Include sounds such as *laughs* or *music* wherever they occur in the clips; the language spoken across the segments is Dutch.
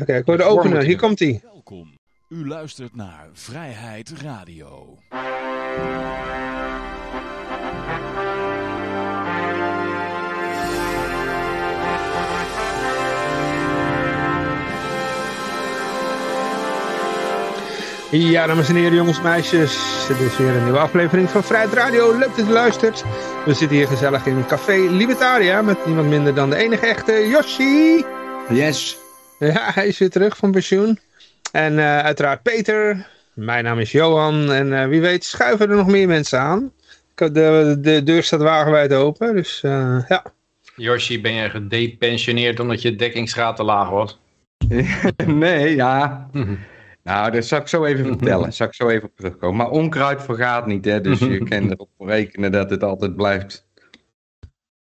even kijken hoor. De opener, hier komt hij. Welkom. U luistert naar Vrijheid Radio. Ja, dames en heren, jongens en meisjes. Dit is weer een nieuwe aflevering van Vrijheid Radio. Leuk dat u luistert. We zitten hier gezellig in Café Libertaria met niemand minder dan de enige echte Yoshi. Yes. Ja, hij is weer terug van pensioen. En uh, uiteraard Peter. Mijn naam is Johan. En uh, wie weet schuiven er nog meer mensen aan. De, de deur staat wagenwijd open, dus uh, ja. Yoshi, ben je gedepensioneerd omdat je dekkingsgraad te laag was? *laughs* nee, ja. Nou, dat zal ik zo even vertellen. Zal ik zo even op terugkomen. Maar onkruid vergaat niet, hè. Dus je kan erop rekenen dat het altijd blijft.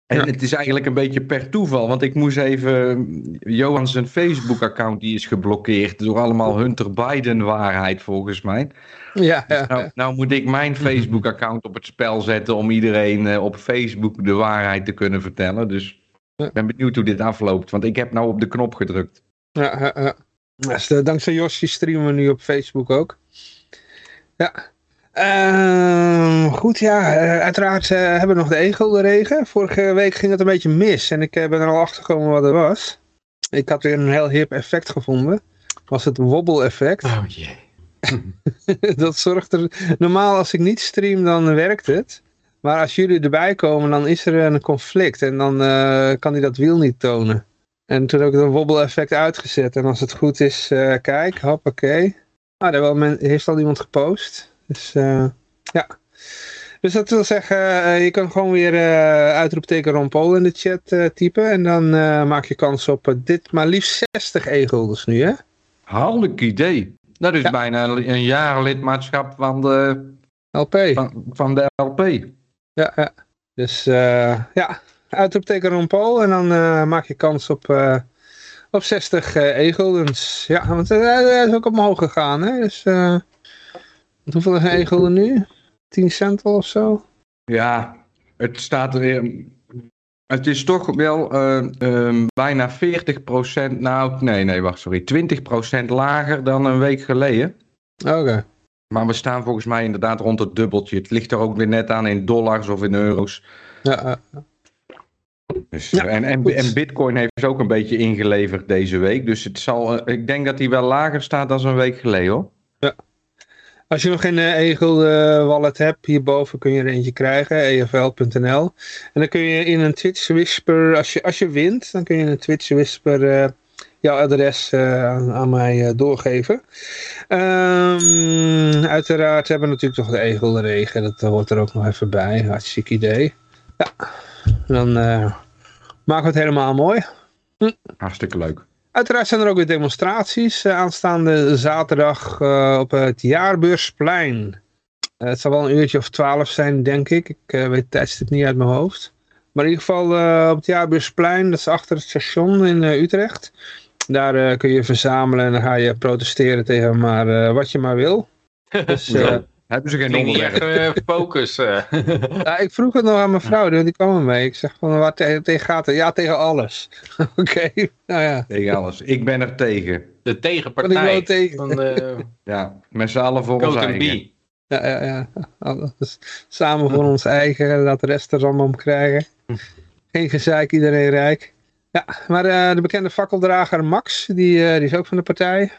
En ja. het is eigenlijk een beetje per toeval. Want ik moest even... Johan zijn Facebook-account die is geblokkeerd. Door allemaal Hunter Biden-waarheid, volgens mij. Ja, dus nou, nou, moet ik mijn *laughs* Facebook-account op het spel zetten... om iedereen uh, op Facebook de waarheid te kunnen vertellen. Dus ik ben benieuwd hoe dit afloopt. Want ik heb nou op de knop gedrukt. Ja, ja, ja. Dus, uh, dankzij Yoshi streamen we nu op Facebook ook. Ja. Uh, goed, ja. Uh, uiteraard uh, hebben we nog de egel-regen. Vorige week ging het een beetje mis. En ik ben er al achter gekomen wat het was. Ik had weer een heel hip effect gevonden. Was het wobble-effect. Oh jee. *laughs* dat zorgt er... Normaal als ik niet stream, dan werkt het. Maar als jullie erbij komen, dan is er een conflict. En dan kan hij dat wiel niet tonen. En toen heb ik het wobble effect uitgezet. En als het goed is, kijk, hoppakee. Ah, daar heeft al iemand gepost. Dus uh, ja. Dus dat wil zeggen, uh, je kan gewoon weer uitroepteken Ron Paul in de chat typen. En dan maak je kans op dit maar liefst 60 e-guldens nu, hè? Handig idee. Dat is ja. bijna een jaar lidmaatschap van de LP. Van, van de LP. Ja, ja. Dus ja, uitroepteken Ron Paul en dan uh, maak je kans op, uh, op 60 uh, e-guldens. Ja, want hij is ook omhoog gegaan. Hè? Dus, hoeveel is een e-gulden nu? 10 cent of zo? Ja, het staat er weer... Het is toch wel um, bijna 40%, nou nee, nee, wacht, sorry, 20% lager dan een week geleden. Oké. Okay. Maar we staan volgens mij inderdaad rond het dubbeltje. Het ligt er ook weer net aan in dollars of in euro's. Ja, dus, ja, en, en, en, Bitcoin heeft ook een beetje ingeleverd deze week. Dus het zal, ik denk dat hij wel lager staat dan een week geleden hoor. Als je nog geen uh, Egel wallet hebt, hierboven kun je er eentje krijgen, efl.nl. En dan kun je in een Twitch Whisper, als je, als je wint, dan kun je in een Twitch Whisper uh, jouw adres aan, aan, mij doorgeven. Um, uiteraard hebben we natuurlijk toch de Egelregen, dat hoort er ook nog even bij. Hartstikke idee. Ja, dan maken we het helemaal mooi. Hm. Hartstikke leuk. Uiteraard zijn er ook weer demonstraties uh, aanstaande zaterdag uh, op het Jaarbeursplein. Uh, het zal wel een uurtje of twaalf zijn, denk ik. Ik weet het tijdstip niet uit mijn hoofd. Maar in ieder geval op het Jaarbeursplein, dat is achter het station in Utrecht. Daar kun je verzamelen en dan ga je protesteren tegen maar wat je maar wil. *laughs* Dus, hebben ze geen echt uh, focus. Uh. *laughs* ja, ik vroeg het nog aan mijn vrouw, die kwam er mee. Ik zeg van, waar te tegen gaat het? Ja, tegen alles. *laughs* Oké, okay. nou ja. Tegen alles. Ik ben er tegen. De tegenpartij. Tegen. Van de... *laughs* ja, met z'n allen voor ons eigen. Ja, ja, ja. Dus samen voor ons eigen, laat de rest er allemaal om krijgen. Geen gezeik, iedereen rijk. Ja, maar uh, de bekende fakkeldrager Max, die, uh, die is ook van de partij.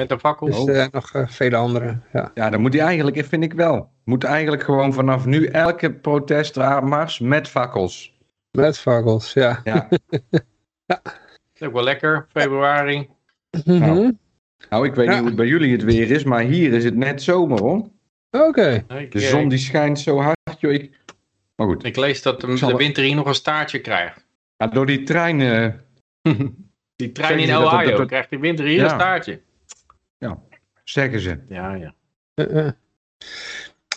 Met de fakkels? Dus uh, nog uh, vele anderen, ja. Ja, dan moet hij eigenlijk, vind ik wel. Moet eigenlijk gewoon vanaf nu elke protestmars met fakkels. Met fakkels, ja. Ja. *laughs* ja. is ook wel lekker, februari. Mm -hmm. nou, nou, ik weet ja. niet hoe het bij jullie het weer is, maar hier is het net zomer, hoor. Oké. Okay. De zon die schijnt zo hard, joh. Ik... Maar goed. Ik lees dat de, de winter hier nog een staartje krijgt. Ja, door die treinen... *laughs* die trein in Ohio dat, dat, krijgt die winter hier ja. een staartje. Ja, zeggen ze. Ja, ja. Uh, uh.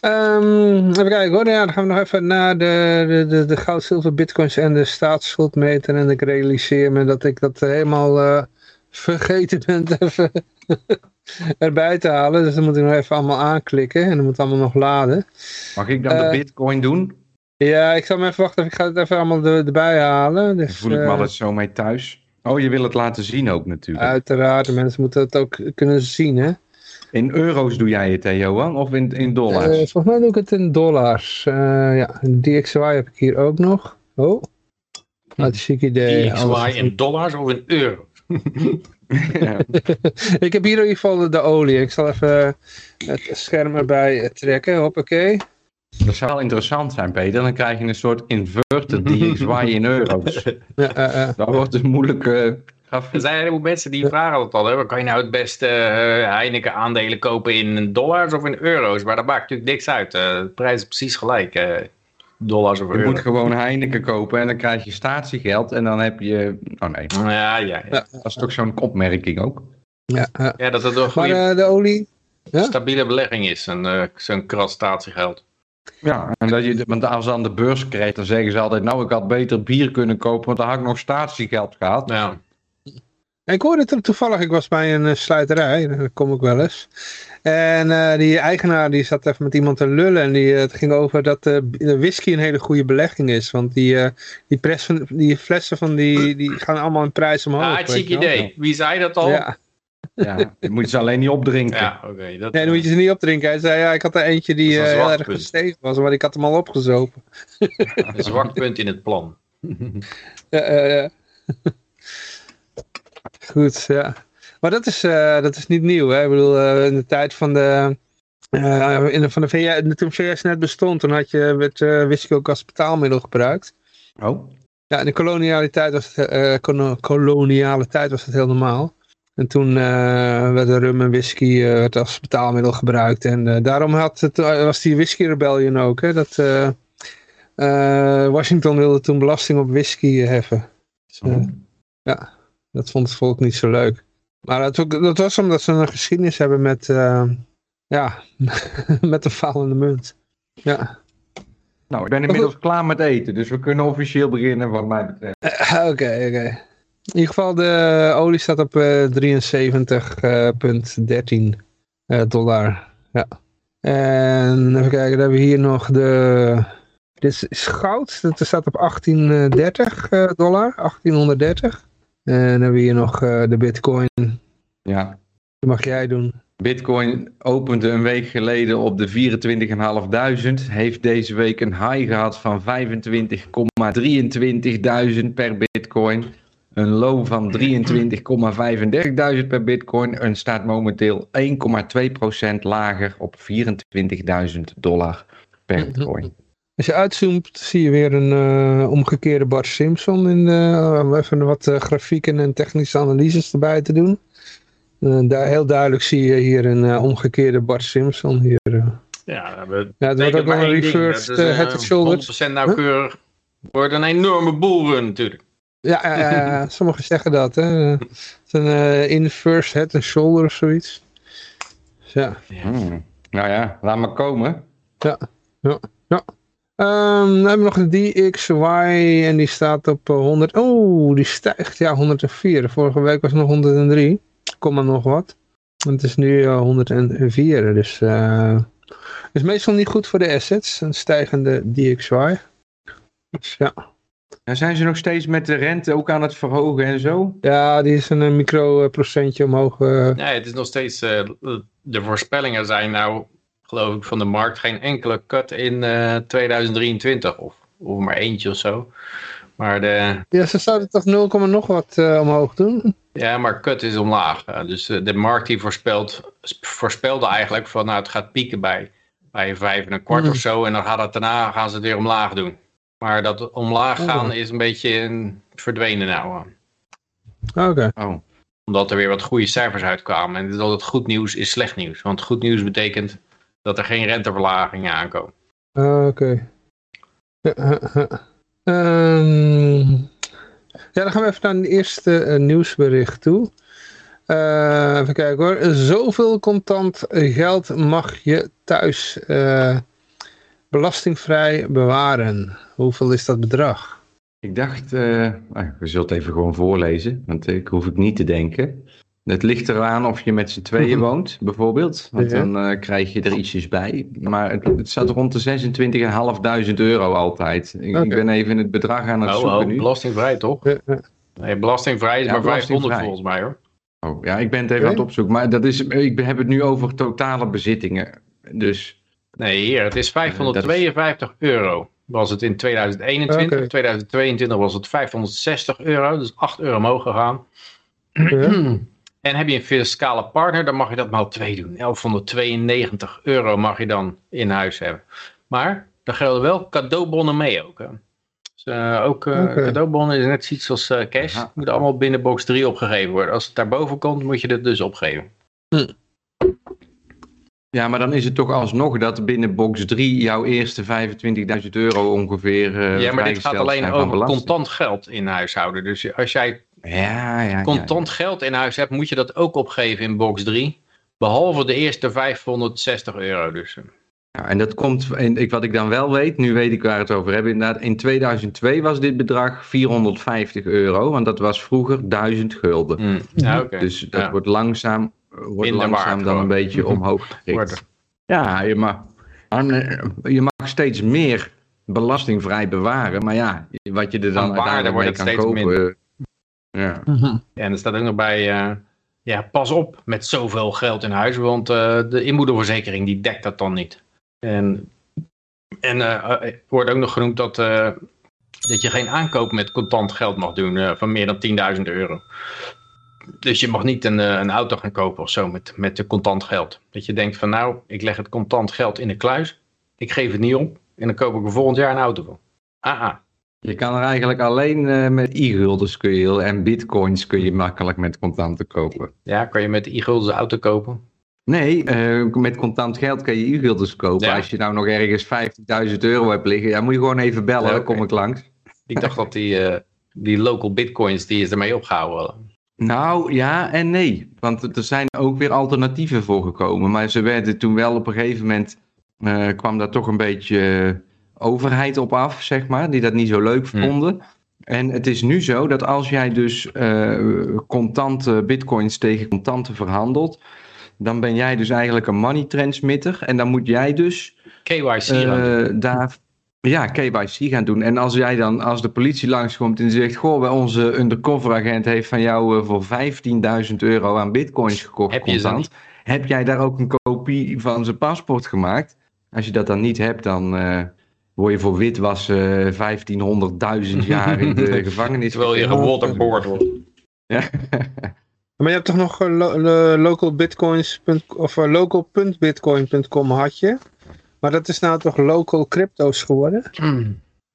Um, even kijken hoor, ja, dan gaan we nog even naar de, de, de, de goud, zilver, bitcoins en de staatsschuldmeter. En ik realiseer me dat ik dat helemaal uh, vergeten ben even *laughs* erbij te halen. Dus dan moet ik nog even allemaal aanklikken en dan moet het allemaal nog laden. Mag ik dan de bitcoin doen? Ja, ik zal me even wachten, ik ga het even allemaal er, erbij halen. Dus, dan voel ik me altijd zo mee thuis. Oh, je wil het laten zien ook natuurlijk. Uiteraard, de mensen moeten het ook kunnen zien, hè. In euro's doe jij het, hè, Johan? Of in, in dollars? Eh, volgens mij doe ik het in dollars. Eh, ja, DXY heb ik hier ook nog. Oh, wat een chic idee. Alles- DXY in dollars of in euro? *laughs* *laughs* Ik heb hier in ieder geval de olie. Ik zal even het scherm erbij trekken. Hoppakee. Dat zou wel interessant zijn, Peter. Dan krijg je een soort inverted DXY in euro's. *laughs* Ja, eh, eh. Dat wordt dus moeilijk eh. Er zijn een heleboel mensen die vragen dat al. Hè? Kan je nou het beste eh, Heineken aandelen kopen in dollars of in euro's? Maar dat maakt natuurlijk niks uit. Eh, de prijs is precies gelijk. eh, dollars of Je euro. moet gewoon Heineken kopen en dan krijg je statiegeld en dan heb je... Oh nee, Ja, ja, ja. Ja. dat is toch zo'n opmerking ook? ja, ja. ja, dat het een Maar goede eh, de olie? ja? stabiele belegging is. Zo'n krat statiegeld. Ja, en dat je, want als ze aan de beurs krijgt, dan zeggen ze altijd... Nou, ik had beter bier kunnen kopen, want dan had ik nog statiegeld gehad. Ja. Ik hoorde het toevallig, ik was bij een eh, sluiterij, daar kom ik wel eens. En eh, die eigenaar die zat even met iemand te lullen en die, eh, het ging over dat eh, de whisky een hele goede belegging is. Want die, eh, die, pres van, die flessen van die, die gaan allemaal in prijs omhoog. Ah, het wel. idee. Wie zei dat al? Ja. Ja, je moet ze alleen niet opdrinken. Ja, oké. dat, Nee, dan moet je ze niet opdrinken. Hij zei, ja, ik had er eentje die eh, een heel zwak erg gestegen was, maar ik had hem al opgezopen. *laughs* Een zwak punt in het plan. Ja, ja, ja. Goed, ja. Maar dat is, eh, dat is niet nieuw. Hè? Ik bedoel, eh, in de tijd van de, eh, in de, van de VS, toen VS net bestond, toen had je, werd eh, whisky ook als betaalmiddel gebruikt. Oh, Ja, in de koloniale tijd was het, eh, kolo- koloniale tijd was het heel normaal. En toen eh werd de rum en whisky eh, werd als betaalmiddel gebruikt. En eh, daarom had het, was die whisky rebellion ook. Hè? Dat, Washington wilde toen belasting op whisky heffen. zo. Dat vond het volk niet zo leuk. Maar dat, dat was omdat ze een geschiedenis hebben met, ja, *laughs* met een falende munt. Ja, Nou, ik ben inmiddels klaar met eten, dus we kunnen officieel beginnen wat mij betreft. Oké, oké. In ieder geval, de olie staat op eh 73,13 eh, dollar. Ja. En even kijken, dan hebben we hier nog de... Dit is goud, dat staat op 1830 eh, dollar, 1830. En dan hebben we hier nog eh, de bitcoin, Ja, dat mag jij doen. Bitcoin opende een week geleden op de 24.500. Heeft deze week een high gehad van 25,23.000 per bitcoin. Een low van 23,35.000 per bitcoin. En staat momenteel 1,2% lager op 24.000 dollar per bitcoin. Als je uitzoomt, zie je weer een eh, omgekeerde Bart Simpson. In de, om even wat eh, grafieken en technische analyses erbij te doen. Eh, daar, heel duidelijk zie je hier een eh, omgekeerde Bart Simpson. Hier, eh. Ja, we Ja, het wordt ook wel een reversed uh, head and shoulders. 100% nauwkeurig. Wordt een enorme boelrun natuurlijk. Ja, ja, ja, ja, *laughs* sommigen zeggen dat. Hè. Het is een eh, inverse head and shoulder of zoiets. Dus ja. Hmm. Nou ja, laat maar komen. Ja, ja, ja. Ehm, dan hebben we nog de DXY en die staat op eh, 100. Oh, die stijgt. Ja, 104. Vorige week was het nog 103. Kom maar nog wat. Het is nu eh, 104. Dus eh is meestal niet goed voor de assets. Een stijgende DXY. Dus ja. En zijn ze nog steeds met de rente ook aan het verhogen en zo? Ja, die is een eh, microprocentje omhoog. eh. Nee, het is nog steeds... eh, de voorspellingen zijn nou, geloof ik, van de markt geen enkele cut in eh, 2023. Of, of maar eentje of zo. Maar de, Ja, ze zouden toch 0, nog wat eh, omhoog doen? ja, maar cut is omlaag. Dus de markt die voorspelt, voorspelde eigenlijk van nou, het gaat pieken bij, bij vijf en een kwart Mm. of zo. En dan gaat het daarna gaan ze het weer omlaag doen. Maar dat omlaag Oh. gaan is een beetje eh, verdwenen nou. Oké. Oh, Omdat er weer wat goede cijfers uitkwamen. En dat het goed nieuws is slecht nieuws. Want goed nieuws betekent dat er geen renteverlagingen aankomen. Oké. Ja, eh, eh. Ehm, ja, dan gaan we even naar het eerste eh, nieuwsbericht toe. Eh, even kijken hoor. Zoveel contant geld mag je thuis eh, belastingvrij bewaren. Hoeveel is dat bedrag? ik dacht, eh, nou, we zullen het even gewoon voorlezen, want ik hoef het niet te denken. Het ligt eraan of je met z'n tweeën woont, bijvoorbeeld. Want Ja. dan eh, krijg je er ietsjes bij. Maar het, het staat rond de 26.500 euro altijd. Ik, ben even het bedrag aan het Oh, zoeken oh, nu. belastingvrij toch? Nee, belastingvrij is Ja, maar 500 belastingvrij. volgens mij hoor. Oh, ja, ik ben het even aan het opzoeken. Maar dat is, ik heb het nu over totale bezittingen. Dus Nee, hier, het is 552 euro. Was het in 2021, Oké. 2022 was het 560 euro, dus 8 euro omhoog gegaan. Ja. *clears throat* En heb je een fiscale partner, dan mag je dat maal 2 doen. 1192 euro mag je dan in huis hebben. Maar daar gelden wel cadeaubonnen mee ook. Hè. Dus, eh, ook eh, cadeaubonnen is net zoiets als eh, cash. Aha. Moet allemaal binnen box 3 opgegeven worden. Als het daarboven komt, moet je het dus opgeven. Ja, maar dan is het toch alsnog dat binnen box 3 jouw eerste 25.000 euro ongeveer. eh, ja, maar dit gaat alleen over contant geld in huishouden. Dus als jij Ja, ja, ja. contant geld in huis hebt, moet je dat ook opgeven in box 3. Behalve de eerste 560 euro dus. Ja, en dat komt, en ik, wat ik dan wel weet, nu weet ik waar het over hebben. Inderdaad, in 2002 was dit bedrag 450 euro, want dat was vroeger 1000 gulden. Hmm. Ja. Dus dat Ja. wordt langzaam, wordt Minder langzaam waard dan gewoon. een beetje omhoog *laughs* gericht. Ja, je mag, eh, je mag steeds meer belastingvrij bewaren, maar ja, wat je er dan Van waarde uiteindelijk wordt mee het kan steeds kopen. eh, Ja. En er staat ook nog bij, eh, ja, pas op met zoveel geld in huis, want eh, de inboedelverzekering die dekt dat dan niet. En, en eh, eh, er wordt ook nog genoemd dat, eh, dat je geen aankoop met contant geld mag doen eh, van meer dan 10.000 euro. Dus je mag niet een, eh, een auto gaan kopen of zo met, met de contant geld. Dat je denkt van nou, ik leg het contant geld in de kluis, ik geef het niet op en dan koop ik er volgend jaar een auto van. Ah, ah. Je kan er eigenlijk alleen eh, met e-guldens kun je en bitcoins kun je makkelijk met contanten kopen. Ja, kan je met de e-guldens een auto kopen? Nee, eh, met contant geld kan je e-guldens kopen. Ja? Als je nou nog ergens 50.000 euro hebt liggen, ja, moet je gewoon even bellen, Ja, dan kom ik langs. Ik dacht dat die, die local bitcoins, die is ermee opgehouden. Nou, ja en nee. Want er zijn ook weer alternatieven voor gekomen. Maar ze werden toen wel op een gegeven moment... eh, kwam daar toch een beetje eh, overheid op af, zeg maar. Die dat niet zo leuk Hmm. vonden. En het is nu zo dat als jij dus eh, contante bitcoins tegen contanten verhandelt... dan ben jij dus eigenlijk een money transmitter. En dan moet jij dus KYC eh, daar ja, KYC gaan doen. En als jij dan, als de politie langskomt en zegt: Goh, bij onze undercover agent heeft van jou eh, voor 15.000 euro aan bitcoins gekocht. Heb je contant. Heb jij daar ook een kopie van zijn paspoort gemaakt? Als je dat dan niet hebt, dan eh, word je voor witwassen 1500.000 *laughs* jaar in de gevangenis. Terwijl je gewaterboard wordt. Ja. *laughs* Maar je hebt toch nog eh, lo lo- localbitcoins. of eh, local.bitcoin.com had je. Maar dat is nou toch local crypto's geworden?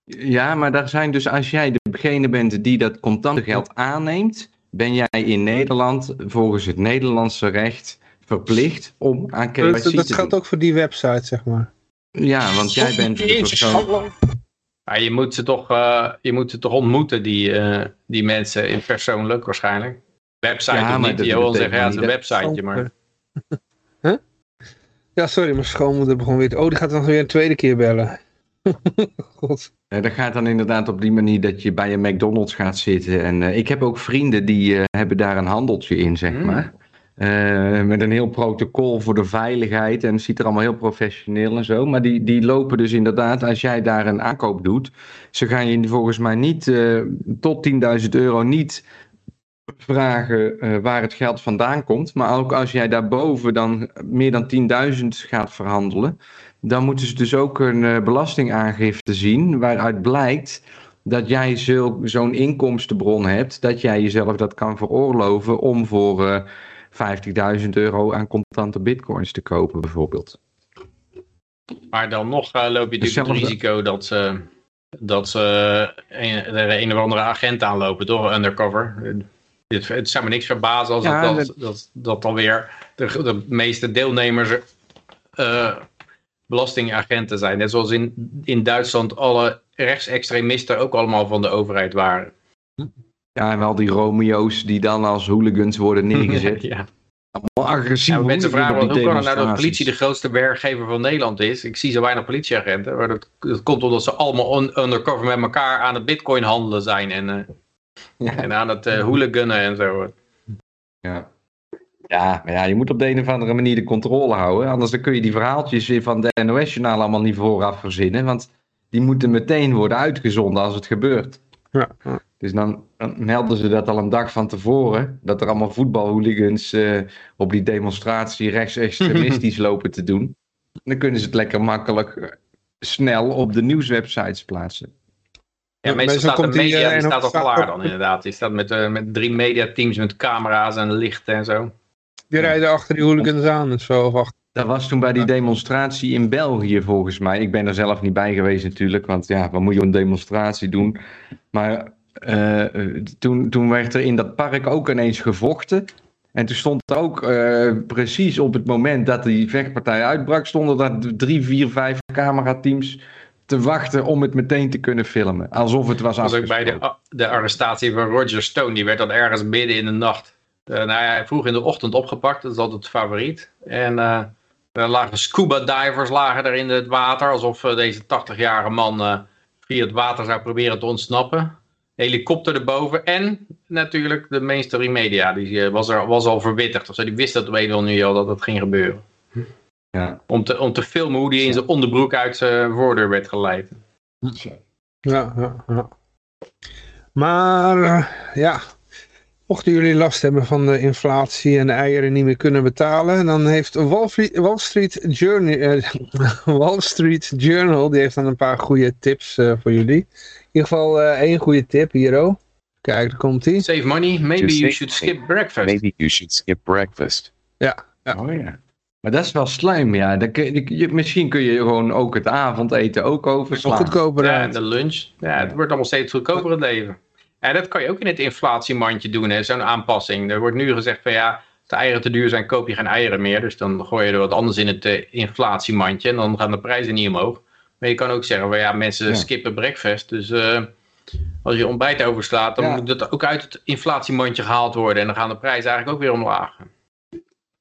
Ja, maar daar zijn dus, als jij degene bent die dat contante geld aanneemt, ben jij in Nederland volgens het Nederlandse recht verplicht om aan KYC Dat, te dat geldt ook voor die website, zeg maar. Ja, want jij bent de persoon. Ja, je, moet ze toch, eh, je moet ze toch ontmoeten, die, eh, die mensen in persoonlijk waarschijnlijk. Website Ja, of niet. Je wil zeggen, ja, het is een websiteje, maar... Ja, sorry, mijn schoonmoeder begon weer... Oh, die gaat dan weer een tweede keer bellen. *laughs* God. Dat gaat dan inderdaad op die manier dat je bij een McDonald's gaat zitten. En eh, ik heb ook vrienden die eh, hebben daar een handeltje in, zeg Hmm. maar. Eh, met een heel protocol voor de veiligheid. En het ziet er allemaal heel professioneel en zo. Maar die, die lopen dus inderdaad, als jij daar een aankoop doet. Ze gaan je volgens mij niet eh, tot 10.000 euro niet vragen eh, waar het geld vandaan komt. Maar ook als jij daarboven dan meer dan 10.000 gaat verhandelen. Dan moeten ze dus ook een eh, belastingaangifte zien. Waaruit blijkt dat jij zo- zo'n inkomstenbron hebt. Dat jij jezelf dat kan veroorloven om voor eh 50.000 euro aan contante bitcoins te kopen bijvoorbeeld. Maar dan nog loop je natuurlijk het risico dat ze, dat ze een, er een of andere agent aanlopen, toch? Undercover. Het, het zou me niks verbazen als Ja, dat, dat, dat, dat alweer de, de meeste deelnemers eh, belastingagenten zijn. Net zoals in, in Duitsland alle rechtsextremisten ook allemaal van de overheid waren. Ja, en wel die Romeo's die dan als hooligans worden *laughs* neergezet. ja. Allemaal agressief. Ja, mensen vragen wel, hoe kan het nou dat de politie de grootste werkgever van Nederland is? Ik zie zo weinig politieagenten. Maar dat, dat komt omdat ze allemaal on- undercover met elkaar aan het bitcoin handelen zijn. En, eh, *laughs* Ja. en aan het hooligannen en zo. Ja. Ja, maar ja, je moet op de een of andere manier de controle houden. Anders dan kun je die verhaaltjes van de NOS-journaal allemaal niet vooraf verzinnen. Want die moeten meteen worden uitgezonden als het gebeurt. Ja, ja. Dus dan, dan melden ze dat al een dag van tevoren. Dat er allemaal voetbalhooligans eh op die demonstratie rechtsextremistisch *laughs* lopen te doen. Dan kunnen ze het lekker makkelijk eh, snel op de nieuwswebsites plaatsen. Ja, meestal meestal staat de media, eh, die en staat al ook- klaar dan inderdaad. Die staat met, eh, met drie mediateams met camera's en lichten en zo. Die rijden achter die hooligans aan en zo. Of achter. Dat was toen bij die demonstratie in België volgens mij. Ik ben er zelf niet bij geweest natuurlijk, want ja, wat moet je een demonstratie doen? Maar eh, toen, toen werd er in dat park ook ineens gevochten. En toen stond er ook eh, precies op het moment dat die vechtpartij uitbrak, stonden er drie, vier, vijf camerateams te wachten om het meteen te kunnen filmen. Alsof het was Dat was ook bij de, de arrestatie van Roger Stone. Die werd dan ergens midden in de nacht. Eh nou ja, vroeg in de ochtend opgepakt. Dat is altijd het favoriet. En er lagen scuba divers lagen er in het water. Alsof eh, deze 80-jarige man via het water zou proberen te ontsnappen. Helikopter erboven. En natuurlijk de mainstream media. Die was, er, was al verwittigd. Of zo. Die wist dat op een of andere manier al dat dat ging gebeuren. Ja. Om te, om te filmen hoe hij in zijn onderbroek uit zijn voordeur werd geleid. Ja, ja, ja. Maar ja, mochten jullie last hebben van de inflatie en de eieren niet meer kunnen betalen, dan heeft Wall, Street, Journey, eh, *laughs* Wall Street Journal, die heeft dan een paar goede tips eh, voor jullie. In ieder geval eh, één goede tip hier, oh. Kijk, daar komt ie. Save money, maybe you should skip breakfast. Maybe you should skip breakfast. Ja, ja. Oh ja. Maar dat is wel slijm, ja. Dan kun je- je- misschien kun je gewoon ook het avondeten ook Nog overslaan. goedkoper Ja, en de lunch. Ja, het wordt allemaal steeds goedkoper het leven. En dat kan je ook in het inflatiemandje doen, hè, zo'n aanpassing. Er wordt nu gezegd van ja, als de eieren te duur zijn, koop je geen eieren meer. Dus dan gooi je er wat anders in het eh, inflatiemandje en dan gaan de prijzen niet omhoog. Maar je kan ook zeggen van ja, mensen Ja. skippen breakfast. Dus eh, als je ontbijt overslaat, dan Ja. moet dat ook uit het inflatiemandje gehaald worden. En dan gaan de prijzen eigenlijk ook weer omlaag.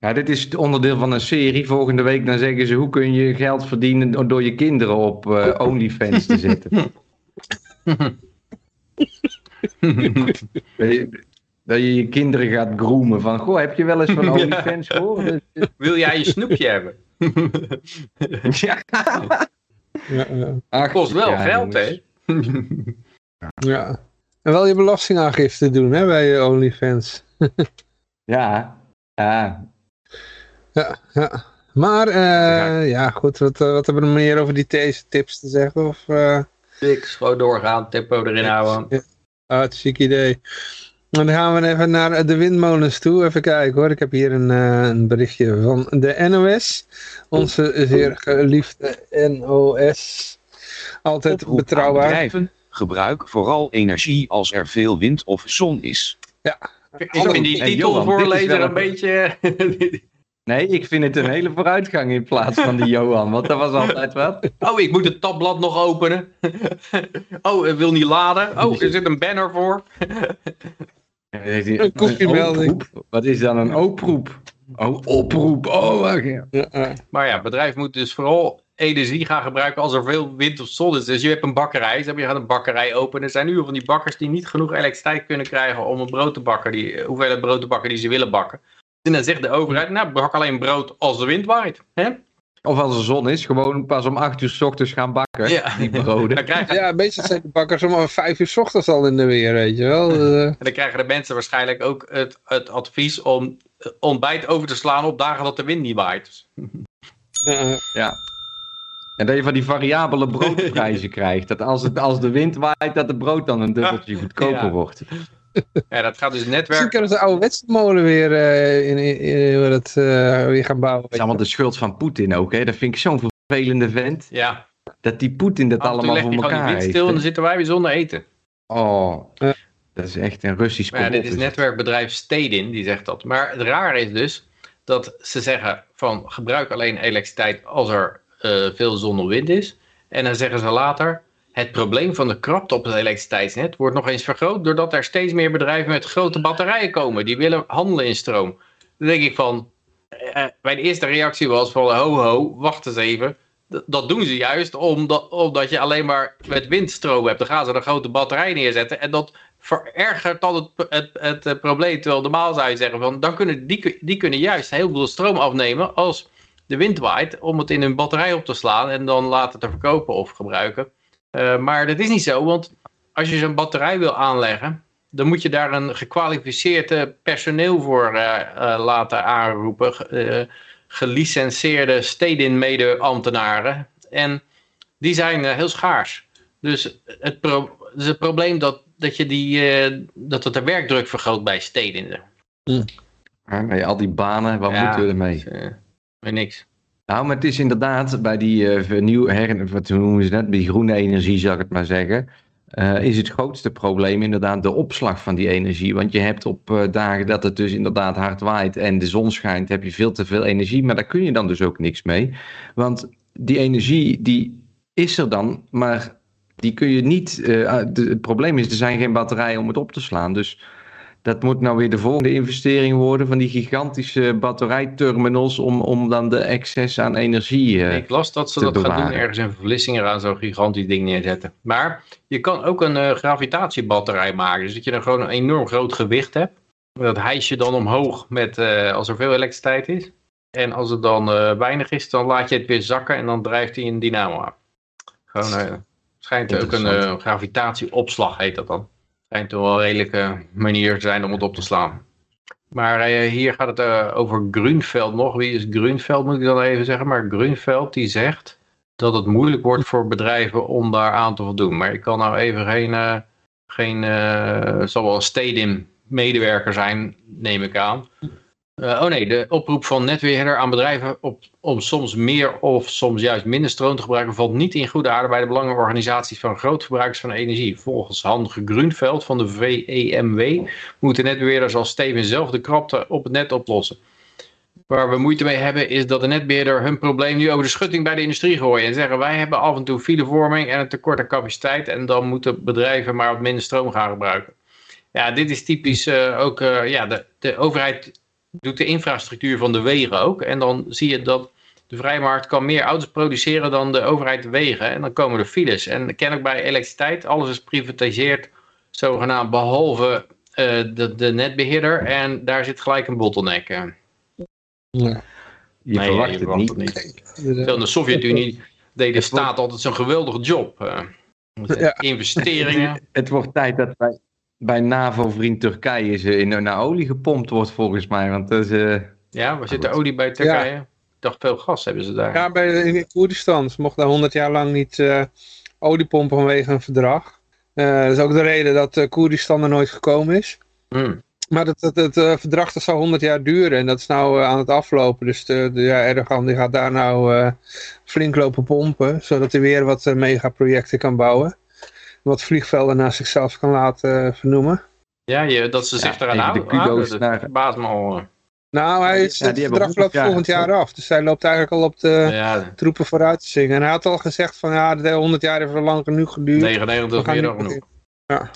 Ja, dit is het onderdeel van een serie. Volgende week dan zeggen ze hoe kun je geld verdienen door je kinderen op eh, *laughs* OnlyFans te zetten. *laughs* dat, je, dat je kinderen gaat groomen van, goh, heb je wel eens van *laughs* OnlyFans gehoord? Wil jij je snoepje hebben? ja. Ja, Ach, Kost wel ja, geld, hè? ja. En wel je belastingaangifte doen hè, bij je OnlyFans. Ja, ja. Ja, ja. Maar eh, ja, goed, wat, eh, wat hebben we meer over die deze tips te zeggen? Of, eh, Niks, gewoon doorgaan, tempo erin houden. Ah, het chic idee. En dan gaan we even naar de windmolens toe. Even kijken hoor. Ik heb hier een, eh, een berichtje van de NOS. Onze zeer geliefde NOS. Altijd Oproep betrouwbaar. Bedrijven, gebruik vooral energie als er veel wind of zon is. Ik vind die titel wel een beetje... *laughs* Nee, ik vind het een hele vooruitgang in plaats van die Johan, want dat was altijd wat. oh, ik moet het tabblad nog openen. *laughs* oh, het wil niet laden. Oh, er zit een banner voor. Een koffiemelding. oproep? Wat is dan een oproep? Oh, oproep. Oh, wacht. ja. Ja, Maar ja, bedrijf moet dus vooral energie gaan gebruiken als er veel wind of zon is. Dus je hebt een bakkerij, dus je gaat een bakkerij openen. Er zijn nu al van die bakkers die niet genoeg elektriciteit kunnen krijgen om een brood te bakken. Die, hoeveelheid brood te bakken die ze willen bakken. En dan zegt de overheid, nou bak alleen brood als de wind waait. Hè? Of als er zon is, gewoon pas om 8 uur s ochtends gaan bakken. Ja. Die broden. Krijgen, ja, meestal zijn de bakkers om vijf uur 's ochtends al in de weer, weet je wel. Eh, en dan krijgen de mensen waarschijnlijk ook het, het advies om ontbijt over te slaan op dagen dat de wind niet waait. Ja. En dat je van die variabele broodprijzen *laughs* krijgt. Dat als, het, als de wind waait, dat het brood dan een dubbeltje goedkoper Ja. wordt. *laughs* Ja, dat gaat dus Misschien netwerk... kunnen ze de oude molen weer, eh, in, in, dat, eh, weer gaan bouwen. Dat is allemaal de schuld van Poetin ook. Hè? Dat vind ik zo'n vervelende vent. Ja, Dat die Poetin dat allemaal voor elkaar heeft. stil en dan zitten wij weer zonder eten. Oh, dat is echt een Russisch Maar ja, dit is netwerkbedrijf Stedin, die zegt dat. Maar het rare is dus dat ze zeggen van gebruik alleen elektriciteit als er eh, veel zon of wind is. En dan zeggen ze later, het probleem van de krapte op het elektriciteitsnet wordt nog eens vergroot doordat er steeds meer bedrijven met grote batterijen komen. Die willen handelen in stroom. Dan denk ik van, eh, mijn eerste reactie was van ho ho, wacht eens even. D- Dat doen ze juist omdat, omdat je alleen maar met windstroom hebt. Dan gaan ze een grote batterij neerzetten en dat verergert dan het, het, het, eh, probleem. Terwijl normaal zou je zeggen, van, dan kunnen, die, die kunnen juist heel veel stroom afnemen als de wind waait. Om het in hun batterij op te slaan en dan later te verkopen of gebruiken. Eh, maar dat is niet zo, want als je zo'n batterij wil aanleggen, dan moet je daar een gekwalificeerd eh, personeel voor eh, laten aanroepen. gelicenseerde stedin-mede-ambtenaren. En die zijn heel schaars. Dus het, pro het is het probleem dat, dat, je die, eh, dat het de werkdruk vergroot bij steden. Ja, nee, al die banen, wat Ja. moeten we ermee? Weer niks. Nou, maar het is inderdaad bij die eh, vernieuw, wat noemen ze net, die groene energie, zal ik het maar zeggen, eh, is het grootste probleem inderdaad de opslag van die energie. Want je hebt op eh, dagen dat het dus inderdaad hard waait en de zon schijnt, heb je veel te veel energie, maar daar kun je dan dus ook niks mee. Want die energie, die is er dan, maar die kun je niet, de- het probleem is, er zijn geen batterijen om het op te slaan, dus... Dat moet nou weer de volgende investering worden van die gigantische batterijterminals om, om dan de excess aan energie. eh, Ik las dat ze dat gaan doen ergens in Vlissingen aan zo'n gigantisch ding neerzetten. Maar je kan ook een eh, gravitatiebatterij maken. Dus dat je dan gewoon een enorm groot gewicht hebt. Dat hijs je dan omhoog met, eh, als er veel elektriciteit is. En als het dan weinig is, dan laat je het weer zakken en dan drijft hij een dynamo aan. Gewoon, schijnt ook een gravitatieopslag heet dat dan. Schijnt toch wel een redelijke manier zijn om het op te slaan. Maar eh, hier gaat het eh, over Grunveld nog. Wie is Grunveld moet ik dan even zeggen. Maar Grunveld die zegt dat het moeilijk wordt voor bedrijven om daar aan te voldoen. Maar ik kan nou even geen, eh, geen zal wel Stedin medewerker zijn, neem ik aan. Eh, oh nee, de oproep van netbeheerder aan bedrijven op, om soms meer of soms juist minder stroom te gebruiken valt niet in goede aarde bij de belangenorganisaties van grootverbruikers van energie. Volgens Han Grunveld van de VEMW moeten netbeheerders als Steven zelf de krapte op het net oplossen. Waar we moeite mee hebben is dat de netbeheerder hun probleem nu over de schutting bij de industrie gooien. En zeggen wij hebben af en toe filevorming en een tekort aan capaciteit. En dan moeten bedrijven maar wat minder stroom gaan gebruiken. Ja, dit is typisch eh, ook, eh, ja, de, de overheid doet de infrastructuur van de wegen ook. En dan zie je dat de vrijmarkt kan meer auto's produceren dan de overheid de wegen. En dan komen er files. En kennelijk bij elektriciteit, alles is privatiseerd, zogenaamd, behalve eh, de, de netbeheerder. En daar zit gelijk een bottleneck. eh. Ja. je Nee, verwacht je het verwacht niet. het niet. Terwijl in de Sovjet-Unie deed de staat altijd zo'n geweldige job. eh. Ja. Investeringen. *laughs* Het wordt tijd dat bij, bij NAVO-vriend Turkije ze in, naar olie gepompt wordt volgens mij. Want dat is, eh, Ja, waar zit de olie bij Turkije? Ik dacht veel gas hebben ze daar. Ja, bij, in Koerdistan. Ze mochten daar 100 jaar lang niet eh olie pompen vanwege een verdrag. Eh, dat is ook de reden dat eh, Koerdistan er nooit gekomen is. Hmm. Maar dat, dat, het eh, verdrag dat zou 100 jaar duren en dat is nou eh, aan het aflopen. Dus de, de, ja, Erdogan die gaat daar nou eh, flink lopen pompen, zodat hij weer wat eh, megaprojecten kan bouwen. Wat vliegvelden naar zichzelf kan laten eh, vernoemen. Ja, je, dat ze Ja, zich eraan even de houden. kudo's dat naar- verbaast me al. Nou, hij is, Ja, het die hebben verdrag loopt 100 jaar, volgend jaar af. Dus hij loopt eigenlijk al op de Ja, troepen vooruit te zingen. En hij had al gezegd van ja, de 100 jaar heeft al lang genoeg geduurd. 99 We gaan meer dan genoeg. Ja.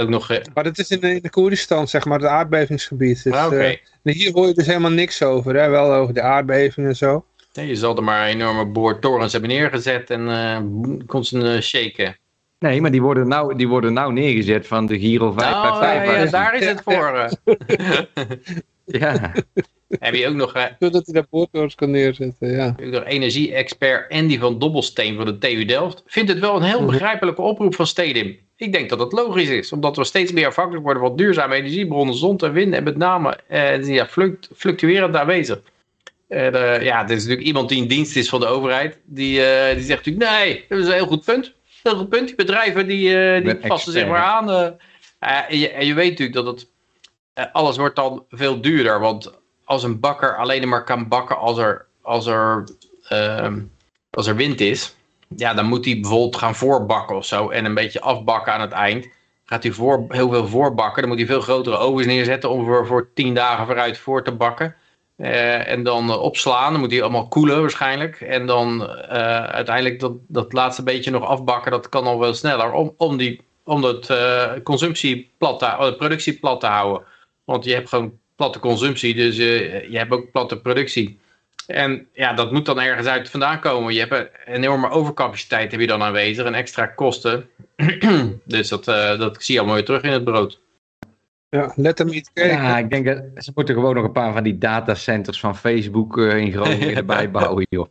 Ook nog... Maar dat is in de, in de Koerdistan, zeg maar, het aardbevingsgebied. Dus, ah, Oké. eh, hier hoor je dus helemaal niks over, hè? wel over de aardbeving en zo. Nee, je zal er maar enorme boortorens hebben neergezet en eh kon ze eh, shaken. Nee, maar die worden, nou, die worden nou neergezet van de Giro 5 Nou, bij ja, 5. ja, daar is het voor. eh. *laughs* Ja. Heb je ook nog, eh, Zodat hij daar boortorens kan neerzetten, ja. nog energie-expert Andy van Dobbelsteen van de TU Delft. Vindt het wel een heel Mhm. begrijpelijke oproep van Stedim. Ik denk dat het logisch is, omdat we steeds meer afhankelijk worden van duurzame energiebronnen, zon en wind en met name eh, ja, fluct, fluctuerend aanwezig. En, eh, ja, dit is natuurlijk iemand die in dienst is van de overheid. Die, eh, die zegt natuurlijk, nee, dat is een heel goed punt. Goed punt. Die bedrijven die, eh, die ben passen zich maar aan. eh. Eh, en, je, en je weet natuurlijk dat het, alles wordt dan veel duurder. Want als een bakker alleen maar kan bakken als er, als er, ehm, als er wind is. Ja, dan moet hij bijvoorbeeld gaan voorbakken of zo. En een beetje afbakken aan het eind. Gaat hij voor, heel veel voorbakken. Dan moet hij veel grotere ovens neerzetten om voor, voor tien dagen vooruit voor te bakken. Eh, en dan eh, opslaan. Dan moet hij allemaal koelen waarschijnlijk. En dan eh, uiteindelijk dat, dat laatste beetje nog afbakken. Dat kan al wel sneller. Om, om, die, om eh, consumptie plat te, productie plat te houden. Want je hebt gewoon platte consumptie. Dus je hebt ook platte productie. En ja, dat moet dan ergens uit vandaan komen. Je hebt een enorme overcapaciteit heb je dan aanwezig. En extra kosten. *clears throat* dus dat, dat zie je allemaal weer terug in het brood. Ja, let hem niet kijken. Ja, ik denk dat ze moeten gewoon nog een paar van die datacenters van Facebook eh, in Groningen *laughs* erbij bouwen, joh.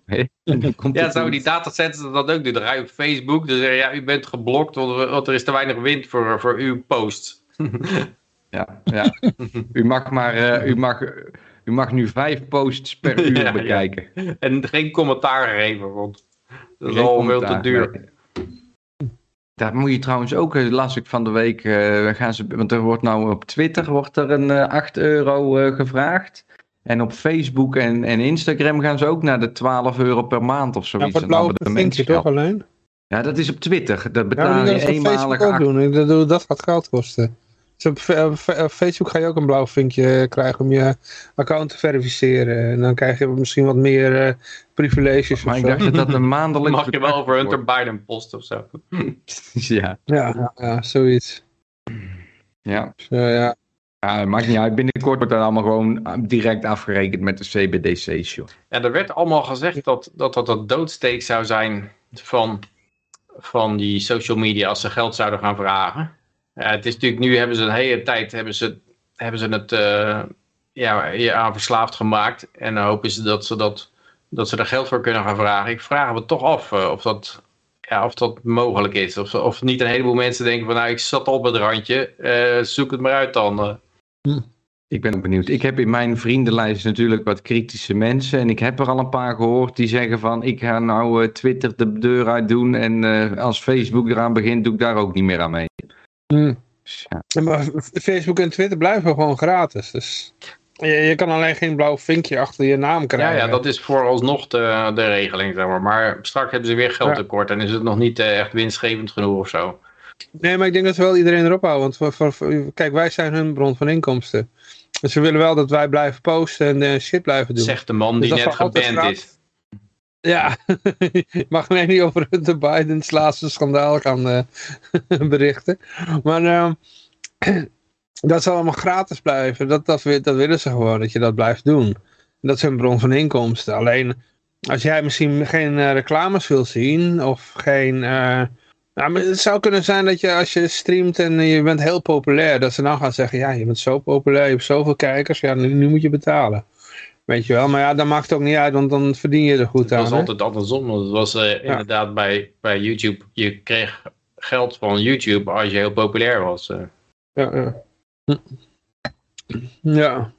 Ja, zouden die datacenters dat ook doen? Dan op Facebook, je, ja, u bent geblokt, want er- is te weinig wind voor, voor uw post. *laughs* Ja, ja. U mag maar, eh, u mag, u mag nu vijf posts per *laughs* uur Ja, ja. bekijken. En geen commentaar geven, want dat is al veel te duur. nee. Daar moet je trouwens ook, eh, las ik van de week, eh, gaan ze, want er wordt nou op Twitter wordt er een eh, 8 euro eh, gevraagd. En op Facebook en, en Instagram gaan ze ook naar de 12 euro per maand of Ja, zoiets. voor het een blauwe vinkje toch alleen? Ja, dat is op Twitter. Dat Ja, betaal maar je dat eenmalig Facebook ook 8 doen. Ik bedoel, dat gaat geld kosten. Dus op Fa- op Fa- op Facebook ga je ook een blauw vinkje krijgen om je account te verifiëren. En dan krijg je misschien wat meer eh, privileges Maar ik zo. dacht dat dat een maandelijks *laughs* Mag je wel over Hunter wordt. Biden posten of zo. *laughs* *laughs* Ja, Ja, ja, zoiets. ja. Eh, ja. ja, het maakt niet uit. Binnenkort wordt dat allemaal gewoon eh, direct afgerekend met de CBDC-show. En er werd allemaal gezegd dat dat, dat het doodsteek zou zijn van, van die social media als ze geld zouden gaan vragen. Ja, het is natuurlijk, nu hebben ze een hele tijd hebben ze, hebben ze het eh, ja, aan verslaafd gemaakt. En dan hopen ze dat ze, dat, dat ze er geld voor kunnen gaan vragen. Ik vraag me toch af eh, of, dat, ja, of dat mogelijk is. Of, of niet een heleboel mensen denken van nou ik zat op het randje, eh, zoek het maar uit dan. eh. Ik ben ook benieuwd. Ik heb in mijn vriendenlijst natuurlijk wat kritische mensen. En ik heb er al een paar gehoord die zeggen van... ik ga nou Twitter de deur uit doen... en als Facebook eraan begint, doe ik daar ook niet meer aan mee. Hm. Dus ja. Ja, Maar Facebook en Twitter blijven gewoon gratis. Dus je, je kan alleen geen blauw vinkje achter je naam Ja, krijgen. ja, dat is vooralsnog de, de regeling, zeg maar. Maar straks hebben ze weer geldtekort en is het nog niet eh, echt winstgevend genoeg of zo. Nee, maar ik denk dat ze wel iedereen erop houden. Want voor, voor- voor- kijk, wij zijn hun bron van inkomsten. Dus ze willen wel dat wij blijven posten en eh, shit blijven doen. Zegt de man Dus die net geband is. Ja, ik *laughs* mag alleen niet over *laughs* de Bidens laatste schandaal gaan eh, *laughs* berichten. Maar ehm, *clears throat* dat zal allemaal gratis blijven. Dat, dat, dat willen ze gewoon, dat je dat blijft doen. Dat is hun bron van inkomsten. Alleen, als jij misschien geen eh, reclames wil zien, of geen... eh, nou, het zou kunnen zijn dat je als je streamt en je bent heel populair, dat ze dan gaan zeggen, ja, je bent zo populair, je hebt zoveel kijkers, ja, nu moet je betalen. Weet je wel, maar ja, dat maakt het ook niet uit, want dan verdien je er goed Het aan. was hè? altijd andersom. want Het was eh, inderdaad bij, bij YouTube. Je kreeg geld van YouTube als je heel populair was. eh. Ja, ja. Hm. Ja.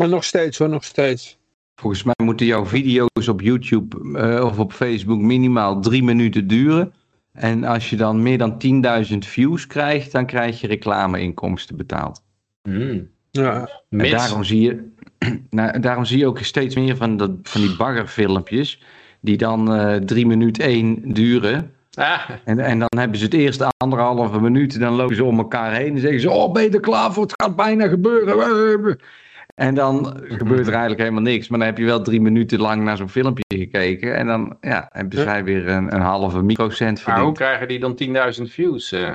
En nog steeds hoor, nog steeds. Volgens mij moeten jouw video's op YouTube eh, of op Facebook minimaal drie minuten duren. En als je dan meer dan 10.000 views krijgt, dan krijg je reclameinkomsten betaald. Hmm. Ja, En Mits, daarom zie, je, *clears throat* nou, daarom zie je ook steeds meer van, dat, van die baggerfilmpjes. Die dan eh drie minuten één duren. ah, En, en dan hebben ze het eerste anderhalve minuut. Dan lopen ze om elkaar heen. En zeggen ze: Oh, ben je er klaar voor? Het gaat bijna gebeuren. *laughs* En dan gebeurt er eigenlijk helemaal niks. Maar dan heb je wel drie minuten lang naar zo'n filmpje gekeken. En dan ja, hebben zij weer een, een halve microcent maar hoe verdiend. krijgen die dan 10.000 views? eh?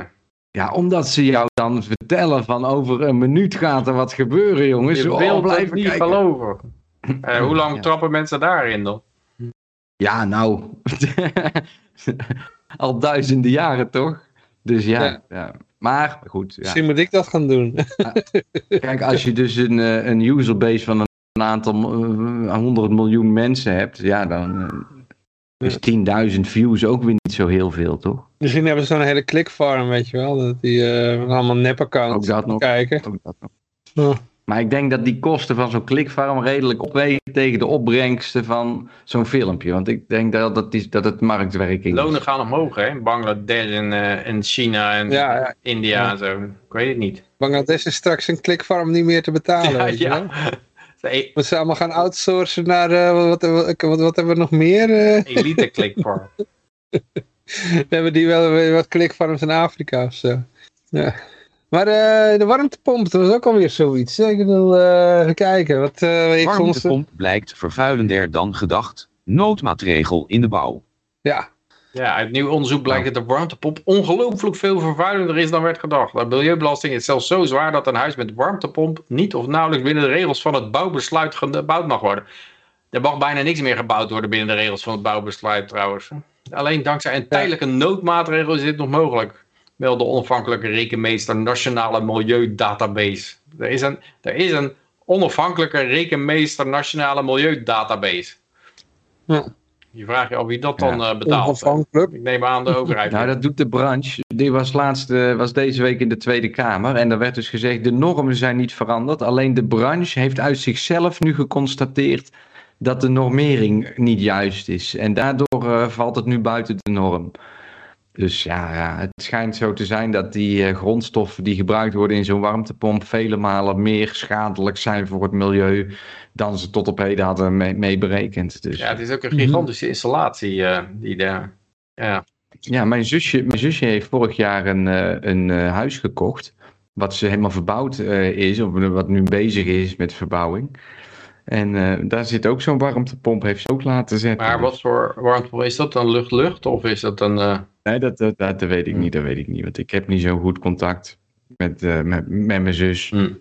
Ja, omdat ze jou dan vertellen van over een minuut gaat er wat gebeuren, jongens. je het blijven niet kijken. geloven. *clears throat* Eh, hoe lang Ja. trappen mensen daarin dan? Ja, nou. *laughs* Al duizenden jaren toch? Dus ja. Ja. ja. Maar goed, ja. misschien moet ik dat gaan doen. kijk, als je dus een, eh, een userbase van een aantal eh, honderd miljoen mensen hebt, ja, dan is 10.000 views ook weer niet zo heel veel, toch? misschien hebben ze zo'n hele clickfarm, weet je wel. Dat die eh, allemaal nep-accounts kijken. Ook dat nog. Maar ik denk dat die kosten van zo'n clickfarm redelijk opwegen tegen de opbrengsten van zo'n filmpje. Want ik denk dat, dat, is, dat het marktwerking is. Lonen gaan omhoog, hè? In Bangladesh en, eh, en China en Ja, ja. India Ja. en zo. Ik weet het niet. Bangladesh is straks een clickfarm niet meer te betalen, Ja, weet je wel. ja. *laughs* We ze allemaal gaan outsourcen naar, eh, wat, wat, wat, wat hebben we nog meer? eh? elite clickfarm. *laughs* We hebben die wel wat clickfarms in Afrika of zo. Ja. Maar eh, de warmtepomp, dat was ook alweer zoiets. Ik eh, even kijken. Wat, ik. Warmtepomp blijkt vervuilender dan gedacht. Noodmaatregel in de bouw. Ja, Ja, uit nieuw onderzoek blijkt dat de warmtepomp ongelooflijk veel vervuilender is dan werd gedacht. De milieubelasting is zelfs zo zwaar dat een huis met warmtepomp niet of nauwelijks binnen de regels van het bouwbesluit gebouwd mag worden. Er mag bijna niks meer gebouwd worden binnen de regels van het bouwbesluit trouwens. Alleen dankzij een tijdelijke noodmaatregel is dit nog mogelijk. wel de onafhankelijke rekenmeester Nationale Milieudatabase. Er is een, er is een onafhankelijke rekenmeester Nationale Milieudatabase. Ja. Je vraagt je af wie dat dan eh, betaalt. Onafhankelijk. Ik neem aan de *laughs* overheid. Nou, dat doet de branche. Die was, laatst, eh, was deze week in de Tweede Kamer. En daar werd dus gezegd, de normen zijn niet veranderd. Alleen de branche heeft uit zichzelf nu geconstateerd dat de normering niet juist is. En daardoor eh, valt het nu buiten de norm. Dus ja, het schijnt zo te zijn dat die eh, grondstoffen die gebruikt worden in zo'n warmtepomp vele malen meer schadelijk zijn voor het milieu dan ze tot op heden hadden mee, mee berekend. Dus Ja, het is ook een gigantische installatie eh, die daar... Ja. Ja, mijn zusje, mijn zusje heeft vorig jaar een, eh, een huis gekocht. Wat ze helemaal verbouwd is, of wat nu bezig is met verbouwing. En daar zit ook zo'n warmtepomp, heeft ze ook laten zetten. Maar wat voor warmte is dat dan? Lucht-lucht? Of is dat een... Nee, dat, dat, dat, dat weet ik niet, dat weet ik niet. Want ik heb niet zo goed contact met, eh, met, met mijn zus. Hm.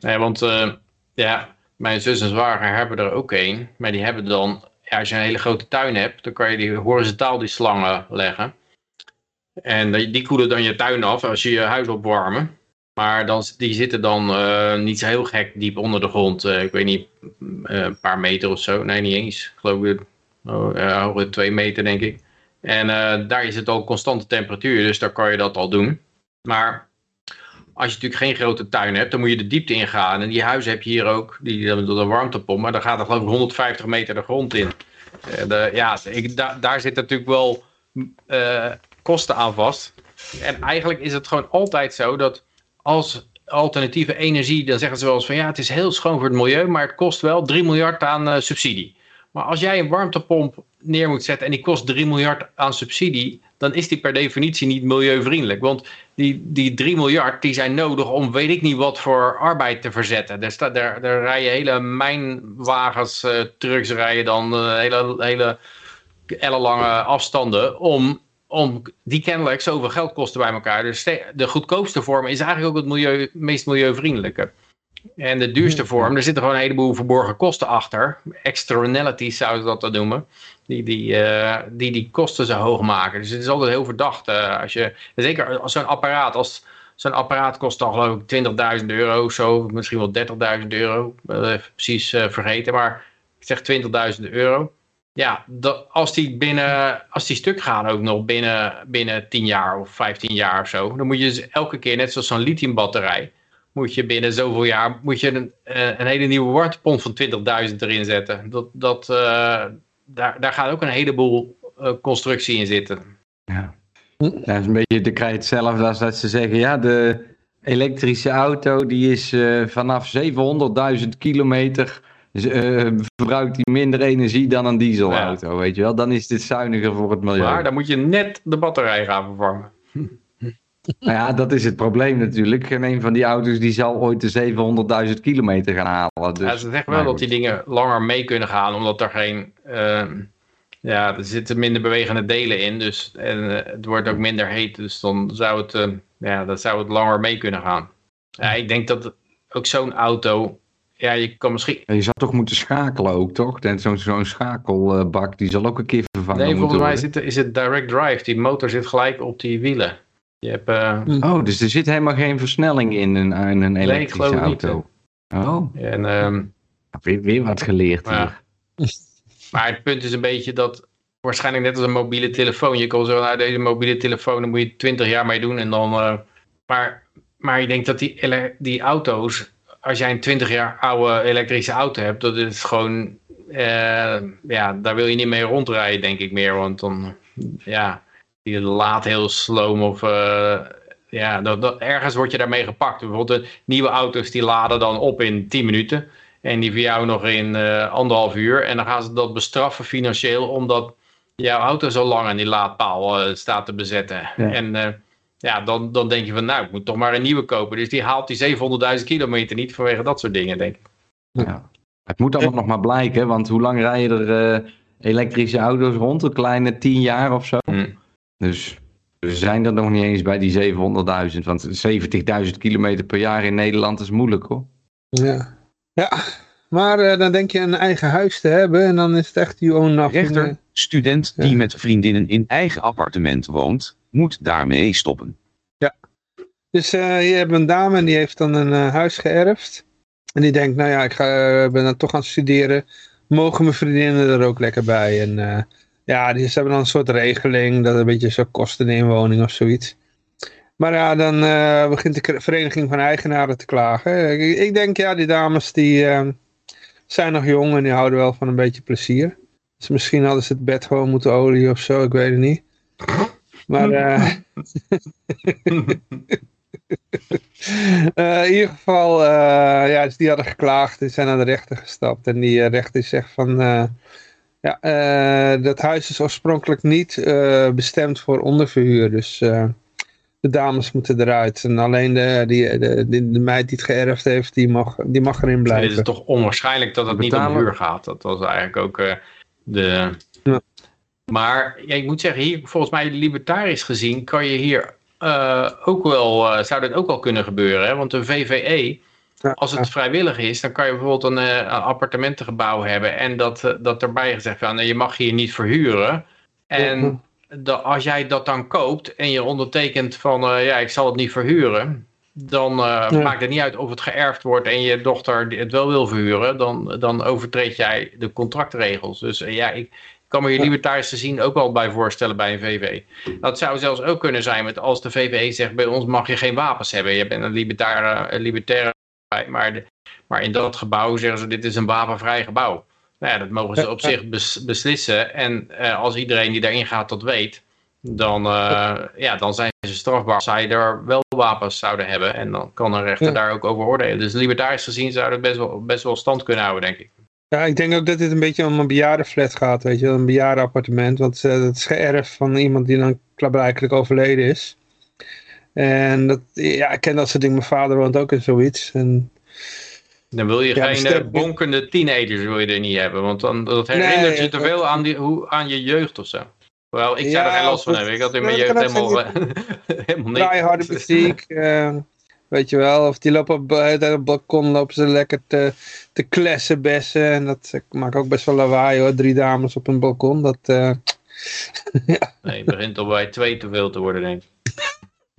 Nee, want eh, ja, mijn zus en zwager hebben er ook een. Maar die hebben dan, ja, als je een hele grote tuin hebt, dan kan je die horizontaal die slangen leggen. En die koelen dan je tuin af als je je huis opwarmen. Maar dan, die zitten dan eh, niet zo heel gek diep onder de grond. Ik weet niet, een paar meter of zo. Nee, niet eens. Ik geloof ik, oh, twee meter denk ik. En eh, daar is het al constante temperatuur, dus daar kan je dat al doen. Maar als je natuurlijk geen grote tuin hebt, dan moet je de diepte ingaan. En die huizen heb je hier ook, die door de warmtepomp, maar dan gaat er geloof ik 150 meter de grond in. Eh, ja, ik, da- daar zit natuurlijk wel eh, kosten aan vast. En eigenlijk is het gewoon altijd zo dat als alternatieve energie, dan zeggen ze wel eens van ja, het is heel schoon voor het milieu, maar het kost wel 3 miljard aan subsidie. Maar als jij een warmtepomp neer moet zetten en die kost 3 miljard aan subsidie, dan is die per definitie niet milieuvriendelijk. Want die, die 3 miljard die zijn nodig om weet ik niet wat voor arbeid te verzetten. Daar, staat, daar, daar rijden hele mijnwagens, eh, trucks rijden dan eh, hele, hele ellenlange afstanden om, om die kennelijk zoveel geld kosten bij elkaar. Dus de, de goedkoopste vorm is eigenlijk ook het milieu, meest milieuvriendelijke. En de duurste vorm, er zitten gewoon een heleboel verborgen kosten achter. Externalities zouden ze dat dan noemen. Die die, eh, die die kosten zo hoog maken. Dus het is altijd heel verdacht. eh, als je, zeker als zo'n apparaat, als zo'n apparaat kost dan geloof ik 20.000 euro of zo. Misschien wel 30.000 euro. even precies eh, vergeten. Maar ik zeg 20.000 euro. Ja, dat, als, die binnen, als die stuk gaan ook nog binnen, binnen 10 jaar of 15 jaar of zo. Dan moet je dus elke keer, net zoals zo'n lithiumbatterij moet je binnen zoveel jaar moet je een, een hele nieuwe warmtepomp van 20.000 erin zetten. Dat, dat, daar, daar gaat ook een heleboel eh, constructie in zitten. Ja. Dat is een beetje, dan krijg je hetzelfde als dat ze zeggen, ja, de elektrische auto die is eh, vanaf 700.000 kilometer eh, verbruikt die minder energie dan een dieselauto, weet je wel. Dan is dit zuiniger voor het milieu. Maar dan moet je net de batterij gaan vervangen. *laughs* Nou ja, dat is het probleem natuurlijk. Geen een van die auto's die zal ooit de 700.000 kilometer gaan halen. Dus, ja, ze zeggen wel dat die dingen langer mee kunnen gaan, omdat er geen... eh, ja, er zitten minder bewegende delen in, dus en, eh, het wordt ook minder heet. Dus dan zou het, eh, ja, dat zou het langer mee kunnen gaan. Ja, ik denk dat ook zo'n auto... Ja, je kan misschien... Je zou toch moeten schakelen ook, toch? Zo'n zo'n schakelbak, die zal ook een keer vervangen Nee, volgens mij zit, is het direct drive. Die motor zit gelijk op die wielen. Je hebt, eh, Oh, dus er zit helemaal geen versnelling in een, in een ik elektrische niet, auto. oh, en, ehm, weer, weer wat geleerd Ja. hier. *laughs* maar het punt is een beetje dat waarschijnlijk net als een mobiele telefoon. Je kan zo naar deze mobiele telefoon, daar moet je 20 jaar mee doen. En dan, eh, maar, maar ik denk dat die, die auto's, als jij een 20 jaar oude elektrische auto hebt, dat is gewoon, eh, ja, daar wil je niet mee rondrijden, denk ik meer. Want dan, ja, die laat heel sloom of eh, ja, dat, dat, ergens word je daarmee gepakt. Bijvoorbeeld de nieuwe auto's die laden dan op in 10 minuten. En die voor jou nog in eh, anderhalf uur. En dan gaan ze dat bestraffen financieel omdat jouw auto zo lang aan die laadpaal eh, staat te bezetten. Ja. En ja, dan, dan denk je van nou, ik moet toch maar een nieuwe kopen. Dus die haalt die 700.000 kilometer niet vanwege dat soort dingen, denk ik. Ja. Het moet allemaal nog maar blijken, want hoe lang rijden er elektrische auto's rond? Een kleine 10 jaar of zo. Hm. Dus we zijn er nog niet eens bij die 700.000. Want 70.000 kilometer per jaar in Nederland is moeilijk hoor. Ja. ja. Maar eh, dan denk je een eigen huis te hebben en dan is het echt you own nothing. Rechter, eh. student Ja. die met vriendinnen in eigen appartement woont, moet daarmee stoppen. Dus eh, hier hebben we een dame en die heeft dan een eh, huis geërfd. En die denkt, nou ja, ik ga, eh, ben dan toch aan het studeren. Mogen mijn vriendinnen er ook lekker bij? En eh, ja, die, ze hebben dan een soort regeling dat een beetje zo kost een inwoning of zoiets. Maar ja, dan eh, begint de vereniging van eigenaren te klagen. Ik, denk, ja, die dames die eh, zijn nog jong en die houden wel van een beetje plezier. Dus misschien hadden ze het bed gewoon moeten olieën of zo, ik weet het niet. Maar eh, *laughs* eh, in ieder geval, ja, dus die hadden geklaagd en zijn naar de rechter gestapt. En die rechter zegt van, ja, eh, dat huis is oorspronkelijk niet eh, bestemd voor onderverhuur. Dus eh, de dames moeten eruit. En alleen de, die, de, de, de meid die het geërfd heeft, die mag, die mag erin En blijven. het is toch onwaarschijnlijk dat het niet om huur gaat. Dat was eigenlijk ook eh, de... Ja. Maar ja, ik moet zeggen, hier, volgens mij libertarisch gezien kan je hier eh, ook wel, eh, zou dit ook wel kunnen gebeuren. Hè? Want de VVE, als het vrijwillig is, dan kan je bijvoorbeeld een, eh, een appartementengebouw hebben en dat, eh, dat erbij gezegd van, je mag hier niet verhuren. En da- als jij dat dan koopt en je ondertekent van, eh, ja, ik zal het niet verhuren, dan Ja. maakt het niet uit of het geërfd wordt en je dochter het wel wil verhuren, dan, dan overtreed jij de contractregels. Dus ja, ik kan me hier Ja. libertarisch gezien ook wel bij voorstellen bij een VV. Dat zou zelfs ook kunnen zijn met als de VVE zegt, bij ons mag je geen wapens hebben. Je bent een libertaire, libertaire maar, de- maar in dat gebouw zeggen ze, dit is een wapenvrij gebouw. Nou ja, dat mogen ze op zich bes- beslissen. En eh, als iedereen die daarin gaat dat weet, dan, eh, ja, dan zijn ze strafbaar als zij er wel wapens zouden hebben. En dan kan een rechter Ja. daar ook over oordelen. Dus libertarisch gezien zou het best wel, best wel stand kunnen houden, denk ik. Ja, ik denk ook dat dit een beetje om een bejaardenflat gaat, weet je een bejaardenappartement. Want eh, dat is geërfd van iemand die dan klaarblijkelijk overleden is. En dat, ja, ik ken dat soort dingen. Mijn vader woont ook in zoiets. En, Dan wil je Ja, geen bestem- eh, bonkende teenagers wil je er niet hebben. Want dan, dat herinnert Nee, je te veel aan, die, hoe, aan je jeugd of zo. Wel, ik zou Ja, er geen last van hebben. Ik had in mijn jeugd helemaal, eh, *laughs* helemaal niks. harde muziek, eh, weet je wel. Of die lopen op, op het balkon, lopen ze lekker te, te klessen, bessen. En dat eh, maakt ook best wel lawaai hoor. Drie dames op een balkon, dat... eh, *laughs* Nee, het begint al bij twee te veel te worden, denk ik.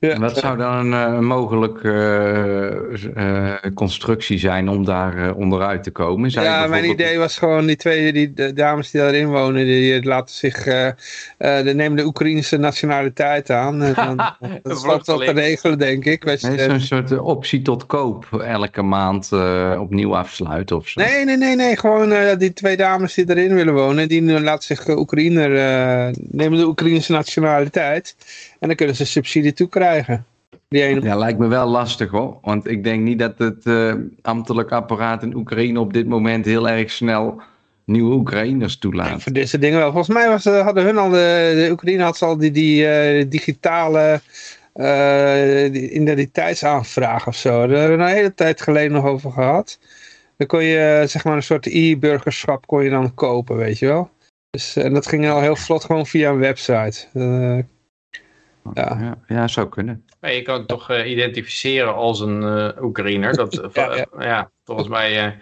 ja. Wat zou dan een eh, mogelijke eh, eh, constructie zijn om daar eh, onderuit te komen? Ja, mijn idee was gewoon die twee die, de dames die daarin wonen, die eh, laten zich, eh eh, die nemen de Oekraïnse nationaliteit aan. En dan, *laughs* dat is wat wel te regelen, denk ik. Wij- Nee, zo'n soort eh, optie tot koop elke maand eh, opnieuw afsluiten of zo. nee, nee, nee, nee, gewoon eh, die twee dames die erin willen wonen, die laten zich uh, Oekraïner, eh, nemen de Oekraïnse nationaliteit. En dan kunnen ze subsidie toekrijgen. Die ene Ja, lijkt me wel lastig hoor. Want ik denk niet dat het eh, ambtelijk apparaat in Oekraïne op dit moment heel erg snel nieuwe Oekraïners toelaat. voor deze dingen wel. Volgens mij was, eh, hadden hun al, de, de Oekraïne had ze al die, die eh, digitale identiteitsaanvraag of zo. Daar hebben we een hele tijd geleden nog over gehad. Dan kon je zeg maar een soort e-burgerschap kon je dan kopen, weet je wel. Dus, en dat ging al heel vlot gewoon via een website. Ja. Ja, ja, zou kunnen. Maar je kan het toch eh, identificeren als een eh Oekraïner. Dat, *laughs* eh, Ja, ja. ja, volgens mij, eh,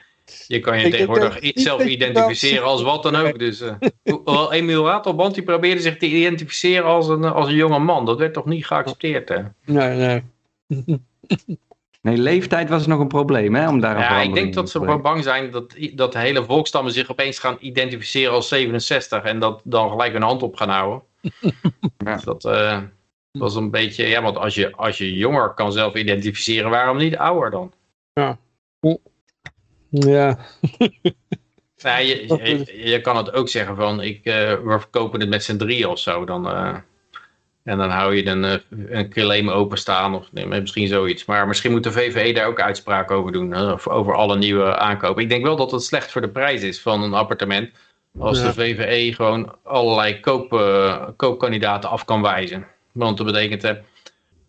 je kan je Ik- tegenwoordig zelf identificeren als wat dan ook. Dus, eh, *laughs* Emiel Ratelband die probeerde zich te identificeren als een, als een jonge man. Dat werd toch niet geaccepteerd, hè? nee, nee. *laughs* Nee, leeftijd was nog een probleem hè, om daar een Ja, ik denk dat ze gewoon bang zijn dat, dat de hele volkstammen zich opeens gaan identificeren als 67 en dat dan gelijk een hand op gaan houden. Ja. Dat, eh, dat is een beetje, ja, want als je, als je jonger kan zelf identificeren, waarom niet ouder dan? Ja, Ja, *laughs* je, je, je kan het ook zeggen van, ik, eh, we verkopen het met z'n drieën of zo. Dan, eh, en dan hou je een, eh, een claim openstaan of nee, misschien zoiets. Maar misschien moet de VVE daar ook uitspraak over doen. of over alle nieuwe aankopen. Ik denk wel dat het slecht voor de prijs is van een appartement. Als Ja. de VVE gewoon allerlei koop, koopkandidaten af kan wijzen. Want dat betekent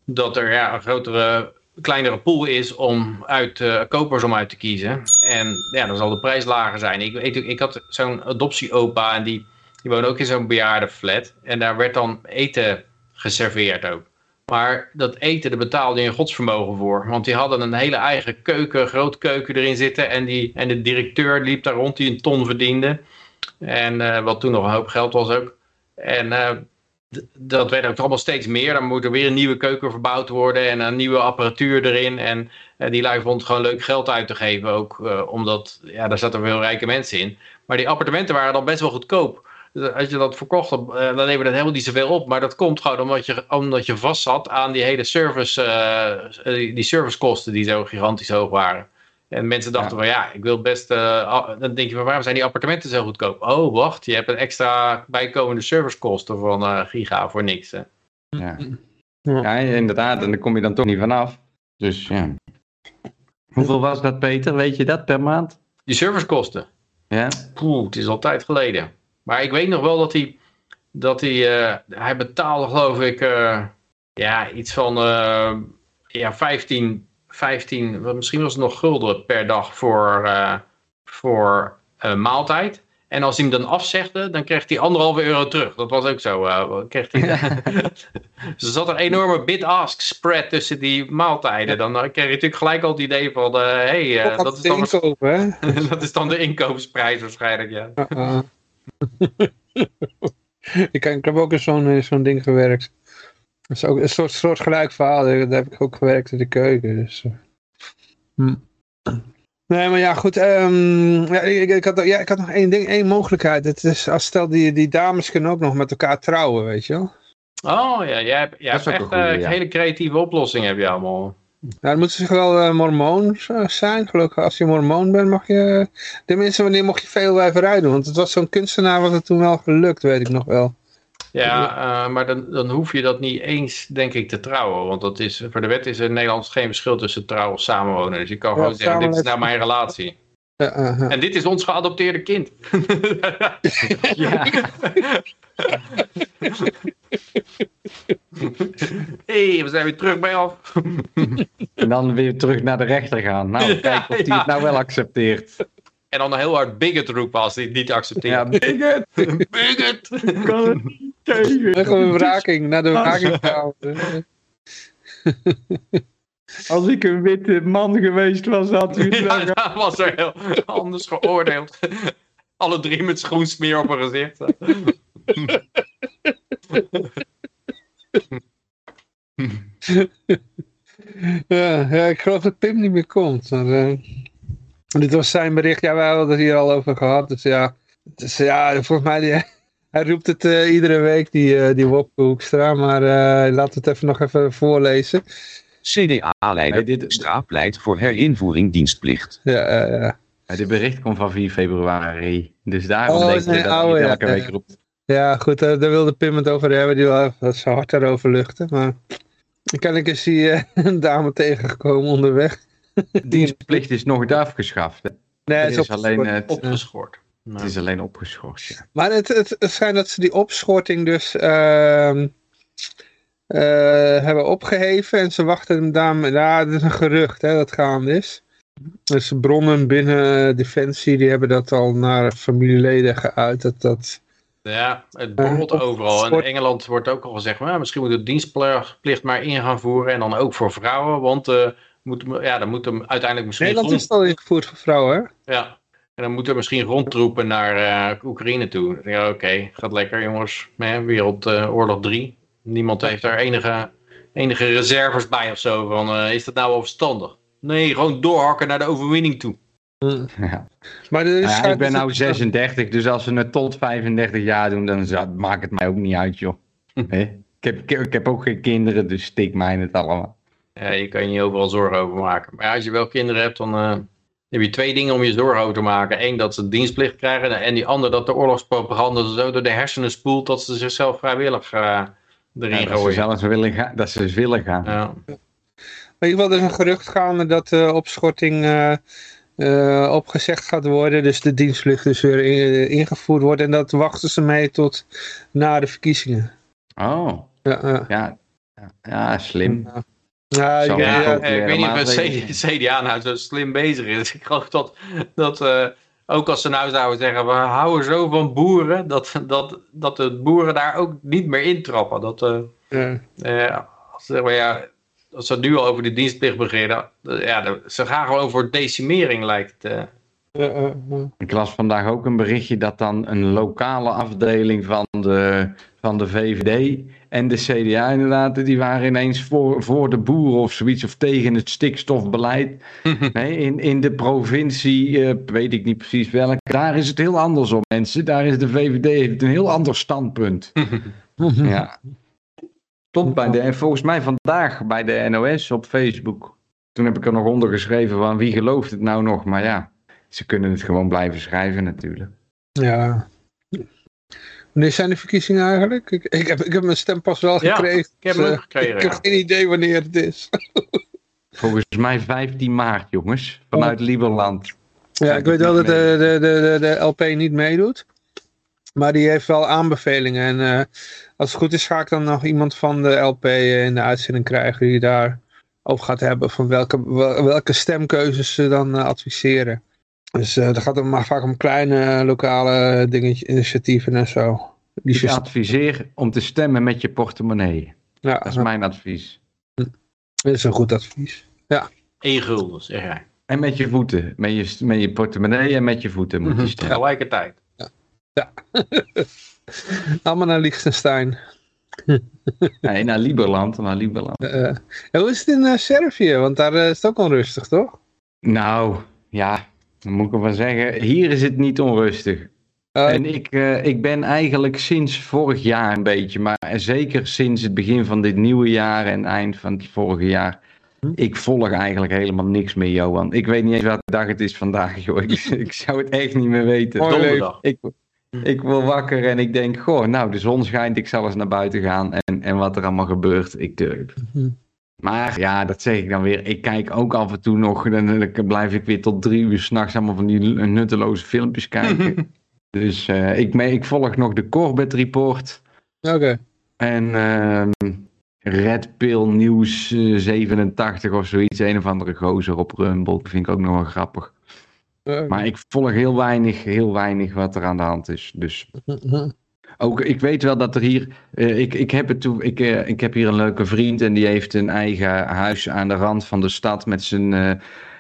dat er ja, een grotere, kleinere pool is om uit eh, kopers om uit te kiezen. En ja, dan zal de prijs lager zijn. Ik, ik had zo'n adoptieopa en die, die woonde ook in zo'n bejaardenflat. En daar werd dan eten geserveerd ook. Maar dat eten, daar betaalde je een godsvermogen voor. Want die hadden een hele eigen keuken, groot keuken erin zitten. En, die, en de directeur liep daar rond die een ton verdiende. En eh, wat toen nog een hoop geld was ook. En eh, dat werd ook allemaal steeds meer. Dan moet er weer een nieuwe keuken verbouwd worden en een nieuwe apparatuur erin. En eh, die lui het gewoon leuk geld uit te geven ook. eh, omdat, ja, daar zaten veel rijke mensen in. Maar die appartementen waren dan best wel goedkoop. Dus als je dat verkocht, dan, eh, leverde dat helemaal niet zoveel op. Maar dat komt gewoon omdat je, omdat je vast zat aan die hele service, eh, eh, die servicekosten die zo gigantisch hoog waren. En mensen dachten van ja, ik wil best. eh, dan denk je van waarom zijn die appartementen zo goedkoop? Oh, wacht, je hebt een extra bijkomende servicekosten van eh, giga voor niks. Hè. Ja. Ja. inderdaad. En daar kom je dan toch niet vanaf. Dus ja. Hoeveel was dat, Peter? Weet je dat per maand? Die servicekosten. Ja. Poeh, het is al tijd geleden. Maar ik weet nog wel dat hij. Dat hij, eh, hij betaalde, geloof ik. eh, ja, iets van. eh, ja, 15. 15 wat- misschien was het nog gulden per dag voor. eh, voor eh, maaltijd. En als hij hem dan afzegde, dan kreeg hij anderhalve euro terug. Dat was ook zo. eh, kreeg hij... *laughs* dus er zat een enorme bid-ask spread tussen die maaltijden. Dan kreeg je natuurlijk gelijk al het idee van... eh hey, dat, is dan, hè? *laughs* dat is dan de inkoopsprijs waarschijnlijk, ja. *laughs* Ja, uh. ik, heb ook in zo'n zo'n ding gewerkt. Dat is ook een soort, soort gelijk verhaal. Daar heb ik ook gewerkt in de keuken. Dus, eh. hm. Nee, maar ja, goed. ehm, ja, ik, ik, had, ja, ik had nog één ding, één mogelijkheid. Het is, als stel, die, die dames kunnen ook nog met elkaar trouwen, weet je wel. Oh ja, jij hebt, jij hebt echt eh, ja. hele creatieve oplossingen heb je allemaal. Ja, dan moeten ze wel mormoon eh, zijn. Gelukkig als je mormoon bent mag je... Tenminste, wanneer mocht je veel wijverij doen? Want het was zo'n kunstenaar, was het toen wel gelukt, weet ik nog wel. Ja, eh, maar dan, dan hoef je dat niet eens, denk ik, te trouwen. Want dat is, voor de wet is in Nederland geen verschil tussen trouwen of samenwonen. Dus je kan gewoon zeggen, dit is nou mijn relatie. Eh, ja. En dit is ons geadopteerde kind. *laughs* Ja. *laughs* Hé, hey, we zijn weer terug bij af. En dan weer terug naar de rechter gaan. Nou, kijk of die ja. het nou wel accepteert. En dan heel hard bigot roepen als hij het niet accepteert. Ja, bigot! *laughs* bigot! Gaan we wraking, naar de wrakingkamer. Als ik een witte man geweest was, had u het Ja, dat was er heel anders geoordeeld. Alle drie met schoensmeer op hun gezicht. Ja, ja, ik geloof dat Pim niet meer komt. Maar, eh, dit was zijn bericht. Ja, wij hadden het hier al over gehad. Dus ja, dus, ja volgens mij, die, hij roept het eh, iedere week, die, eh die Wopke Hoekstra. Maar eh laten we het even nog even voorlezen. CDA-leider Nee, dit- Stra pleit voor herinvoering dienstplicht. Ja, eh, ja. Ja, dit bericht komt van 4 februari. Dus daarom Oh, denk ik nee, dat oh, hij het ja, elke ja. week roept. ja, goed, eh, daar wilde Pim het over hebben. Die wil even zijn hart daarover luchten. Maar kennelijk is hij eh, *laughs* een dame tegengekomen onderweg. Dienstplicht is nog niet afgeschaft. hè. Nee, Het is alleen, eh, het, Opgeschort. het is alleen opgeschorst. Ja. Maar het, het, het schijnt dat ze die opschorting dus ehm, eh, hebben opgeheven. En ze wachten hem daar... Ja, dat is een gerucht hè, dat gaande is. Dus bronnen binnen Defensie die hebben dat al naar familieleden geuit. Dat, dat, Ja, het borrelt Eh, overal. In Engeland wordt ook al gezegd, maar misschien moet de dienstplicht maar in gaan voeren. En dan ook voor vrouwen, want eh moet, ja, dan moet er uiteindelijk misschien... Nederland is het al ingevoerd voor vrouwen, hè? Ja, en dan moet er misschien rondtroepen naar eh, Oekraïne toe. Ja, oké, gaat lekker jongens. Nee, Wereldoorlog 3. Niemand heeft daar enige, enige reserves bij of zo. Van, eh, is dat nou wel verstandig? Nee, gewoon doorhakken naar de overwinning toe. *laughs* Ja. Maar is Nou ja, schijnt ik ben nou 36, dus als ze het tot 35 jaar doen, dan maakt het mij ook niet uit, joh. Hè? Ik, heb, ik, heb, ik heb ook geen kinderen, dus stik mij in het allemaal. Ja, je kan je niet overal zorgen over maken. Maar ja, als je wel kinderen hebt, dan eh, heb je twee dingen om je zorgen over te maken. Eén, dat ze dienstplicht krijgen. En die ander, dat de oorlogspropaganda ze zo door de hersenen spoelt dat ze zichzelf vrijwillig eh, erin Ja, dat, ze gooien. zelfs willen gaan, dat ze willen gaan. Ja. In ieder geval, er is een gerucht gaande dat de opschorting eh, eh, opgezegd gaat worden. Dus de dienstplicht dus weer in- ingevoerd wordt. En dat wachten ze mee tot na de verkiezingen. Oh, Ja, ja. ja. Ja, ja slim. Ik- Ja, ik weet niet of het CDA *laughs* nou zo slim bezig is. *laughs* Ik geloof dat, dat eh, ook als ze nou zouden zeggen, we houden zo van boeren, dat, dat, dat de boeren daar ook niet meer intrappen. Dat, eh, ja. eh, als, zeg maar, ja, als ze nu al over de dienstplicht beginnen, ja, ze gaan gewoon voor decimering lijkt het. Eh. Uh, uh, uh. Ik las vandaag ook een berichtje dat dan een lokale afdeling van de, van de VVD en de CDA inderdaad, die waren ineens voor, voor de boeren of zoiets, of tegen het stikstofbeleid. *laughs* nee, in, in de provincie, eh, weet ik niet precies welke, daar is het heel anders om mensen. Daar is de VVD heeft een heel ander standpunt. *laughs* ja. Stond bij de, en volgens mij vandaag bij de NOS op Facebook. Toen heb ik er nog onder geschreven van wie gelooft het nou nog, maar ja, ze kunnen het gewoon blijven schrijven natuurlijk. Ja. Wanneer zijn de verkiezingen eigenlijk? Ik, ik, heb, ik heb mijn stem pas wel Ja, gekregen. Ik heb dus, hem eh, ook gekregen. ik heb ja. geen idee wanneer het is. *laughs* Volgens mij 15 maart, jongens, vanuit Lieberland. Ja, ik weet wel dat de, de, de, de, de LP niet meedoet. Maar die heeft wel aanbevelingen. En eh, als het goed is, ga ik dan nog iemand van de LP in de uitzending krijgen die daar over gaat hebben van welke, wel- welke stemkeuzes ze dan eh, adviseren. Dus eh dat gaat dan maar vaak om kleine lokale dingetjes, initiatieven en zo. Die Ik adviseer om te stemmen met je portemonnee. ja, Dat is mijn advies. dat is een goed advies. Eén gulden, zeg jij. En met je voeten. Met je, met je portemonnee en met je voeten moet je stemmen. Tegelijkertijd. *laughs* Allemaal naar Liechtenstein. *laughs* Nee, naar Lieberland. Naar Lieberland. Eh, eh. En hoe is het in eh, Servië? Want daar eh, is het ook onrustig, toch? Nou, ja, dan moet ik wel zeggen. Hier is het niet onrustig. Eh, En ik, eh, ik ben eigenlijk sinds vorig jaar een beetje, maar zeker sinds het begin van dit nieuwe jaar en eind van het vorige jaar. Ik volg eigenlijk helemaal niks meer, Johan. Ik weet niet eens welke dag het is vandaag, joh. Ik, *laughs* ik zou het echt niet meer weten. Donderdag. Ik, ik word wakker en ik denk, goh, nou, de zon schijnt, ik zal eens naar buiten gaan. En, en wat er allemaal gebeurt, ik durf. Maar ja, dat zeg ik dan weer. Ik kijk ook af en toe nog, dan, blijf ik weer tot drie uur s'nachts allemaal van die nutteloze filmpjes kijken. *laughs* dus eh, ik, ik volg nog de Corbett Report. Oké. En ehm, Red Pill Nieuws eh, 87 of zoiets. Een of andere gozer op Rumble. Dat vind ik ook nog wel grappig. Eh, Maar ik volg heel weinig, heel weinig wat er aan de hand is. Dus *laughs* ook, ik weet wel dat er hier. eh, ik, ik, heb het ik, eh, ik heb hier een leuke vriend en die heeft een eigen huis aan de rand van de stad met zijn eh,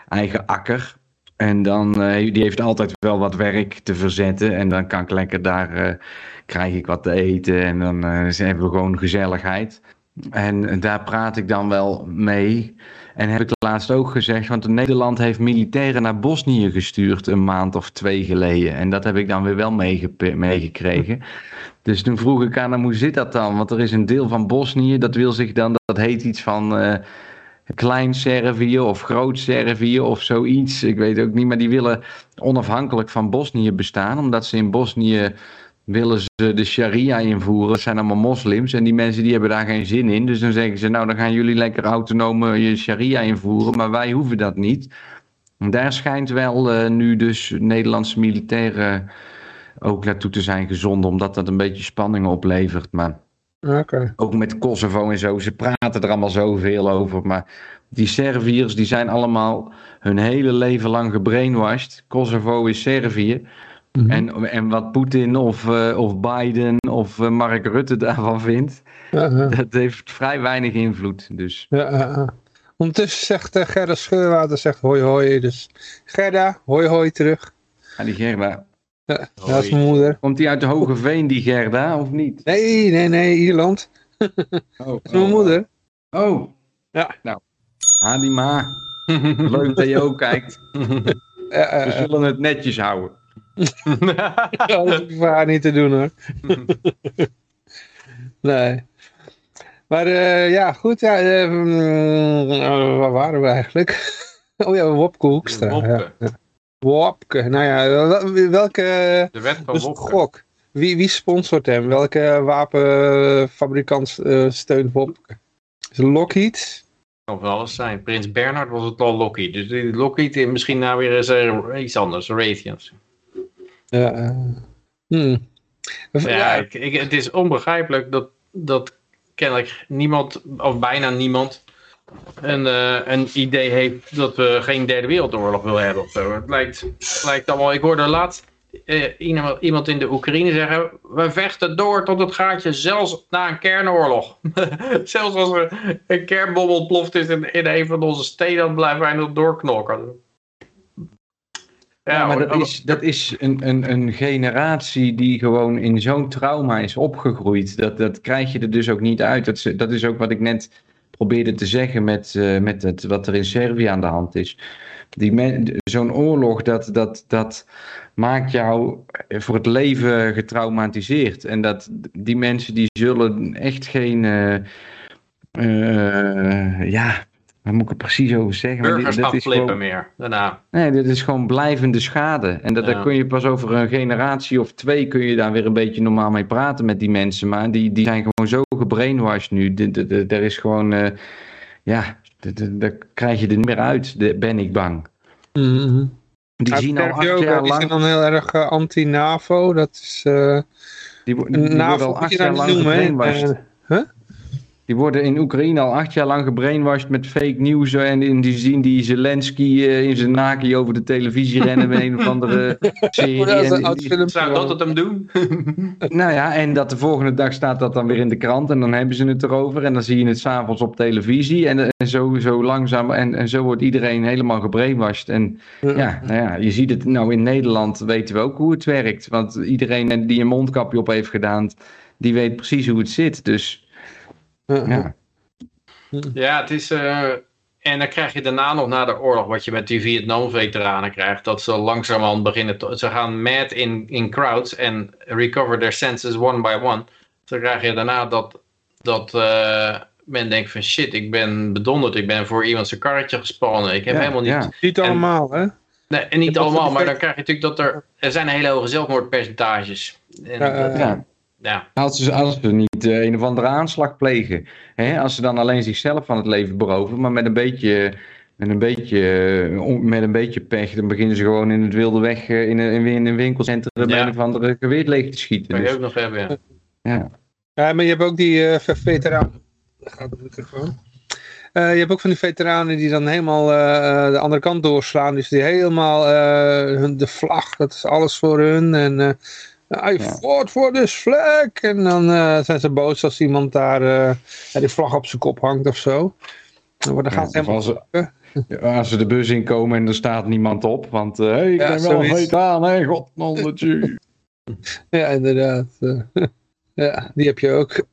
eigen akker. En dan, die heeft altijd wel wat werk te verzetten. En dan kan ik lekker daar, krijg ik wat te eten. En dan hebben we gewoon gezelligheid. En daar praat ik dan wel mee. En heb ik laatst ook gezegd, want Nederland heeft militairen naar Bosnië gestuurd een maand of twee geleden. En dat heb ik dan weer wel meegekregen. Dus toen vroeg ik aan hem, hoe zit dat dan? Want er is een deel van Bosnië, dat wil zich dan, dat heet iets van eh, klein Servië of groot Servië of zoiets. Ik weet ook niet, maar die willen onafhankelijk van Bosnië bestaan, omdat ze in Bosnië willen ze de sharia invoeren. Dat zijn allemaal moslims en die mensen die hebben daar geen zin in. Dus dan zeggen ze, nou dan gaan jullie lekker autonoom eh, je sharia invoeren, maar wij hoeven dat niet. Daar schijnt wel eh, nu dus Nederlandse militairen ook naartoe te zijn gezonden, omdat dat een beetje spanningen oplevert. Maar ook met Kosovo en zo, ze praten er allemaal zoveel over. Maar die Serviërs, die zijn allemaal hun hele leven lang gebrainwashed. Kosovo is Servië. Mhm. En, en wat Poetin of, eh, of Biden of eh, Mark Rutte daarvan vindt, *laughs* dat heeft vrij weinig invloed. Dus. Ondertussen zegt eh, Gerda Scheurwater zegt hoi hoi. Dus Gerda, hoi hoi terug. ja, die Gerda, Ja, dat is mijn moeder. komt die uit de Hoge Veen, die Gerda, of niet? Nee, nee, nee, Ierland. *laughs* Oh, Dat is mijn moeder. Oh. Ja. Nou, Hadima, *laughs* leuk dat je ook kijkt. We zullen het netjes houden. Ja, dat is voor haar niet te doen hoor. *laughs* nee. Maar eh, ja, goed. Ja, eh, mm, eh, waar waren we eigenlijk? *laughs* oh ja, Wopke Hoekstra. Ja. Wopke. Ja. Wopke. Nou ja, wel- welke... De wet van Dus Wopke. gok. Wie, wie sponsort hem? Welke wapenfabrikant eh, steunt Wopke? Is het Lockheed? Kan van alles zijn. Prins Bernhard was het al Lockheed. Dus die Lockheed en misschien nou weer eens iets anders. Raytheons. Ja. eh, hmm. Ja, Ja, ik, ik- het is onbegrijpelijk dat, dat kennelijk niemand, of bijna niemand, een, eh, een idee heeft dat we geen derde wereldoorlog willen hebben. Of zo. Het lijkt, lijkt allemaal, ik hoorde laatst iemand, iemand in de Oekraïne zeggen, we vechten door tot het gaatje, zelfs na een kernoorlog. *laughs* zelfs als er een kernbom ontploft is in, in een van onze steden, dan blijven wij nog doorknokken. Ja, maar dat is, dat is een, een, een generatie die gewoon in zo'n trauma is opgegroeid. Dat, dat krijg je er dus ook niet uit. Dat is, dat is ook wat ik net probeerde te zeggen met, eh, met het, wat er in Servië aan de hand is. Zo'n oorlog, dat, dat, dat maakt jou voor het leven getraumatiseerd. En dat, die mensen die zullen echt geen... eh, eh, ja, waar moet ik het precies over zeggen? Maar die- burgerschap is flippen gewoon- meer. Daarna. Nee, dit is gewoon blijvende schade. En dat, Ja. daar kun je pas over een generatie of twee kun je daar weer een beetje normaal mee praten met die mensen. Maar die, die zijn gewoon zo gebrainwashed nu. De- de- de- Er is gewoon, eh, ja, daar krijg je er niet meer uit, de, ben ik bang. Mhm. Die Ja, zien al acht ook, jaar die zijn lang, dan heel erg eh, anti-NAVO. Dat is... eh die, die NAVO al moet acht je jaar nou lang noemen, hè? gebrainwashed. Die worden in Oekraïne al acht jaar lang gebrainwashed met fake nieuws. En in die zien die Zelensky eh, in zijn naki over de televisie rennen met een of andere *laughs* serie. Ja, dat En die- Zou dat het hem doen? *laughs* Nou ja, en dat de volgende dag staat dat dan weer in de krant en dan hebben ze het erover en dan zie je het s'avonds op televisie en, en zo, zo langzaam en, en zo wordt iedereen helemaal gebrainwashed. En ja, nou ja, je ziet het nou in Nederland weten we ook hoe het werkt, want iedereen die een mondkapje op heeft gedaan, die weet precies hoe het zit. Dus Ja. ja, het is. eh, en dan krijg je daarna nog na de oorlog, wat je met die Vietnam-veteranen krijgt, dat ze langzamerhand beginnen. te- ze gaan mad in, in crowds en recover their senses one by one. Dan krijg je daarna dat, dat eh, men denkt: van shit, ik ben bedonderd, ik ben voor iemand zijn karretje gespannen. Ik heb Ja, helemaal niet. ja. Niet allemaal, hè? Nee, en niet allemaal, maar dan krijg je natuurlijk dat er. Er zijn hele hoge zelfmoordpercentages. En, ja. Ja. Als ze, als ze niet eh, een of andere aanslag plegen. Hè? Als ze dan alleen zichzelf van het leven beroven, maar met een beetje, met een beetje, eh, met een beetje pech, dan beginnen ze gewoon in het wilde weg eh, in een, in een winkelcentrum Ja. een of andere geweer leeg te schieten. kan je Dus, ook nog hebben. Ja. ja. Ja, maar je hebt ook die eh veteraan. Gaat. Eh, je hebt ook van die veteranen die dan helemaal eh, de andere kant doorslaan. Dus die helemaal eh, hun, de vlag, dat is alles voor hun. En eh I Ja. fought for this flag. En dan eh, zijn ze boos als iemand daar eh, die vlag op zijn kop hangt of zo. Dan wordt- ze Ja, helemaal... als, ze, ja, als ze de bus inkomen en er staat niemand op, want eh, hey, ik Ja, ben wel veteraan, hè, god *laughs* dat je. Ja, inderdaad. *laughs* ja, die heb je ook.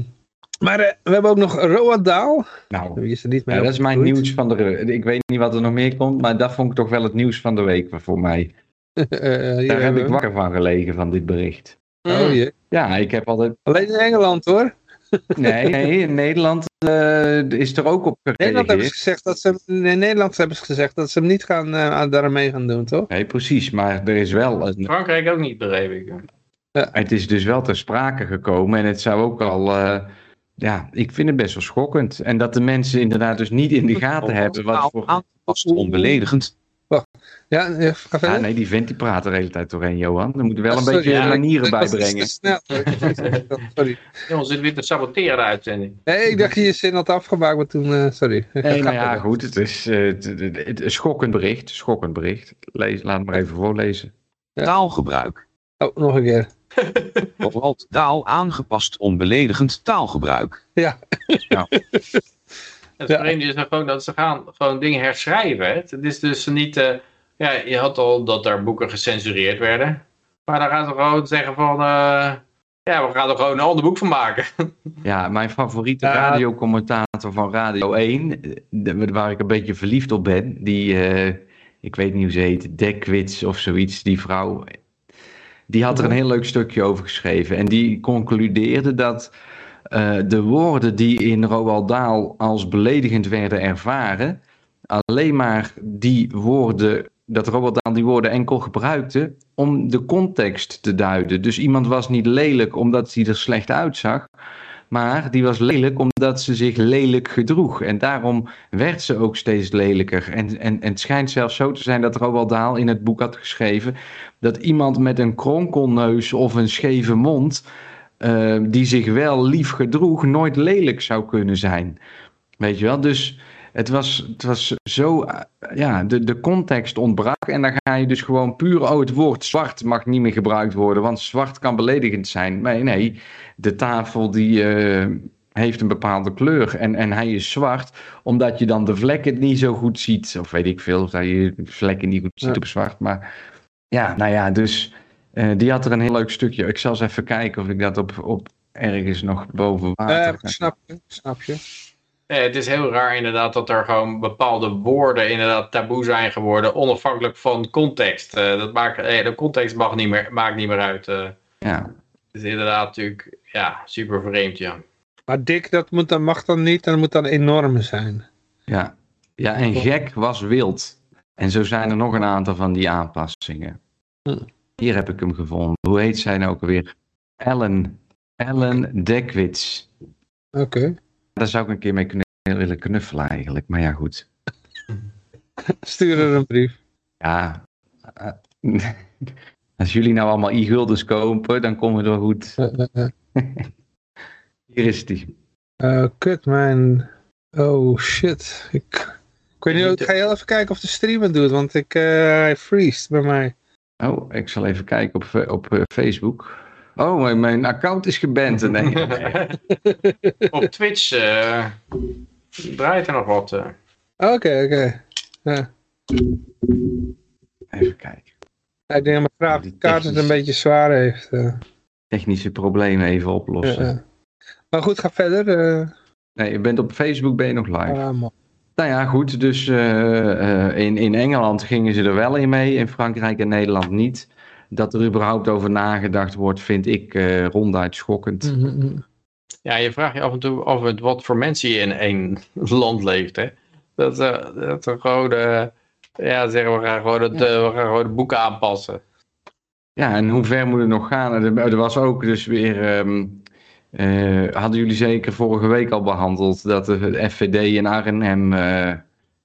*clears throat* maar we hebben ook nog Roald Dahl. Nou, is er niet mee ja, dat is mijn nieuws van de... Ik weet niet wat er nog meer komt, maar dat vond ik toch wel het nieuws van de week voor mij. *laughs* Eh, Daar heb ik wakker van gelegen, van dit bericht. Oh, jee. Ja, ik heb altijd Alleen in Engeland hoor. *laughs* Nee, nee in Nederland eh, is er ook op In Nederland hebben ze gereageerd. gezegd dat ze in Nederland hebben ze gezegd dat ze hem niet gaan uh, daarmee gaan doen, toch? Nee, precies. Maar er is wel. Een, Frankrijk ook niet, begreep ik. het is dus wel ter sprake gekomen. En het zou ook al. eh, ja, ik vind het best wel schokkend. En dat de mensen inderdaad dus niet in de *laughs* gaten hebben. Wat voor. Onbeledigend. Ja, nee, die vent die praat de hele tijd doorheen, Johan. Er moeten wel een sorry, beetje ja, manieren te snel. Sorry. Jongens, zit weer te saboteren de uitzending. Nee, ik dacht dat je je zin had afgemaakt, maar toen, uh, sorry. Nee, nou ja, goed. Het is uh, het, het, het, een schokkend bericht. Schokkend bericht. Lees, laat maar even voorlezen. Ja. Taalgebruik. Oh, nog een keer. *laughs* Vooral taal aangepast onbeledigend taalgebruik. Ja. ja. *laughs* Het ja. vreemde is gewoon dat ze gaan gewoon dingen herschrijven. Hè? Het is dus niet... Uh, ja, je had al dat daar boeken gecensureerd werden. Maar dan gaan ze gewoon zeggen van... Uh, ja, we gaan er gewoon een ander boek van maken. *laughs* Ja, mijn favoriete radiocommentator van Radio 1, waar ik een beetje verliefd op ben, die, uh, ik weet niet hoe ze heet, Dekwits of zoiets, die vrouw, die had er een heel leuk stukje over geschreven. En die concludeerde dat uh, de woorden die in Roald Dahl als beledigend werden ervaren, alleen maar die woorden, dat Dahl die woorden enkel gebruikte om de context te duiden. Dus iemand was niet lelijk omdat hij er slecht uitzag, maar die was lelijk omdat ze zich lelijk gedroeg. En daarom werd ze ook steeds lelijker. En, en, en het schijnt zelfs zo te zijn dat Roald Dahl in het boek had geschreven dat iemand met een kronkelneus of een scheve mond, uh, die zich wel lief gedroeg, nooit lelijk zou kunnen zijn. Weet je wel, dus het was, het was zo, ja, de, de context ontbrak en dan ga je dus gewoon puur, oh het woord zwart mag niet meer gebruikt worden, want zwart kan beledigend zijn. Maar nee, de tafel die, uh, heeft een bepaalde kleur en, en hij is zwart, omdat je dan de vlekken niet zo goed ziet. Of weet ik veel, of dat je vlekken niet goed ziet Ja. op zwart. Maar ja, nou ja, dus eh, die had er een heel leuk stukje. Ik zal eens even kijken of ik dat op, op ergens nog boven water Eh, kan- snap je, snap je. Eh, het is heel raar inderdaad dat er gewoon bepaalde woorden inderdaad taboe zijn geworden, onafhankelijk van context. Eh, dat maakt, eh, de context mag niet meer, maakt niet meer uit. eh. Ja, het is inderdaad natuurlijk ja, super vreemd, ja. Maar dik, dat moet dan, mag dan niet, dat moet dan enorm zijn. ja. ja, en gek was wild. En zo zijn er nog een aantal van die aanpassingen. Hm. Hier heb ik hem gevonden. Hoe heet zij nou ook alweer? Ellen. Ellen Dekwits. Oké. Daar zou ik een keer mee kunnen, willen knuffelen eigenlijk. Maar ja, goed. *laughs* Stuur er een brief. Ja. eh, *laughs* Als jullie nou allemaal i-guldens kopen, dan komen we er goed. Eh, eh. *laughs* Hier is die. Eh, kut, mijn... Oh, shit. Ik, ik weet niet, ik ga heel even kijken of de stream het doet, want ik, eh hij freest bij mij. Oh, ik zal even kijken op, op Facebook. Oh, mijn- mijn account is geband. *laughs* Nee. Op Twitch eh, draait er nog wat. eh. Oké, oké. Ja. Even kijken. Ik denk dat mijn grafische kaart het een beetje zwaar heeft. eh. Technische problemen even oplossen. ja. Maar goed, ga verder. eh. Nee, je bent op Facebook ben je nog live. Ah, man. Nou ja, goed. Dus eh, eh, in, in Engeland gingen ze er wel in mee. In Frankrijk en Nederland niet. Dat er überhaupt over nagedacht wordt, vind ik eh, ronduit schokkend. Mhm, mhm. Ja, je vraagt je af en toe af wat voor mensen je in één *laughs* land leeft. Hè? Dat, eh, dat er gewoon, eh, ja, zeggen we gaan gewoon het, we gaan gewoon de boeken aanpassen. Ja, en hoe ver moet het nog gaan? Er, er was ook dus weer. ehm, eh, hadden jullie zeker vorige week al behandeld dat de FVD in Arnhem.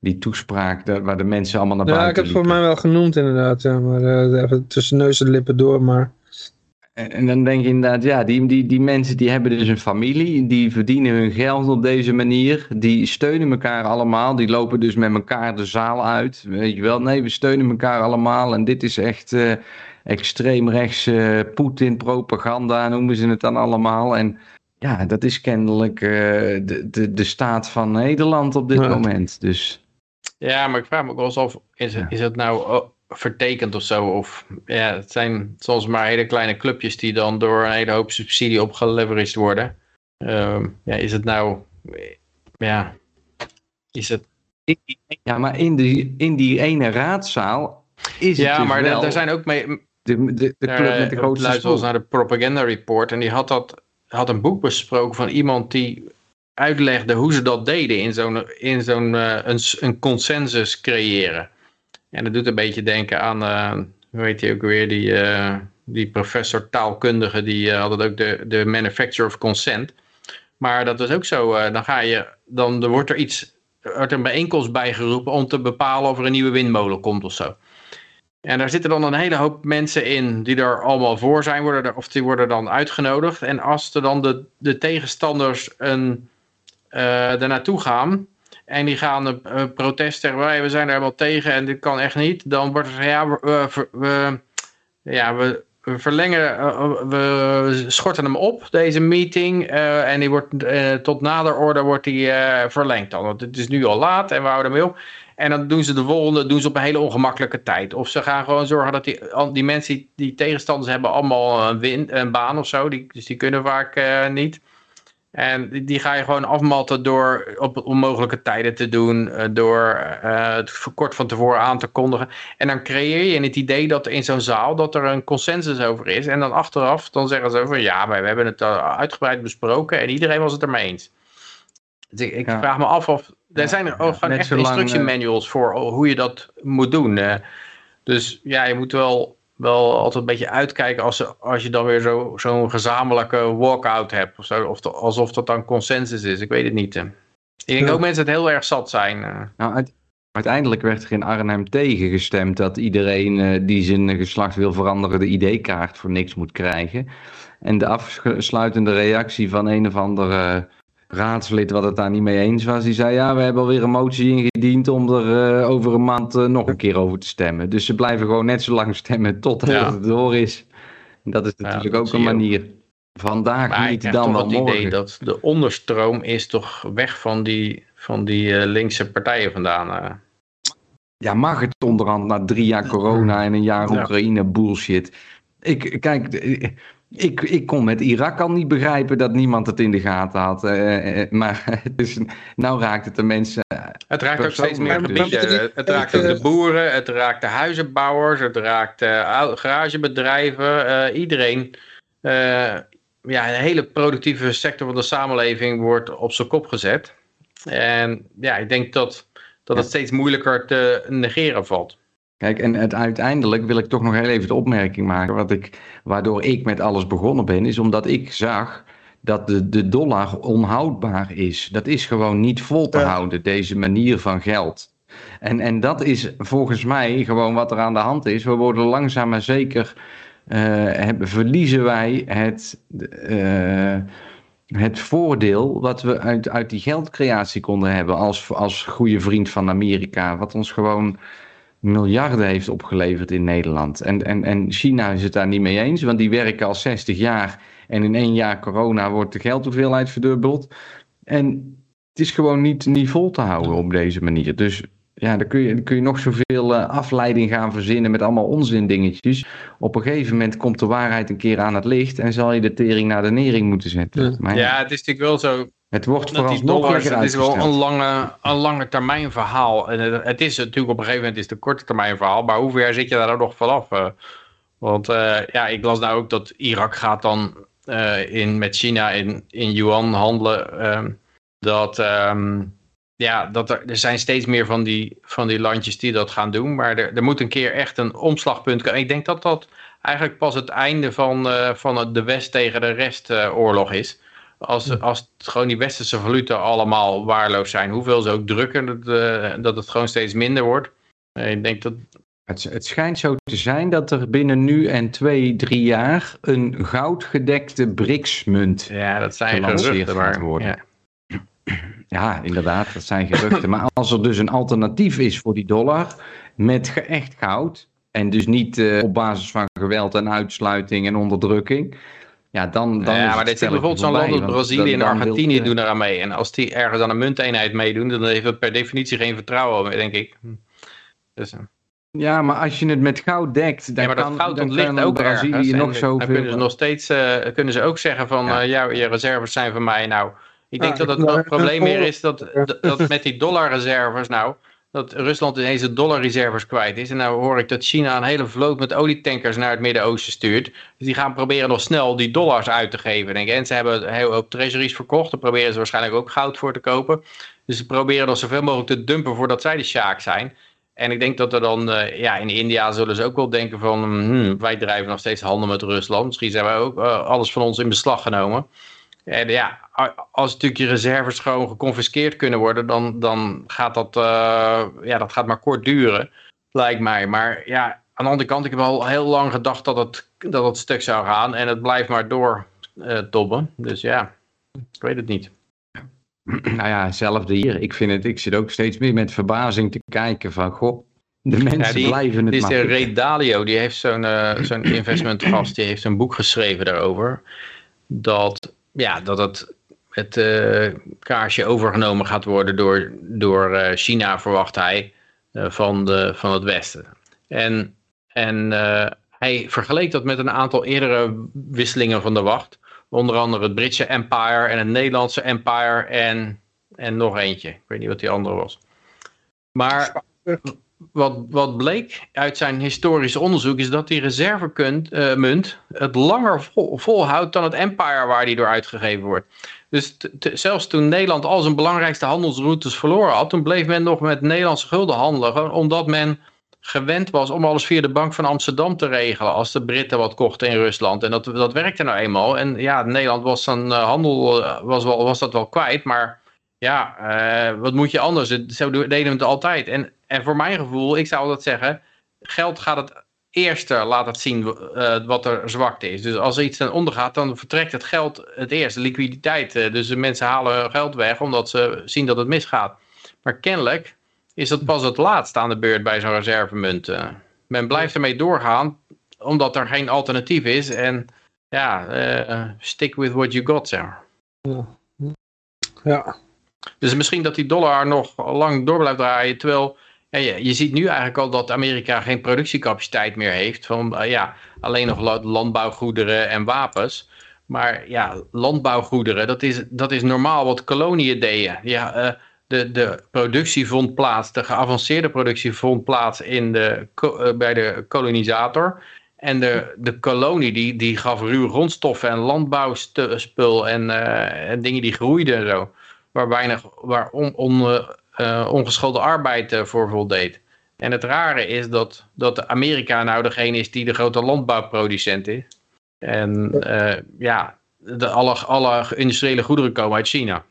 Eh, die toespraak waar de mensen allemaal naar Ja, ik buiten heb het voor mij wel genoemd inderdaad. Ja, maar eh, even tussen neus en lippen door. Maar En, en dan denk je inderdaad, ja, die, die, die mensen die hebben dus een familie, die verdienen hun geld op deze manier, die steunen elkaar allemaal, die lopen dus met elkaar de zaal uit, weet je wel, nee, we steunen elkaar allemaal en dit is echt eh extreemrechts eh Poetin-propaganda, noemen ze het dan allemaal. En ja, dat is kennelijk eh, de, de, de staat van Nederland op dit Ja. moment, dus... Ja, maar ik vraag me ook wel eens af, is, het- Ja. is het nou oh, vertekend of zo? Of ja, het zijn soms maar hele kleine clubjes die dan door een hele hoop subsidie opgeleveraged worden. Ehm, ja, is het nou, ja, is het... Ja, maar in die, in die ene raadzaal is het Ja, dus maar wel er zijn ook mee, de, de, de club Eh, met de grootste luister stoel. eens naar de Propaganda Report. En die had, dat, had een boek besproken van iemand die uitlegde hoe ze dat deden in zo'n in zo'n eh, een, een consensus creëren. En dat doet een beetje denken aan, eh, hoe heet die ook weer, die, eh, die professor taalkundige, die had het ook de, de manufacture of consent. Maar dat is ook zo, dan ga je, dan er wordt er iets, wordt een bijeenkomst bijgeroepen om te bepalen of er een nieuwe windmolen komt of zo. En daar zitten dan een hele hoop mensen in die er allemaal voor zijn, worden of die worden dan uitgenodigd. En als er dan de, de tegenstanders een, er naartoe gaan en die gaan een, een protest zeggen, wij we zijn er helemaal tegen en dit kan echt niet, dan wordt er ja, we, we, ja, we, verlengen, eh, we schorten hem op, deze meeting, eh, en die wordt eh, tot nader orde wordt die eh, verlengd dan. Want het is nu al laat en we houden hem op. En dan doen ze de volgende doen ze op een hele ongemakkelijke tijd. Of ze gaan gewoon zorgen dat die, die mensen die, tegenstanders hebben allemaal een, win, een baan of zo. Die, dus die kunnen vaak eh, niet. En die, die ga je gewoon afmatten door op onmogelijke tijden te doen. eh, door eh, het kort van tevoren aan te kondigen. En dan creëer je het idee dat in zo'n zaal dat er een consensus over is. En dan achteraf dan zeggen ze van ja, maar we hebben het eh, uitgebreid besproken. En iedereen was het ermee eens. Dus ik, ik Ja. vraag me af of... Er Ja, zijn er ja, ook gewoon echt instructiemanuals voor hoe je dat moet doen. dus ja, je moet wel, wel altijd een beetje uitkijken als, als je dan weer zo- zo'n gezamenlijke walkout hebt. Of zo, of de- alsof dat dan consensus is. Ik weet het niet. Ik denk Ja. ook mensen het heel erg zat zijn. eh. Nou, uit- uiteindelijk werd er in Arnhem tegengestemd dat iedereen eh, die zijn geslacht wil veranderen de ID-kaart voor niks moet krijgen. En de afsluitende reactie van een of ander eh, raadslid wat het daar niet mee eens was, die zei ja, we hebben alweer een motie ingediend om er eh, over een maand eh, nog een keer over te stemmen. Dus ze blijven gewoon net zo lang *laughs* stemmen Ja. het door is. En dat is Ja, natuurlijk dat ook een ook. manier. Vandaag Maar niet, heb dan wel het idee morgen. dat de onderstroom is toch weg van die, van die eh, linkse partijen vandaan. eh. Ja, mag het onderhand na drie jaar corona en een jaar Ja. Oekraïne bullshit. Ik, kijk, ik, ik kon met Irak al niet begrijpen dat niemand het in de gaten had. eh, eh, maar *laughs* het is, nou raakt het de mensen. Het raakt ook steeds meer dus. gebieden. Het raakt ook de boeren, het raakt de huizenbouwers, het raakt eh, garagebedrijven, eh, iedereen. Eh, ja, een hele productieve sector van de samenleving wordt op zijn kop gezet. En ja, ik denk dat, dat het steeds moeilijker te negeren valt. Kijk, en het, uiteindelijk wil ik toch nog heel even de opmerking maken. Wat ik, waardoor ik met alles begonnen ben, is omdat ik zag dat de, de dollar onhoudbaar is. Dat is gewoon niet vol te Ja. houden, deze manier van geld. En, en dat is volgens mij gewoon wat er aan de hand is. We worden langzaam maar zeker, eh, hebben, verliezen wij het, eh, het voordeel wat we uit, uit die geldcreatie konden hebben als, als goede vriend van Amerika. Wat ons gewoon miljarden heeft opgeleverd in Nederland. En, en, en China is het daar niet mee eens, want die werken al 60 jaar en in één jaar corona wordt de geldhoeveelheid verdubbeld. En het is gewoon niet, niet vol te houden op deze manier. Dus ja, dan kun je, dan kun je nog zoveel eh, afleiding gaan verzinnen met allemaal onzin dingetjes. Op een gegeven moment komt de waarheid een keer aan het licht en zal je de tering naar de nering moeten zetten. Ja. Maar ja, Ja, het is natuurlijk wel zo het wordt vooralsnog lekker het is wel een lange, een lange termijn verhaal. En het, het is natuurlijk op een gegeven moment is het een korte termijn verhaal, maar hoe ver zit je daar nou nog vanaf? eh? want eh, ja, ik las nou ook dat Irak gaat dan eh, in, met China in, in yuan handelen. ehm, dat, ehm, ja, dat er, er zijn steeds meer van die, van die landjes die dat gaan doen, maar er, er moet een keer echt een omslagpunt komen. Ik denk dat dat eigenlijk pas het einde van, eh, van de West tegen de rest eh, oorlog is. Als, als gewoon die westerse valuta allemaal waarloos zijn, hoeveel ze ook drukken, dat, eh, dat het gewoon steeds minder wordt. Eh, ik denk dat, Het, het schijnt zo te zijn dat er binnen nu en twee, drie jaar een goudgedekte BRICS-munt. ja, dat zijn geruchten, maar worden. ja. Ja, inderdaad, dat zijn geruchten. maar als er dus een alternatief is voor die dollar met echt goud. En dus niet eh, op basis van geweld en uitsluiting en onderdrukking. Ja, dan, dan is ja, maar dit zit spelletje bijvoorbeeld zo'n land als Brazilië en dan- dan Argentinië doen eraan mee. En als die ergens aan een munteenheid meedoen, dan heeft het per definitie geen vertrouwen, denk ik. Dus, eh, Ja, maar als je het met goud dekt, dan ja, maar dat kan, goud dan ook Brazilië ergens. Nog dan zoveel... kunnen ze nog steeds eh, kunnen ze ook zeggen van Ja. ja. je reserves zijn van mij. Nou, ik denk dat het, het probleem meer is dat, dat, dat met die dollarreserves nou, dat Rusland ineens de dollarreserves kwijt is. En nou hoor ik dat China een hele vloot met olietankers naar het Midden-Oosten stuurt. Dus die gaan proberen nog snel die dollars uit te geven. Denk. En ze hebben heel hoop treasuries verkocht. Daar proberen ze waarschijnlijk ook goud voor te kopen. Dus ze proberen nog zoveel mogelijk te dumpen voordat zij de sjaak zijn. En ik denk dat er dan, eh, ja, in India zullen ze ook wel denken van, hmm, wij drijven nog steeds handel met Rusland. Misschien zijn wij ook eh, alles van ons in beslag genomen. En ja, als natuurlijk je reserves gewoon geconfiskeerd kunnen worden, dan, dan gaat dat, eh, ja, dat gaat maar kort duren, lijkt mij. Maar ja, aan de andere kant, ik heb al heel lang gedacht dat het, dat het stuk zou gaan en het blijft maar door eh tobben. Dus ja, ik weet het niet. *clears throat* Nou ja, hetzelfde hier. Ik, vind het, ik zit ook steeds meer met verbazing te kijken van, goh, de mensen Ja, die- blijven het Dit is de. Ray Dalio, die heeft zo'n eh, zo'n investmentgast, die heeft een boek geschreven daarover. Dat, ja, dat het, het eh, kaarsje overgenomen gaat worden door, door eh, China, verwacht hij, eh, van, de, van het Westen. En, en hij vergeleek dat met een aantal eerdere wisselingen van de wacht. Onder andere het Britse Empire en het Nederlandse Empire en, en nog eentje. Ik weet niet wat die andere was. Maar wat, wat bleek uit zijn historisch onderzoek is dat die reservemunt het langer vol, volhoudt dan het empire waar die door uitgegeven wordt. Dus zelfs toen Nederland al zijn belangrijkste handelsroutes verloren had, toen bleef men nog met Nederlandse gulden handelen. Omdat men gewend was om alles via de Bank van Amsterdam te regelen als de Britten wat kochten in Rusland. En dat, dat werkte nou eenmaal. En ja, Nederland was zijn eh, handel eh, was, wel, was dat wel kwijt, maar ja, eh, wat moet je anders? Zo deden we het altijd. En, en voor mijn gevoel, ik zou altijd zeggen, geld gaat het eerste laat het zien eh, wat er zwakte is. Dus als er iets ten onder gaat, dan vertrekt het geld het eerst, de liquiditeit. Eh, dus de mensen halen hun geld weg omdat ze zien dat het misgaat. Maar kennelijk is dat pas het laatst aan de beurt bij zo'n reservemunt. eh. men blijft ermee doorgaan, omdat er geen alternatief is. En ja, eh, stick with what you got, zeg maar. Ja. Dus misschien dat die dollar nog lang door blijft draaien, terwijl ja, je, je ziet nu eigenlijk al dat Amerika geen productiecapaciteit meer heeft van eh, ja, alleen nog la- landbouwgoederen en wapens. Maar ja, landbouwgoederen, dat is, dat is normaal wat koloniën deden. Ja, eh, de, de productie vond plaats, de geavanceerde productie vond plaats in de, eh, bij de kolonisator. En de, de kolonie die, die gaf ruwe grondstoffen en landbouwspul en, en dingen die groeiden en zo. Waar weinig, waar on, eh, eh, ongeschoolde arbeid eh, voor voldeed. En het rare is dat, dat Amerika nou degene is die de grote landbouwproducent is. En eh, ja, de, alle, alle industriële goederen komen uit China.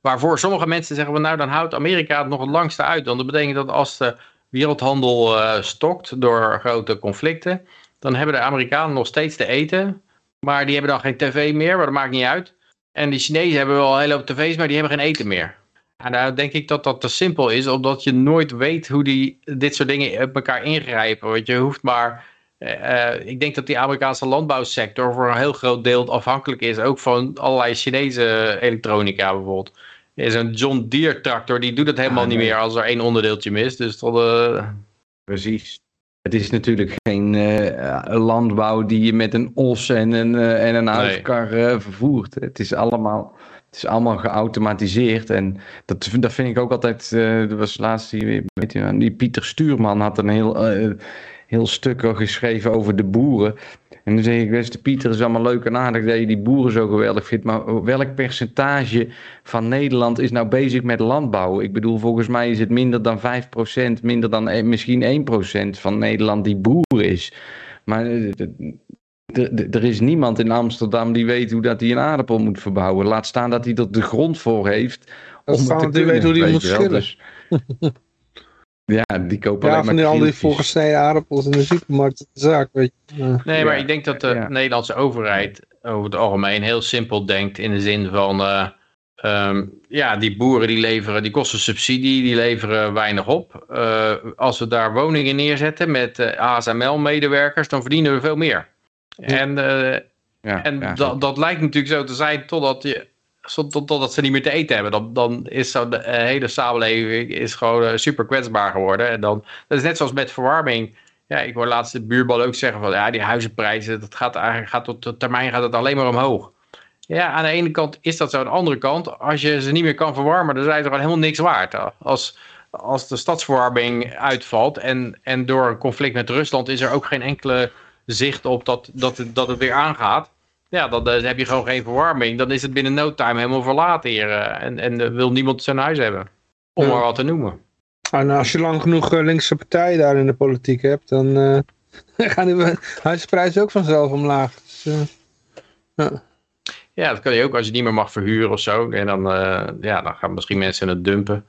Waarvoor sommige mensen zeggen, van, nou dan houdt Amerika het nog het langste uit. Want dat betekent dat als de wereldhandel stokt door grote conflicten, dan hebben de Amerikanen nog steeds te eten. Maar die hebben dan geen tv meer, maar dat maakt niet uit. En de Chinezen hebben wel een hele hoop tv's, maar die hebben geen eten meer. En nou denk ik dat dat te simpel is, omdat je nooit weet hoe die, dit soort dingen op elkaar ingrijpen. Want je hoeft maar... eh, eh, ik denk dat die Amerikaanse landbouwsector voor een heel groot deel afhankelijk is. Ook van allerlei Chinese elektronica bijvoorbeeld. Er is een John Deere tractor, die doet het helemaal Ah, niet meer als er één onderdeeltje mist. Dus eh, Precies. Het is natuurlijk geen eh, landbouw die je met een os en een, eh, en een huiskar eh, vervoert. Het is allemaal, het is allemaal geautomatiseerd. En dat, dat vind ik ook altijd. eh er was laatst die, weet je, die Pieter Stuurman had een heel, eh, heel stuk geschreven over de boeren. En dan zeg ik, beste Pieter, is allemaal leuk en aardig dat je die boeren zo geweldig vindt. Maar welk percentage van Nederland is nou bezig met landbouw? Ik bedoel, volgens mij is het minder dan 5%, minder dan eh, misschien 1% van Nederland die boer is. Maar eh, er is niemand in Amsterdam die weet hoe dat hij een aardappel moet verbouwen. Laat staan dat hij er de grond voor heeft. Om staan te hij kunnen, weet hoe die weet moet schillen. Dus- *laughs* ja, die kopen Ja, alleen van maar die al die voorgesneden aardappels in de supermarkt, de zaak, weet je. Ja. Nee, maar Ja, ik denk dat de ja. Nederlandse overheid over het algemeen heel simpel denkt in de zin van, eh, ehm, ja, die boeren die leveren, die kosten subsidie, die leveren weinig op. Eh, als we daar woningen neerzetten met eh, ASML-medewerkers, dan verdienen we veel meer. En, eh, Ja, en ja, dat, dat lijkt natuurlijk zo te zijn totdat, je, tot- totdat ze niet meer te eten hebben. Dan, dan is zo de eh, hele samenleving is gewoon eh, super kwetsbaar geworden. En dan, dat is net zoals met verwarming. Ja, ik hoor laatst de buurman ook zeggen van ja, die huizenprijzen, dat gaat eigenlijk gaat op de termijn gaat het alleen maar omhoog. Ja, aan de ene kant is dat zo. Aan de andere kant, als je ze niet meer kan verwarmen, dan zijn ze gewoon helemaal niks waard. Als, als de stadsverwarming uitvalt en, en door een conflict met Rusland is er ook geen enkele zicht op dat, dat, het, dat het weer aangaat. Ja, dan heb je gewoon geen verwarming. Dan is het binnen no time helemaal verlaten hier. eh, en en eh, wil niemand zijn huis hebben. Om Ja. maar wat te noemen. En als je lang genoeg eh, linkse partijen daar in de politiek hebt, dan *laughs* gaan de huisprijzen ook vanzelf omlaag. Dus, ja. Ja, dat kan je ook als je niet meer mag verhuren of zo. En dan, ja, dan gaan misschien mensen het dumpen.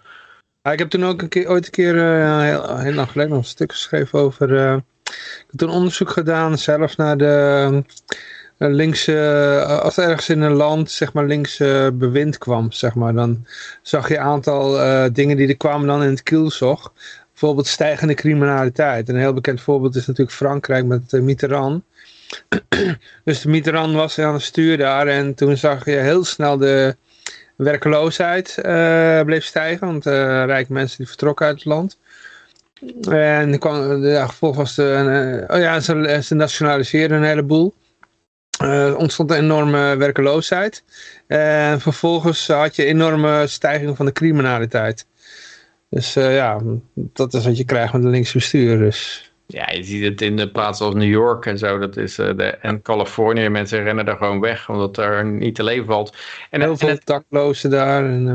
Ja, ik heb toen ook een keer, ooit een keer, heel, heel lang geleden, nog een stuk geschreven over... ik heb toen onderzoek gedaan zelf naar de eh, linkse... eh, als er ergens in een land, zeg maar, links eh, bewind kwam, zeg maar, dan zag je een aantal eh, dingen die er kwamen dan in het kielzog. Bijvoorbeeld stijgende criminaliteit. En een heel bekend voorbeeld is natuurlijk Frankrijk met eh, Mitterrand. *clears throat* dus de Mitterrand was aan het stuur daar en toen zag je heel snel de werkeloosheid eh, bleef stijgen, want rijke mensen die vertrokken uit het land. En kwam, ja, gevolg was de, eh, oh ja, ze, ze nationaliseerden een heleboel. Eh, Er ontstond een enorme werkeloosheid. En vervolgens had je enorme stijging van de criminaliteit. Dus eh, ja, dat is wat je krijgt met een links bestuur. Dus. Ja, je ziet het in de plaatsen als New York en zo. Dat is, eh, de, en Californië. Mensen rennen er gewoon weg omdat er niet te leven valt. En, Heel en veel het, daklozen daar. En,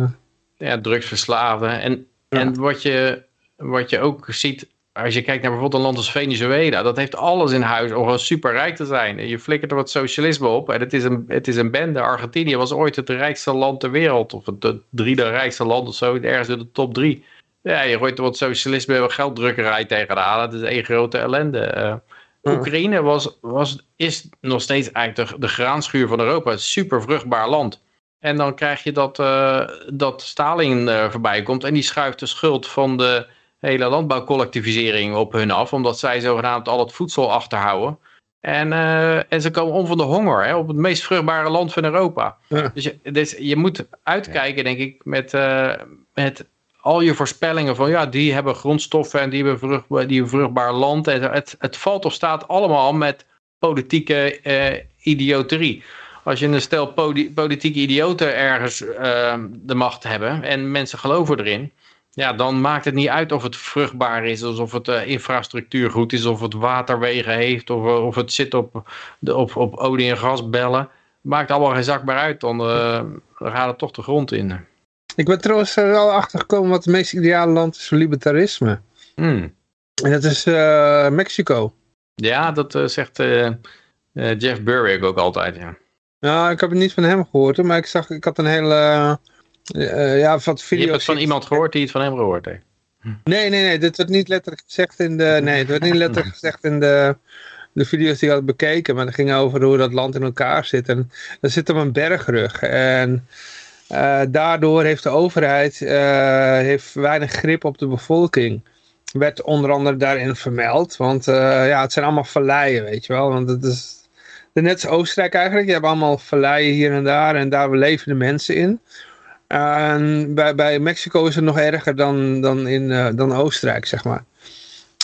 eh, ja, drugsverslaven. En, Ja. en wat, je, wat je ook ziet, als je kijkt naar bijvoorbeeld een land als Venezuela, dat heeft alles in huis om gewoon super rijk te zijn. Je flikkert er wat socialisme op en het is een, het is een bende. Argentinië was ooit het rijkste land ter wereld, of het, het drie rijkste land of zo, ergens in de top drie. Ja, je gooit er wat socialisme en gelddrukkerij tegenaan. Dat is één grote ellende. Eh. Oekraïne was, was, is nog steeds eigenlijk de, de graanschuur van Europa. Een super vruchtbaar land. En dan krijg je dat, eh, dat Stalin eh, voorbij komt en die schuift de schuld van de hele landbouwcollectivisering op hun af, omdat zij zogenaamd al het voedsel achterhouden. En, eh, en ze komen om van de honger hè, op het meest vruchtbare land van Europa. Ja. Dus, je, dus je moet uitkijken, denk ik, met, eh, met al je voorspellingen van ja, die hebben grondstoffen en die hebben, vruchtbaar, die hebben vruchtbaar land. En het, het valt of staat allemaal met politieke eh, idioterie. Als je een stel poli- politieke idioten ergens de macht hebben en mensen geloven erin, ja, dan maakt het niet uit of het vruchtbaar is, of het eh, infrastructuur goed is, of het waterwegen heeft, of, eh, of het zit op, de, op, op olie- en gasbellen. Maakt allemaal geen zak meer uit, dan, eh, dan gaat het toch de grond in. Ik ben trouwens er wel achter gekomen wat het meest ideale land is voor libertarisme. Hmm. En dat is eh, Mexico. Ja, dat eh, zegt eh, eh, Jeff Burwick ook altijd, ja. Nou, ik heb het niet van hem gehoord, hoor, maar ik zag, ik had een hele, eh, ja, wat Je video's. hebt het van iemand gehoord die het van hem gehoord heeft. Nee, nee, nee, dit werd niet letterlijk gezegd in de, nee, het werd niet letterlijk *laughs* gezegd in de, de video's die ik had bekeken, maar het ging over hoe dat land in elkaar zit. En er zit op een bergrug en eh, daardoor heeft de overheid eh, heeft weinig grip op de bevolking. Werd onder andere daarin vermeld, want ja, het zijn allemaal valleien, weet je wel, want het is net als Oostenrijk eigenlijk, je hebt allemaal valleien hier en daar en daar leven de mensen in. En bij, bij Mexico is het nog erger dan, dan, in, eh, dan Oostenrijk, zeg maar.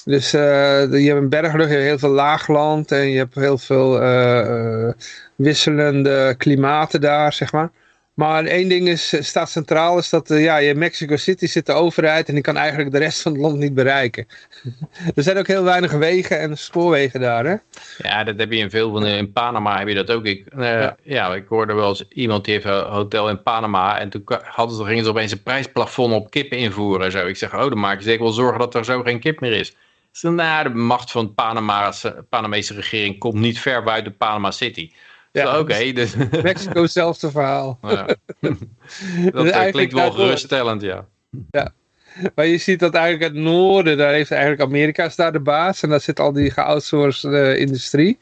Dus eh, je hebt een bergrug, je hebt heel veel laagland en je hebt heel veel eh, wisselende klimaten daar, zeg maar. Maar één ding is, eh, staat centraal, is dat eh, ja, in Mexico City zit de overheid en die kan eigenlijk de rest van het land niet bereiken. *laughs* er zijn ook heel weinig wegen en spoorwegen daar, hè? Ja, dat heb je in veel van in Panama heb je dat ook. Ik, eh, Ja. ja. ik hoorde wel eens iemand die heeft een hotel in Panama en toen hadden ze, gingen ze opeens een prijsplafond op kippen invoeren en zo. Ik zeg, oh, dan maak je zeker wel zorgen dat er zo geen kip meer is. Dus, nou, de macht van de Panama's- Panamese regering komt niet ver buiten Panama City. Ja, Ja, Oké, dus *laughs* Mexico, hetzelfde verhaal. *laughs* ja. *laughs* dat eh, eigenlijk klinkt wel geruststellend, ja. Maar je ziet dat eigenlijk het noorden, daar heeft eigenlijk Amerika is daar de baas. En daar zit al die geoutsourced eh, industrie.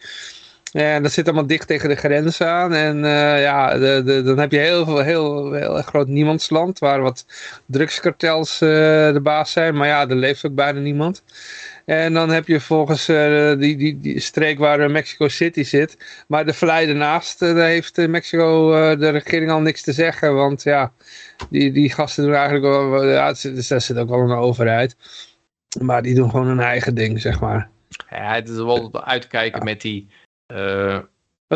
En dat zit allemaal dicht tegen de grens aan. En eh, ja, de, de, dan heb je heel, veel- heel, heel groot niemandsland. Waar wat drugskartels eh, de baas zijn. Maar ja, er leeft ook bijna niemand. En dan heb je volgens eh, die, die, die streek waar eh, Mexico City zit. Maar de vallei ernaast, eh, daar heeft Mexico de regering al niks te zeggen. Want ja, die, die gasten doen eigenlijk wel, ja, dus daar zit ook wel een overheid. Maar die doen gewoon hun eigen ding, zeg maar. Ja, het is wel uitkijken met die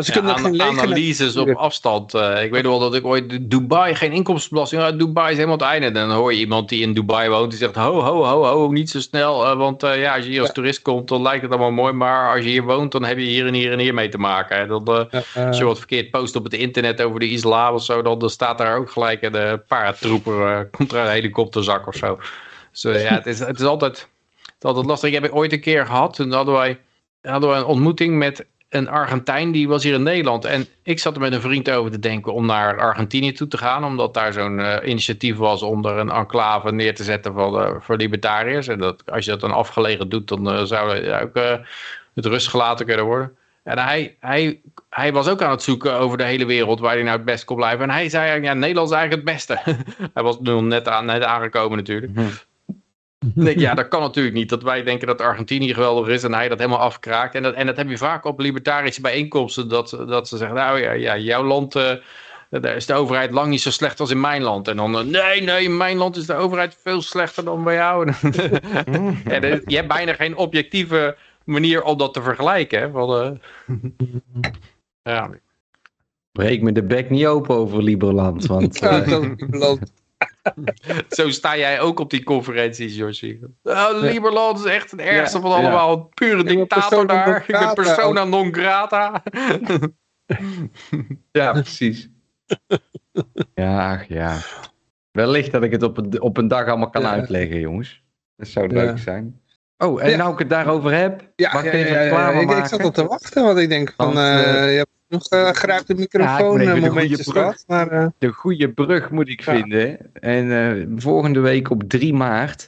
ze ja, kunnen geen analyses op afstand. Eh, ik weet wel dat ik ooit Dubai geen inkomstenbelasting. Dubai is helemaal het einde. Dan hoor je iemand die in Dubai woont die zegt ho ho ho ho niet zo snel, eh, want eh, ja als je hier als toerist komt dan lijkt het allemaal mooi, maar als je hier woont dan heb je hier en hier en hier mee te maken. hè. Eh, als je wat verkeerd post op het internet over de islam of zo, dan, dan staat daar ook gelijk een paratrooper, *laughs* komt er een helikopterzak of zo. Dus ja, het is, het is altijd, het is altijd lastig. Ik heb ooit een keer gehad, toen hadden wij, hadden wij een ontmoeting met een Argentijn, die was hier in Nederland. En ik zat er met een vriend over te denken om naar Argentinië toe te gaan, omdat daar zo'n eh, initiatief was om een enclave neer te zetten voor, eh, voor libertariërs. En dat, als je dat dan afgelegen doet, dan eh, zou er ook met rust gelaten kunnen worden. En hij, hij, hij was ook aan het zoeken over de hele wereld waar hij nou het best kon blijven. En hij zei, ja, Nederland is eigenlijk het beste. *laughs* hij was nu net, aan, net aangekomen natuurlijk. Denk, ja, dat kan natuurlijk niet. Dat wij denken dat Argentinië geweldig is en hij dat helemaal afkraakt. En dat, en dat heb je vaak op libertarische bijeenkomsten. Dat, dat ze zeggen, nou ja, ja jouw land, eh, daar is de overheid lang niet zo slecht als in mijn land. En dan, eh, nee, nee, in mijn land is de overheid veel slechter dan bij jou. *laughs* en, eh, je hebt bijna geen objectieve manier om dat te vergelijken. Hè? Want, eh, ja. Breek me de bek niet open over Liberland, want... ja, *laughs* Zo sta jij ook op die conferenties, Josie. Oh, Liberland is echt het ergste Ja, van allemaal. Pure dictator daar. Ik ben persona non grata. *laughs* ja, precies. *laughs* ja, ach, ja. Wellicht dat ik het op een, op een dag allemaal kan Ja. uitleggen, jongens. Dat zou Ja. leuk zijn. Oh, en Ja. nou ik het daarover heb, Ja, mag ik even ja, ja, reclame Ik, zat op te wachten, want ik denk van, Want, eh, eh, je hebt nog uh, grijp de Ja, microfoon goede brug. gehad. Maar eh, de goede brug moet ik Ja. vinden. En eh, volgende week op 3 maart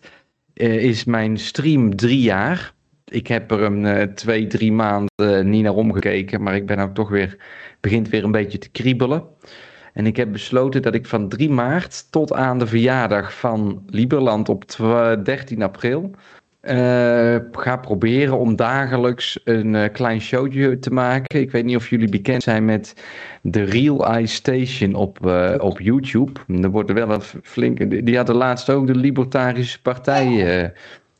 is mijn stream drie jaar. Ik heb er een twee, drie maanden niet naar omgekeken, maar ik ben ook toch weer, begint weer een beetje te kriebelen. En ik heb besloten dat ik van 3 maart tot aan de verjaardag van Liberland op twa- 13 april eh, ga proberen om dagelijks een eh, klein showtje te maken. Ik weet niet of jullie bekend zijn met de Real Eye Station op, eh, op YouTube. Er wordt er wel een flinke. Die die hadden laatst ook de Libertarische Partij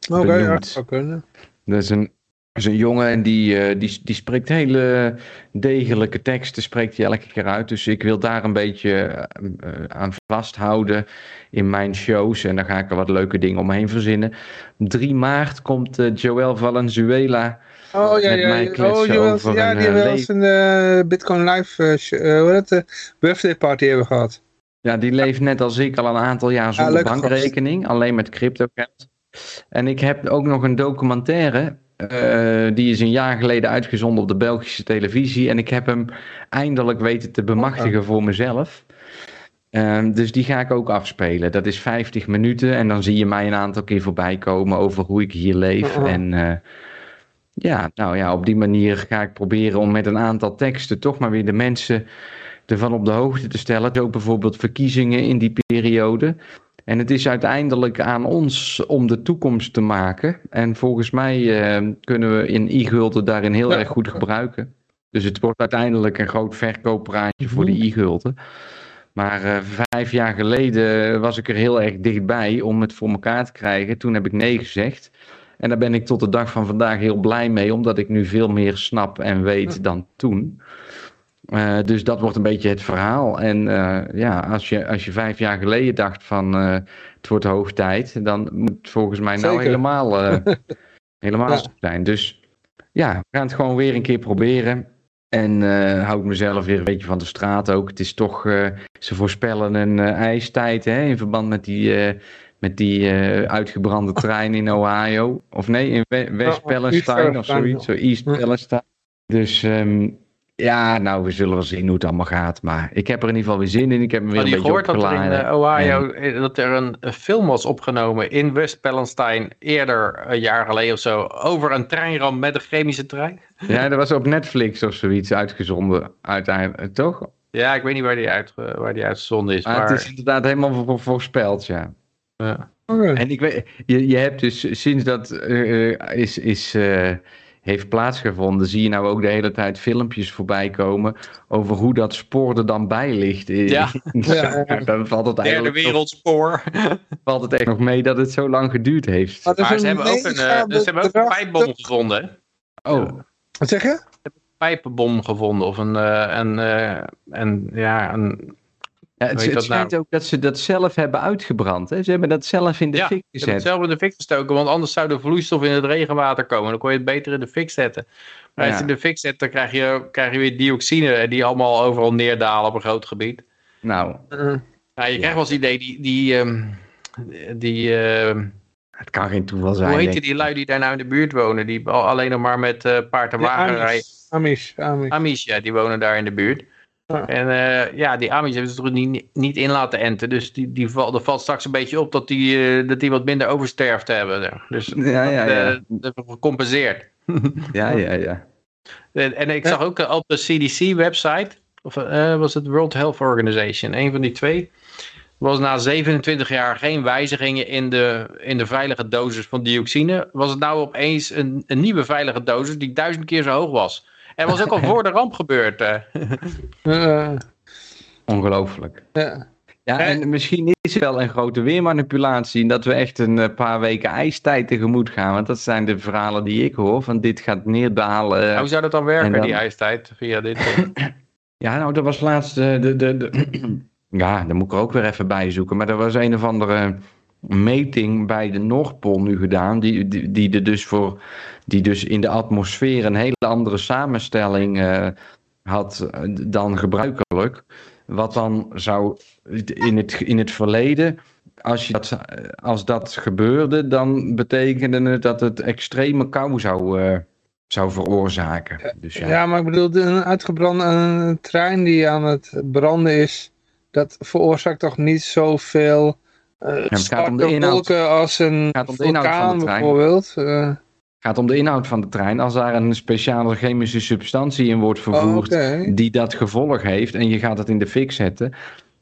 Oké, ja, benoemd. zou kunnen. Dat is een, dat is een jongen en die, eh, die, die spreekt hele degelijke teksten, spreekt hij elke keer uit. Dus ik wil daar een beetje eh, eh, aan vasthouden in mijn shows. En dan ga ik er wat leuke dingen omheen verzinnen. 3 maart komt eh, Joël Valenzuela. Oh ja, Met ja, mij ja. Oh, over ja, een, die wel eens een Bitcoin Live, birthday party hebben gehad. Ja, die leeft net als ik al een aantal jaar zonder gast. bankrekening, alleen met crypto. En ik heb ook nog een documentaire, eh, die is een jaar geleden uitgezonden op de Belgische televisie. En ik heb hem eindelijk weten te bemachtigen voor mezelf. Ehm, dus die ga ik ook afspelen. Dat is 50 minuten en dan zie je mij een aantal keer voorbij komen over hoe ik hier leef. En eh, ja, nou ja, op die manier ga ik proberen om met een aantal teksten toch maar weer de mensen ervan op de hoogte te stellen. Ook bijvoorbeeld verkiezingen in die periode. En het is uiteindelijk aan ons om de toekomst te maken. En volgens mij eh, kunnen we in e-gulden daarin heel Ja. erg goed gebruiken. Dus het wordt uiteindelijk een groot verkooppraatje voor de e-gulden. Maar eh, vijf jaar geleden was ik er heel erg dichtbij om het voor elkaar te krijgen. Toen heb ik nee gezegd. En daar ben ik tot de dag van vandaag heel blij mee, omdat ik nu veel meer snap en weet dan toen. Eh, dus dat wordt een beetje het verhaal. En eh, ja, als je, als je vijf jaar geleden dacht van eh, het wordt hoog tijd, dan moet het volgens mij nou Zeker. helemaal, *laughs* helemaal Ja. zijn. Dus ja, we gaan het gewoon weer een keer proberen. En hou ik mezelf weer een beetje van de straat ook. Het is toch, ze voorspellen een ijstijd hè, in verband met die, met die uitgebrande *laughs* trein in Ohio. Of nee, in We- West Palestine of zoiets. Zo East. Palestine. Dus ehm, ja, nou, we zullen wel zien hoe het allemaal gaat. Maar ik heb er in ieder geval weer zin in. Ik heb me weer Had een je beetje gehoord dat er in opgeladen. eh, Ohio eh, dat er een, een film was opgenomen in West Palestine eerder een jaar geleden of zo over een treinramp met een chemische trein? Ja, dat was op Netflix of zoiets uitgezonden uiteindelijk, toch? Ja, ik weet niet waar die, uit, eh, waar die uitgezonden is. Maar Maar, het is inderdaad helemaal voor- voorspeld, ja. ja. En ik weet, je, je hebt dus sinds dat eh, eh, is, is, eh, heeft plaatsgevonden, zie je nou ook de hele tijd filmpjes voorbij komen over hoe dat spoor er dan bij ligt. Ja. in *laughs* de Ja, zaak. Dan valt het Derde eigenlijk nog, wereldspoor. *laughs* valt het echt nog mee dat het zo lang geduurd heeft. Maar Maar ze een hebben ook een, eh, ze hebben ook een pijpbom gevonden. Oh, Wat zeg je? pijpenbom gevonden. Of een, eh, een, eh, een, ja, een... ja, het, Weet het dat schijnt nou? ook dat ze dat zelf hebben uitgebrand. Hè? Ze hebben dat zelf in de ja, fik ze hebben gezet. het zelf in de fik gestoken, want anders zou de vloeistof in het regenwater komen. Dan kon je het beter in de fik zetten. Maar als je in de fik zet, dan krijg je, krijg je weer dioxine die allemaal overal neerdalen op een groot gebied. Nou, Eh, Nou, je krijgt wel eens het idee, die, die, ehm, die ehm, het kan geen toeval zijn. hoe heet denk die lui die daar nou in de buurt wonen, die al- alleen nog maar met eh paard en wagen rijden. Amish. Amish. Amish. Amish, ja, die wonen daar in de buurt. En eh, ja, die Amish hebben ze er niet, niet in laten enten. Dus die, die val, er valt straks een beetje op dat die, eh, dat die wat minder oversterfte hebben. Dus Ja, ja, dat, eh, ja. dat we gecompenseerd. *laughs* Ja, ja, ja. En, en ik zag ook eh, op de CDC-website, of eh, was het World Health Organization, een van die twee, was na 27 jaar geen wijzigingen in de, in de veilige dosis van dioxine, was het nou opeens een, een nieuwe veilige dosis die duizend keer zo hoog was. En was ook al voor de ramp gebeurd. Eh, *laughs* Ongelooflijk. ja. Ja, Eh. en misschien is het wel een grote weermanipulatie. en Dat we echt een paar weken ijstijd tegemoet gaan. Want dat zijn de verhalen die ik hoor. Van dit gaat neerdalen. Hoe zou dat dan werken, dan- die ijstijd, via dit? *clears throat* Ja, nou, dat was laatst. de, de, de, *clears throat* ja, daar moet ik er ook weer even bij zoeken. Maar er was een of andere meting bij de Noordpool nu gedaan. Die, die, die, er dus voor, die dus in de atmosfeer een hele andere samenstelling eh, had eh, dan gebruikelijk. Wat dan zou in het, in het verleden. Als, je dat, als dat gebeurde, dan betekende het dat het extreme kou zou, eh, zou veroorzaken. Dus ja. Ja, maar ik bedoel, een uitgebrande een trein die aan het branden is, dat veroorzaakt toch niet zoveel uh, het gaat om de zwarte inhoud. wolken als een vulkaan trein. bijvoorbeeld. Eh, Het gaat om de inhoud van de trein. Als daar een speciale chemische substantie in wordt oh, vervoerd Oké. die dat gevolg heeft en je gaat het in de fik zetten,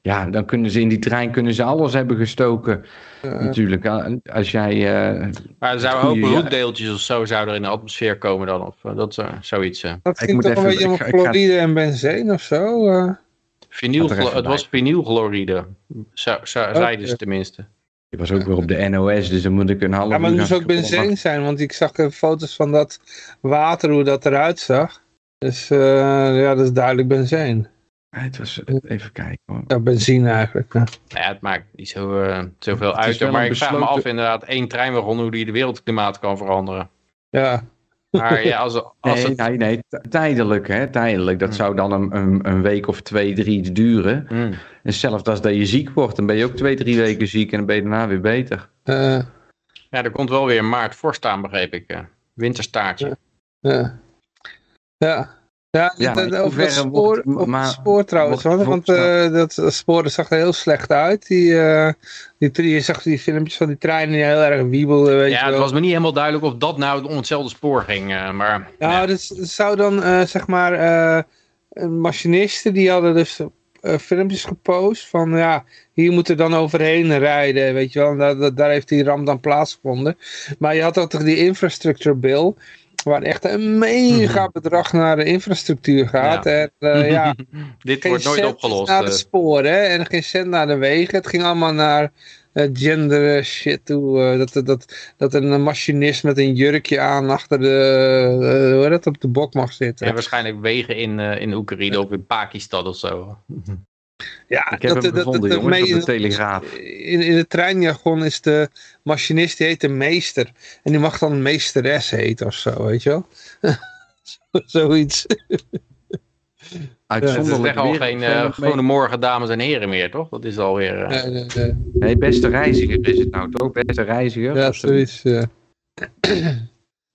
Ja, dan kunnen ze in die trein kunnen ze alles hebben gestoken. Eh, Natuurlijk, als jij... eh, Maar er zouden ja. roetdeeltjes of zo zouden er in de atmosfeer komen dan. Of eh, dat, eh, zoiets. eh. dat ik ging moet toch een even- beetje om ga- chloride en benzine of zo? eh? Vinyl, het was vinylchloride. Zeiden ze Oké. tenminste. Je was ook weer op de NOS, dus dan moet ik een half Ja, maar het moest ook benzine zijn, want ik zag eh, foto's van dat water, hoe dat eruit zag. Dus eh, ja, dat is duidelijk benzine. Ja, Het was, even kijken hoor. Ja, benzine eigenlijk. Ja. Nou ja, het maakt niet zo, eh, zoveel uit. Maar ik vraag me af inderdaad, één treinwagon, hoe die de wereldklimaat kan veranderen. ja. Maar ja, als, als Nee, het... nee, tijdelijk hè, tijdelijk. Dat Hmm. zou dan een, een, een week of twee, drie duren. Hmm. En zelfs als dat je ziek wordt, dan ben je ook twee, drie weken ziek en dan ben je daarna weer beter. eh, Ja, er komt wel weer maart voor staan, begreep ik. eh. Winterstaartje. ja. Ja. Ja, Ja, dat- op dat spoor, op maar spoor trouwens, want, eh, dat spoor dat zag er heel slecht uit. Die, eh, die, die, je zag die filmpjes van die treinen die heel erg wiebelden, weet Ja, het wel. was me niet helemaal duidelijk of dat nou om hetzelfde spoor ging. eh, maar Ja, dus zou dan, zeg maar, een machinisten die hadden dus filmpjes gepost van, ja, hier moeten dan overheen rijden, weet je wel. En daar- daar heeft die ramp dan plaatsgevonden. Maar je had ook toch die infrastructure bill, waar echt een mega bedrag naar de infrastructuur gaat. Ja. En eh, ja, *laughs* dit geen wordt nooit cent opgelost. naar de eh. sporen en geen cent naar de wegen. Het ging allemaal naar eh, gender shit toe. dat, dat, dat een machinist met een jurkje aan achter de, hoe dat, op de bok mag zitten. Ja, waarschijnlijk wegen in, in Oekraïne of in Pakistan of zo. Ja, Ik heb hem gevonden jongens mee- op de Telegraaf. in, in het treinjargon is de machinist, die heet de meester. En die mag dan meesteres heten of zo, weet je wel. *laughs* Zoiets. Het is Uitzonderlijk echt al geen eh, gewone morgen dames en heren meer, toch? Dat is alweer... eh, Nee, nee, nee. Nee, beste reiziger is het nou toch? Beste reiziger. Ja, zoiets. Ja.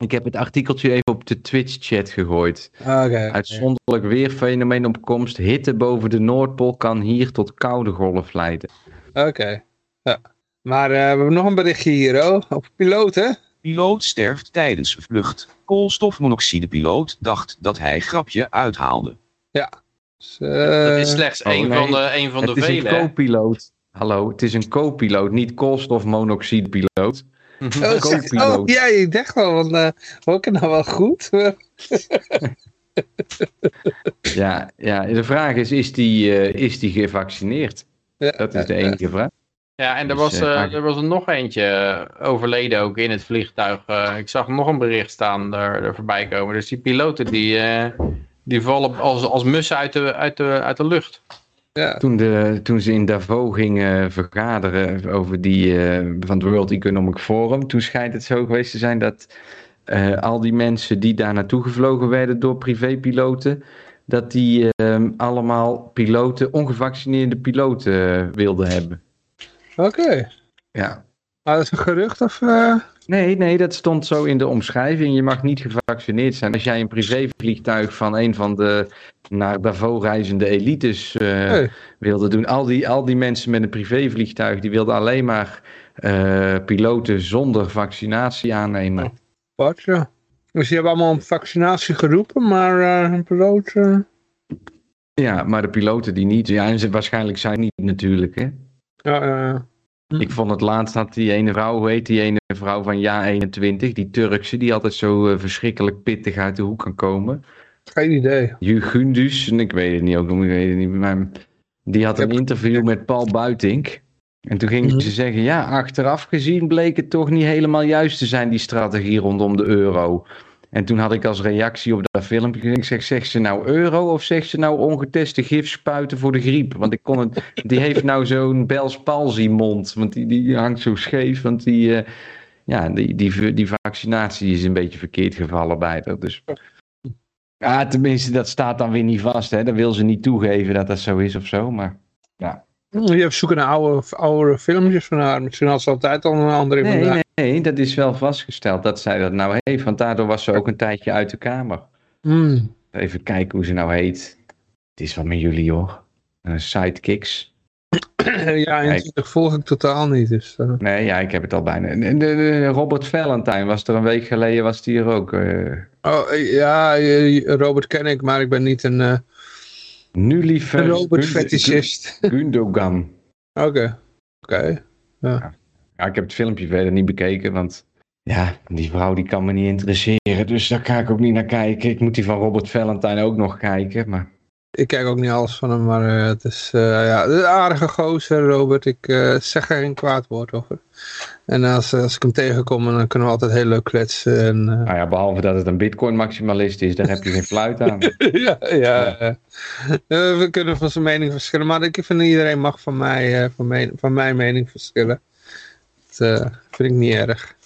Ik heb het artikeltje even op de Twitch-chat gegooid. Oké. Uitzonderlijk weerfenomeen op komst. Hitte boven de Noordpool kan hier tot koude golf leiden. Oké. Ja. Maar eh, we hebben nog een berichtje hier, oh. Op piloot, hè? Piloot sterft tijdens vlucht. Koolstofmonoxidepiloot dacht dat hij grapje uithaalde. Dus, eh, dat is slechts oh, één nee. van de, een van de het is een vele. co-piloot. Hallo, het is een co-piloot, niet koolstofmonoxidepiloot. Oh, zeg- co-piloot. oh, ja, ik dacht wel, want uh, ik het nou wel goed? *laughs* Ja, ja, de vraag is, is die, eh, is die gevaccineerd? ja, Dat is de enige vraag. Ja, en er Dus, was, eh, eh, er was er nog eentje overleden ook in het vliegtuig. Ik zag nog een bericht staan daar, er voorbij komen. Dus die piloten die, eh, die vallen als, als mussen uit de, uit, de, uit de lucht. Ja. Toen, de, toen ze in Davos gingen vergaderen over die eh, van het World Economic Forum, toen schijnt het zo geweest te zijn dat eh, al die mensen die daar naartoe gevlogen werden door privépiloten, dat die eh, allemaal piloten, ongevaccineerde piloten eh, wilden hebben. Oké. Ja. Maar dat is een gerucht of... Nee, nee, dat stond zo in de omschrijving. Je mag niet gevaccineerd zijn. Als jij een privévliegtuig van een van de naar Davos reizende elites eh, Hey. wilde doen. Al die, al die mensen met een privévliegtuig, die wilden alleen maar eh, piloten zonder vaccinatie aannemen. Wat, ja. Dus die hebben allemaal om vaccinatie geroepen, maar eh, een piloot... Ja, maar de piloten die niet. Ja, en ze waarschijnlijk zijn niet natuurlijk. Hè? ja, eh, Ik vond het laatst dat die ene vrouw, hoe heet die ene vrouw van Ja 21, die Turkse, die altijd zo eh, verschrikkelijk pittig uit de hoek kan komen. geen idee. Jugundus, en ik weet het niet ook, ik weet het niet, maar die had een interview met Paul Buitink. En toen ging Mhm. ze zeggen, ja, achteraf gezien bleek het toch niet helemaal juist te zijn, die strategie rondom de euro. En toen had ik als reactie op dat filmpje, ik zeg, zegt ze nou euro of zegt ze nou ongeteste gif spuiten voor de griep? Want ik kon het, die heeft nou zo'n Bels palsy mond, want die, die hangt zo scheef, want die, eh, ja, die, die, die vaccinatie is een beetje verkeerd gevallen bij haar. Dus ja, tenminste, dat staat dan weer niet vast. Hè? Dat wil ze niet toegeven dat dat zo is of zo. Maar Je hebt zoeken naar oude, oude filmpjes van haar. Misschien had ze altijd al een andere nee, vandaan. nee, nee, dat is wel vastgesteld dat zij dat nou heeft. Want daardoor was ze ook een tijdje uit de kamer. Hmm. Even kijken hoe ze nou heet. Het is wat met jullie hoor. Eh, sidekicks. *clears throat* ja, en dat volg ik totaal niet. Dus, eh. Nee, ja, ik heb het al bijna. En de, de- Robert Valentine was er een week geleden, was die er ook. eh. Oh, ja, Robert ken ik, maar ik ben niet een, Nu lief Een Robert fetischist. *laughs* Gundogan. Oké. Oké. Ja, ik heb het filmpje verder niet bekeken, want ja, die vrouw die kan me niet interesseren. Dus daar ga ik ook niet naar kijken. Ik moet die van Robert Valentine ook nog kijken, maar... Ik kijk ook niet alles van hem, maar eh, het is eh, ja, een aardige gozer, Robert. Ik eh, zeg er geen kwaad woord over. En als, als ik hem tegenkom, dan kunnen we altijd heel leuk kletsen. En, Nou ja, behalve dat het een bitcoin maximalist is, daar heb je geen fluit aan. *laughs* ja, ja. we kunnen van zijn mening verschillen, maar ik vind iedereen mag van, mij, van, mijn, van mijn mening verschillen. Eh, vind ik niet erg.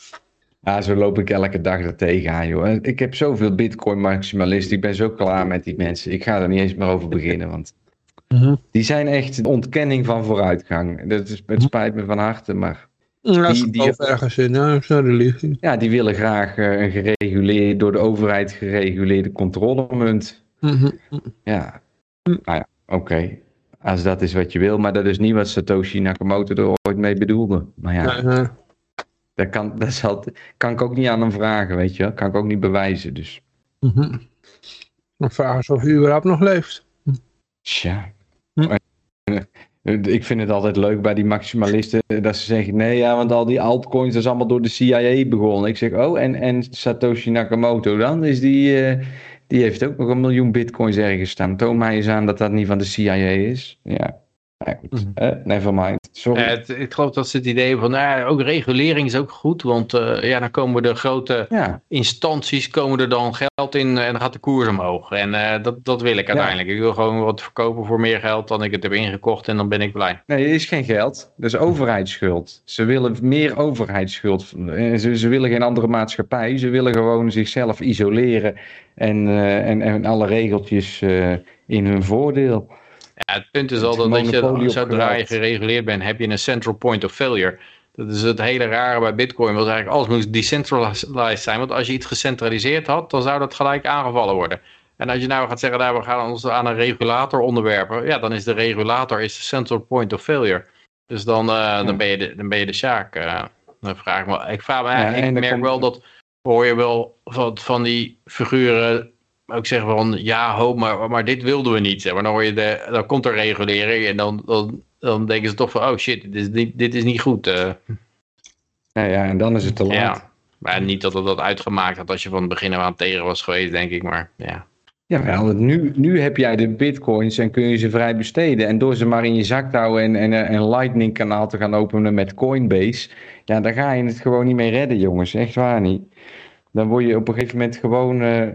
Ja, zo loop ik elke dag er tegenaan, joh. Ik heb zoveel bitcoin maximalisten. Ik ben zo klaar met die mensen. Ik ga er niet eens meer over beginnen, want die zijn echt een ontkenning van vooruitgang. Dat is, het spijt me van harte, maar Ja, Die- die- ergens in, ja, religie. ja, die willen graag eh, een gereguleerd, door de overheid gereguleerde controlemunt. Mhm. Ja, nou ja, oké. Als dat is wat je wil, maar dat is niet wat Satoshi Nakamoto er ooit mee bedoelde. Maar ja, dat, kan, dat zal, kan ik ook niet aan hem vragen, weet je wel. Kan ik ook niet bewijzen, dus. Mhm. Dan vragen ze of hij überhaupt nog leeft. Tja. Hm. Eh, Ik vind het altijd leuk bij die maximalisten eh, dat ze zeggen: nee, ja, want al die altcoins dat is allemaal door de CIA begonnen. Ik zeg: oh, en, en Satoshi Nakamoto dan? Is die, eh, die heeft ook nog een miljoen bitcoins ergens staan. Toon mij eens aan dat dat niet van de CIA is. Ja, ja goed. Mhm. Eh, never mind. Sorry. Eh, het- ik geloof dat ze het idee hebben van, nou, ja, ook regulering is ook goed, want eh, ja, dan komen de grote ja, instanties, komen er dan geld in en dan gaat de koers omhoog. En eh, dat, dat wil ik uiteindelijk. Ik wil gewoon wat verkopen voor meer geld dan ik het heb ingekocht en dan ben ik blij. nee, het is geen geld. Dat is overheidsschuld. Ze willen meer overheidsschuld. Eh, Ze, ze willen geen andere maatschappij. Ze willen gewoon zichzelf isoleren en, eh, en, en alle regeltjes eh, in hun voordeel. Het punt is al dat, je, zodra je gereguleerd bent, heb je een central point of failure. Dat is het hele rare bij Bitcoin, was eigenlijk alles moest decentralized zijn. Want als je iets gecentraliseerd had, dan zou dat gelijk aangevallen worden. En als je nou gaat zeggen, nou, we gaan ons aan een regulator onderwerpen, ja, dan is de regulator is de central point of failure. Dus dan, eh, dan, ben, je de, dan ben je de Sjaak. eh. dan vraag ik me, ik, vraag me, Ja, ik merk komt- wel dat, hoor je wel van, van die figuren ook zeggen van, ja, ho, maar, maar dit wilden we niet. Maar dan, hoor je de, dan komt er regulering en dan, dan, dan denken ze toch van, oh shit, dit is niet, dit is niet goed. eh. Ja, ja, en dan is het te laat. ja. Maar niet dat het dat uitgemaakt had als je van het begin af aan tegen was geweest, denk ik. Maar ja. Jawel, nu, nu heb jij de bitcoins en kun je ze vrij besteden. En door ze maar in je zak te houden en, en een lightning kanaal te gaan openen met Coinbase. Ja, dan ga je het gewoon niet meer redden, jongens. Echt waar niet. Dan word je op een gegeven moment gewoon... eh,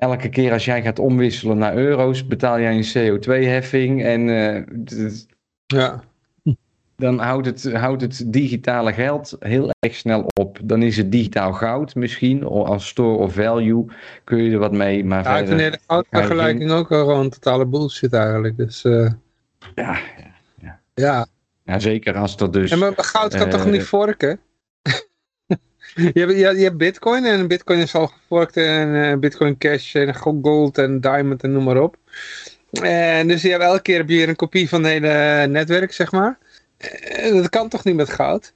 elke keer als jij gaat omwisselen naar euro's, betaal jij een CO2-heffing. En eh, Ja. dan houdt het, houdt het digitale geld heel erg snel op. Dan is het digitaal goud misschien, als store of value kun je er wat mee. Maar Ja, ik verder... vind de goudvergelijking ook gewoon totale bullshit eigenlijk. Dus eh, Ja, ja. Ja, zeker als dat dus... Ja, maar goud kan eh, toch niet vorken? *laughs* je, hebt, je, je hebt bitcoin en bitcoin is al geforkt en eh, bitcoin cash en gold en diamond en noem maar op. En dus je hebt elke keer heb je hier een kopie van het hele netwerk, zeg maar. Eh, dat kan toch niet met goud?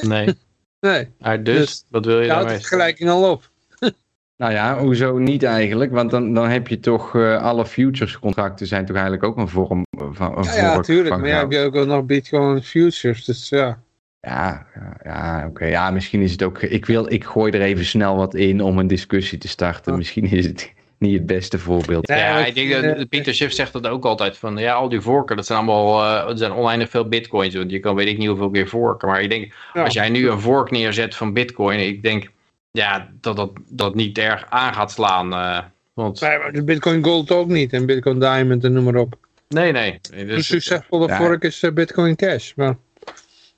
Nee. *laughs* Nee, Maar dus, Dus, wat wil je houdt daarmee? de vergelijking al op. *laughs* Nou ja, hoezo niet eigenlijk? Want dan, dan heb je toch... eh, alle futures contracten zijn toch eigenlijk ook een vorm van een Ja, ja, tuurlijk. van Maar ja, heb je ook wel nog bitcoin futures, dus ja. Ja, ja, ja oké. Ja, misschien is het ook... Ik, wil, ik gooi er even snel wat in om een discussie te starten. Oh. Misschien is het niet het beste voorbeeld. Ja, ik denk dat Pieter Schiff zegt dat ook altijd van ja, al die vorken, dat zijn allemaal eh er zijn oneindig veel bitcoins, want je kan weet ik niet hoeveel keer vorken. Maar ik denk, Ja. als jij nu een vork neerzet van bitcoin, ik denk ja, dat dat, dat niet erg aan gaat slaan. eh, want Nee, maar de bitcoin gold ook niet en bitcoin diamond en noem maar op. nee, nee. Dus Dus, succesvolle ja. vork is eh, bitcoin cash. Maar,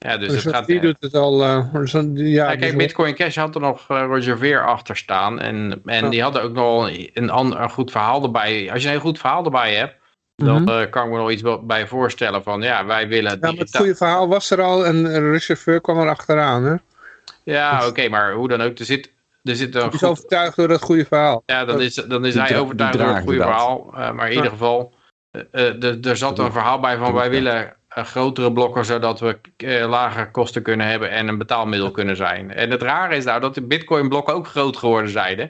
ja, dus dus het gaat. die doet het al... eh, dus ja, Ja, kijk, dus- Bitcoin Cash had er nog eh, Roger Ver achter staan. En, en Ja. die hadden ook nog een, ander, een goed verhaal erbij. Als je een goed verhaal erbij hebt, dan Mhm. eh, kan ik me nog iets wel bij voorstellen van ja, wij willen Ja, maar het goede verhaal was er al en eh, Fur kwam er achteraan. Hè? Ja, oké, maar hoe dan ook, er zit, er zit een is goed... overtuigd door dat goede verhaal. Ja, dan is, dan is hij overtuigd door het goede dat. verhaal. eh, maar in Ja. ieder geval, eh, eh, er- er zat een verhaal bij van wij willen eh, grotere blokken zodat we eh, lagere kosten kunnen hebben en een betaalmiddel kunnen zijn. En het rare is nou dat de bitcoin blokken ook groot geworden zijn. hè.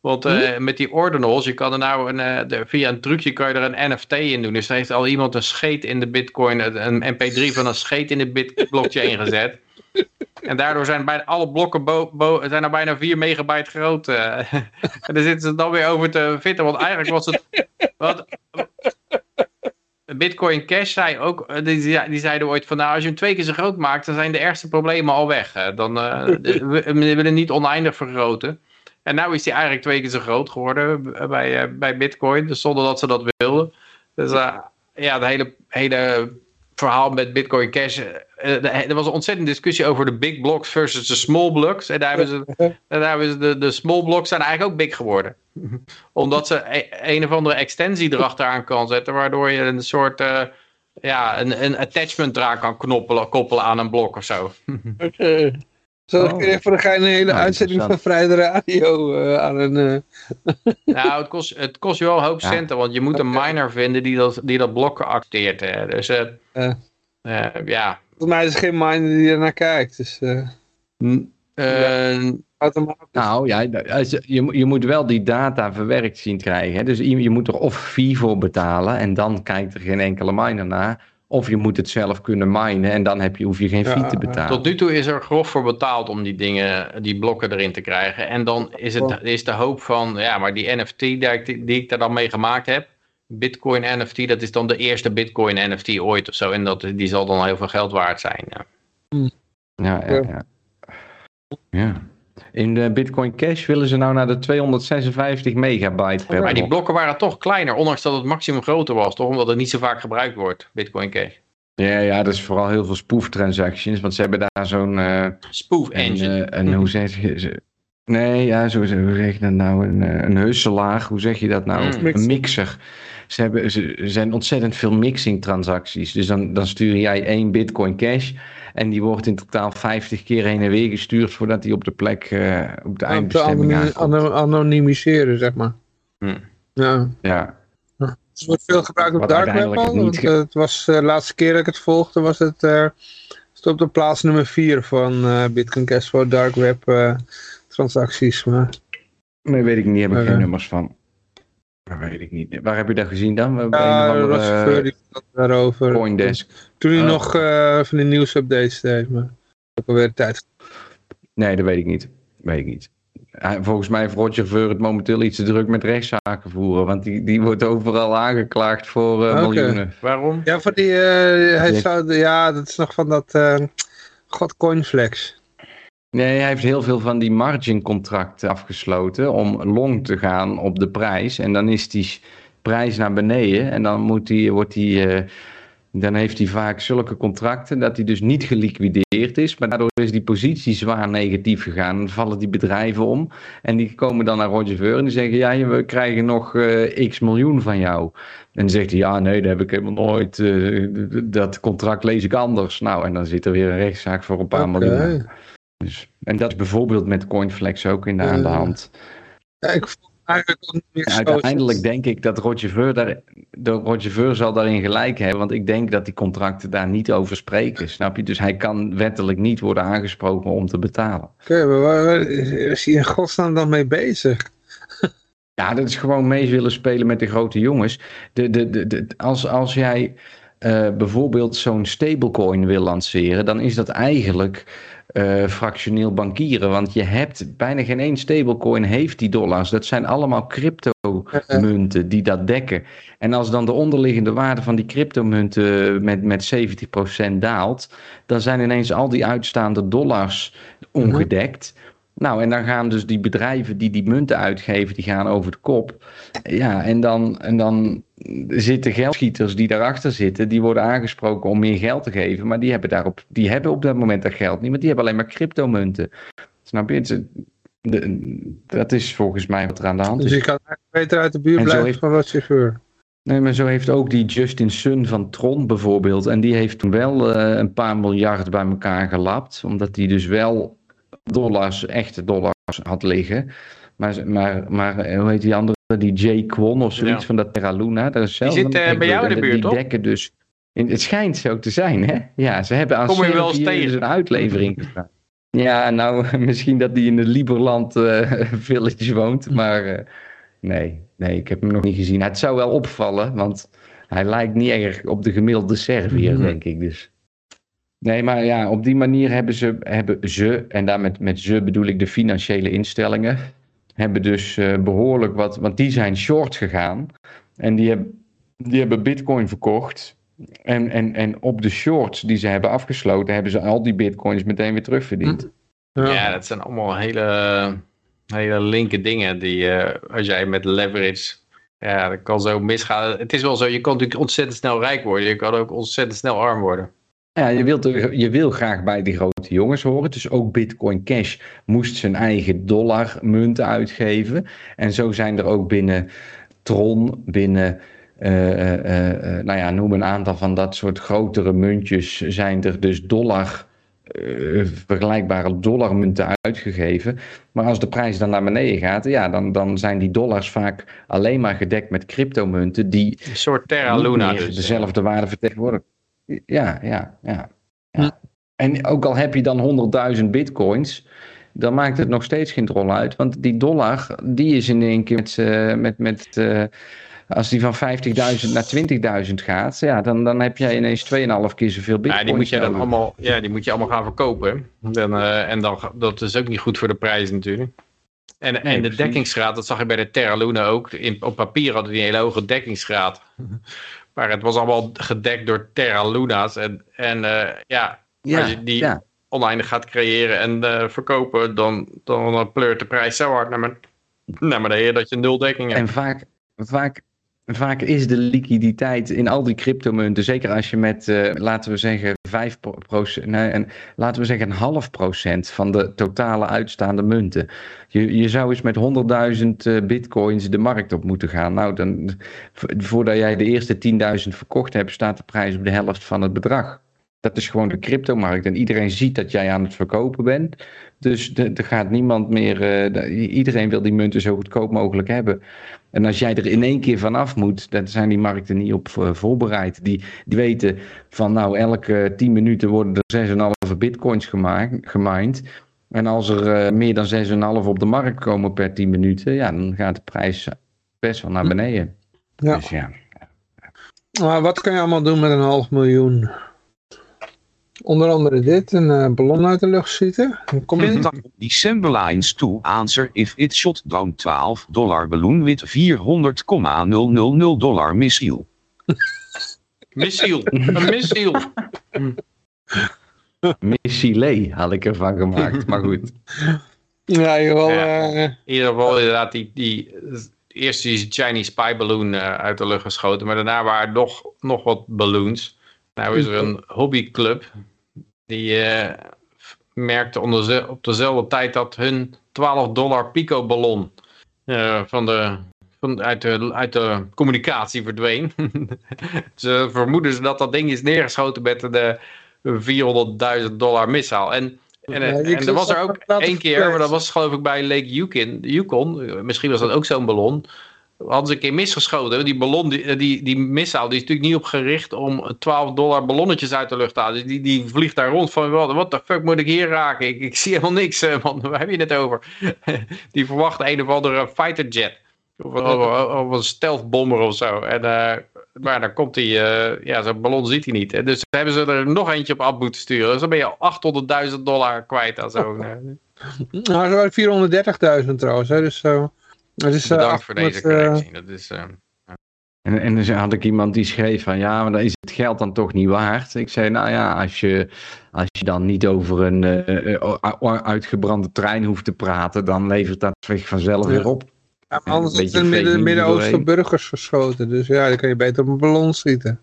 Want eh, met die ordinals, je kan er nou een, eh, de- via een trucje kan je er een NFT in doen. Dus er heeft al iemand een scheet in de bitcoin, een mp3 van een scheet in de bit blockchain gezet. En daardoor zijn bijna alle blokken zijn er bijna 4 megabyte groot. eh. *laughs* en daar zitten ze dan weer over te vitten. Want eigenlijk was het... Wat, Bitcoin Cash zei ook, eh, die, die zeiden ooit van nou als je hem twee keer zo groot maakt, dan zijn de ergste problemen al weg. hè. Dan, eh, *laughs* de- we, we willen niet oneindig vergroten. En nu is die eigenlijk twee keer zo groot geworden bij, eh, bij Bitcoin, dus zonder dat ze dat wilden. Dus ja, het hele, hele verhaal met Bitcoin Cash. eh, de- er was een ontzettende discussie over de big blocks versus de small blocks. En daar hebben ze, daar hebben ze de, de small blocks zijn eigenlijk ook big geworden. *laughs* Omdat ze e- een of andere extensie erachteraan kan zetten, waardoor je een soort eh, ja, een, een attachment eraan kan knoppelen, koppelen aan een blok of zo. *laughs* Oké. Zo Oh. ik voor de gein een hele Nou, uitzending van interessant. Vrij de Radio eh, aan een... eh, Nou, het kost, het kost je wel een hoop Ja. centen, want je moet een miner vinden die dat, die dat blok acteert. Hè. Dus eh, Ja. eh, ja. volgens mij is er geen miner die er naar kijkt. Dus automatisch. Nou ja, je, je, moet- je moet wel die data verwerkt zien krijgen. Hè? Dus je, je moet er of fee voor betalen en dan kijkt er geen enkele miner naar. Of je moet het zelf kunnen minen en dan heb je, hoef je geen Ja, fee te betalen. Tot nu toe is er grof voor betaald om die dingen, die blokken erin te krijgen. En dan is, het, is de hoop van, ja, maar die NFT die ik, die ik daar dan mee gemaakt heb, Bitcoin NFT, dat is dan de eerste Bitcoin NFT ooit of zo. En dat, die zal dan heel veel geld waard zijn. Ja. Ja, ja, ja. ja. In de Bitcoin Cash willen ze nou naar de 256 megabyte per Maar die blok. blokken waren toch kleiner, ondanks dat het maximum groter was, toch? Omdat het niet zo vaak gebruikt wordt, Bitcoin Cash. Ja, ja, dat is vooral heel veel spoof transactions. Want ze hebben daar zo'n... eh, Spoof een, engine. eh, een, hoe *laughs* zeg je ze? Nee, ja, zo, hoe zeg je dat nou? Een, eh, een husselaar, hoe zeg je dat nou? Mm. Of Mixer. Een mixer. Ze hebben, ze, er zijn ontzettend veel mixing transacties. Dus dan, dan stuur jij één bitcoin cash. En die wordt in totaal 50 keer heen en weer gestuurd voordat hij op de plek, eh, op de te eindbestemming aankomt. ano- anonymiseren, zeg maar. Hm. Ja. Ja, Het wordt veel gebruikt op dark web al. het want, eh, het was eh, de laatste keer dat ik het volgde, was het op plaats nummer 4 van Bitcoin Cash voor dark web transacties. Maar nee, weet ik niet, heb ik geen nummers van. Dat weet ik niet. Waar heb je dat gezien dan? Ja, een er was die had daarover. Coindesk. Toen hij Oh. nog eh, van die nieuwsupdates deed, maar ook alweer tijd. Nee, dat weet ik niet. Weet ik niet. Hij- Volgens mij heeft Roger Ver het momenteel iets te druk met rechtszaken voeren. Want die, die wordt overal aangeklaagd voor eh, Oké. miljoenen. Waarom? Ja, voor die, eh, hij zou, ja, dat is nog van dat, eh god, Coinflex. Nee, hij heeft heel veel van die margin contracten afgesloten om long te gaan op de prijs. En dan is die prijs naar beneden en dan moet die, wordt die, eh, dan heeft hij vaak zulke contracten dat hij dus niet geliquideerd is. Maar daardoor is die positie zwaar negatief gegaan. Dan vallen die bedrijven om en die komen dan naar Roger Ver en die zeggen, ja, we krijgen nog eh, x miljoen van jou. En dan zegt hij, ja, nee, dat heb ik helemaal nooit. eh, dat contract lees ik anders. Nou, en dan zit er weer een rechtszaak voor een paar miljoen. Dus, en dat is bijvoorbeeld met Coinflex ook in de, aan de Ja. hand. Ja, ik eigenlijk ook niet meer uiteindelijk denk ik dat Roger Ver, daar, de Roger Ver zal daarin gelijk hebben. Want ik denk dat die contracten daar niet over spreken. Snap je? Dus hij kan wettelijk niet worden aangesproken om te betalen. Oké, maar waar, waar is hij in godsnaam dan mee bezig? Ja, dat is gewoon mee willen spelen met de grote jongens. De, de, de, de- als, als jij eh, bijvoorbeeld zo'n stablecoin wil lanceren, dan is dat eigenlijk eh, fractioneel bankieren. Want je hebt bijna geen één stablecoin heeft die dollars. Dat zijn allemaal cryptomunten die dat dekken. En als dan de onderliggende waarde van die cryptomunten met, met 70% daalt, dan zijn ineens al die uitstaande dollars ongedekt. Nou, en dan gaan dus die bedrijven die die munten uitgeven, die gaan over de kop. Ja, en dan, en dan zitten geldschieters die daarachter zitten, die worden aangesproken om meer geld te geven. Maar die hebben, daarop, die hebben op dat moment dat geld niet, want die hebben alleen maar cryptomunten. Snap je? Dat is volgens mij wat er aan de hand Dus is. je kan eigenlijk beter uit de buurt blijven heeft- van Roger Ver. Nee, maar zo heeft ook die Justin Sun van Tron bijvoorbeeld. En die heeft toen wel eh, een paar miljard bij elkaar gelapt. Omdat hij dus wel dollars, echte dollars had liggen. Maar, maar, maar eh, hoe heet die andere? Die Jay Kwon of zoiets Ja. van dat Terra Luna. Dat is zelf zit, eh, bij jou in de buurt, Die toch? dekken dus... In, het schijnt zo te zijn, hè? Ja, ze hebben aan Kom je wel eens tegen? dus een uitlevering gevraagd. Ja, nou, *laughs* misschien dat hij in een Lieberland eh, *laughs* village woont, maar nee, nee, ik heb hem nog niet gezien. Het zou wel opvallen, want hij lijkt niet erg op de gemiddelde Serviër, denk ik dus. Nee, maar ja, op die manier hebben ze, hebben ze en daarmee met ze bedoel ik de financiële instellingen, hebben dus eh, behoorlijk wat, want die zijn short gegaan en die, hebben die hebben bitcoin verkocht. En, en, en op de shorts die ze hebben afgesloten, hebben ze al die bitcoins meteen weer terugverdiend. Ja, dat zijn allemaal hele, hele linker dingen die eh, als jij met leverage, ja, dat kan zo misgaan. Het is wel zo, je kan natuurlijk ontzettend snel rijk worden. Je kan ook ontzettend snel arm worden. Ja, je, wilt, je wil graag bij die grote jongens horen. Dus ook Bitcoin Cash moest zijn eigen dollarmunten uitgeven. En zo zijn er ook binnen Tron, binnen, eh, eh, eh, nou ja, noem een aantal van dat soort grotere muntjes, zijn er dus dollar, vergelijkbare dollarmunten uitgegeven. Maar als de prijs dan naar beneden gaat, ja, dan, dan zijn die dollars vaak alleen maar gedekt met cryptomunten die Een soort Terra Luna dus. dezelfde waarde vertegenwoordigen. Ja, ja, ja. ja. En ook al heb je dan 100.000 bitcoins, dan maakt het nog steeds geen drol uit. Want die dollar, die is in één keer met, eh, met, met eh, als die van 50.000 naar 20.000 gaat, ja, dan, dan heb jij ineens 2,5 keer zoveel bitcoins. Ja, die moet je dan allemaal, ja, die moet je allemaal gaan verkopen. Dan, eh, en dan, dat is ook niet goed voor de prijs natuurlijk. En, en de precies. dekkingsgraad, dat zag ik bij de Terra Luna ook. In, op papier hadden die een hele hoge dekkingsgraad. Maar het was allemaal gedekt door Terra Luna's. En, en eh, ja, ja, als je die ja. oneindig gaat creëren en eh, verkopen, dan, dan pleurt de prijs zo hard naar, naar beneden dat je nul dekking hebt. En vaak, vaak, vaak is de liquiditeit in al die cryptomunten, zeker als je met, eh, laten we zeggen, 5 procent, nee, en, laten we zeggen een half procent van de totale uitstaande munten. Je, je zou eens met 100.000 eh, bitcoins de markt op moeten gaan. Nou, dan, vo- voordat jij de eerste 10.000 verkocht hebt, staat de prijs op de helft van het bedrag. Dat is gewoon de cryptomarkt. En iedereen ziet dat jij aan het verkopen bent. Dus er gaat niemand meer. eh, de- iedereen wil die munten zo goedkoop mogelijk hebben. En als jij er in één keer vanaf moet, dan zijn die markten niet op eh, voorbereid. Die, die weten van nou, elke 10 minuten worden er 6,5 bitcoins gemaakt, gemined. En als er eh, meer dan 6,5 op de markt komen per 10 minuten, ja, dan gaat de prijs best wel naar beneden. Ja. Dus ja. Maar wat kan je allemaal doen met een half miljoen? Onder andere dit, een eh, ballon uit de lucht schieten. Pentagon December Lines to answer if it shot down 12 dollar balloon with 400,000 dollar missile. *laughs* Missiel, een missiel. *laughs* Missile had ik ervan gemaakt, maar goed. Ja, in ieder geval, Ja. eh, In ieder geval inderdaad die, die eerst die Chinese spy balloon eh, uit de lucht geschoten, maar daarna waren er nog, nog wat balloons. Nou is er een hobbyclub die eh, merkte onder ze- op dezelfde tijd dat hun 12 dollar pico ballon eh, van de, van, uit, de, uit de communicatie verdween. *laughs* ze vermoeden ze dat dat ding is neergeschoten met de 400.000 dollar missaal. En en, Ja, eh, en er was er ook één keer, maar dat was geloof ik bij Lake Yukon. Yukon. Misschien was dat ook zo'n ballon. Hadden ze een keer misgeschoten. Die ballon, die, die, die missaal, die is natuurlijk niet op gericht om 12 dollar ballonnetjes uit de lucht te halen. Dus die, die vliegt daar rond van, wat de fuck moet ik hier raken? Ik, ik zie helemaal niks, eh, man. *laughs* Waar heb je het over? *laughs* die verwacht een of andere fighterjet. Of, of, of een stealthbomber of zo. En, eh, maar dan komt eh, ja, zo'n ballon ziet hij niet. Dus hebben ze er nog eentje op af moeten sturen. Dus dan ben je al 800.000 dollar kwijt aan zo'n... eh, *laughs* nou, ze waren 430.000 trouwens. Hè, dus zo. Is, eh, Bedankt voor deze 800, eh, correctie. Dat is, eh, En, en dan had ik iemand die schreef van ja, maar dan is het geld dan toch niet waard. Ik zei nou ja, als je, als je dan niet over een eh, eh, uitgebrande trein hoeft te praten, dan levert dat zich vanzelf Ja. weer op. ja, maar anders is het in het fake midden- Midden-Oosten burgers verschoten. Dus ja, dan kan je beter op een ballon schieten.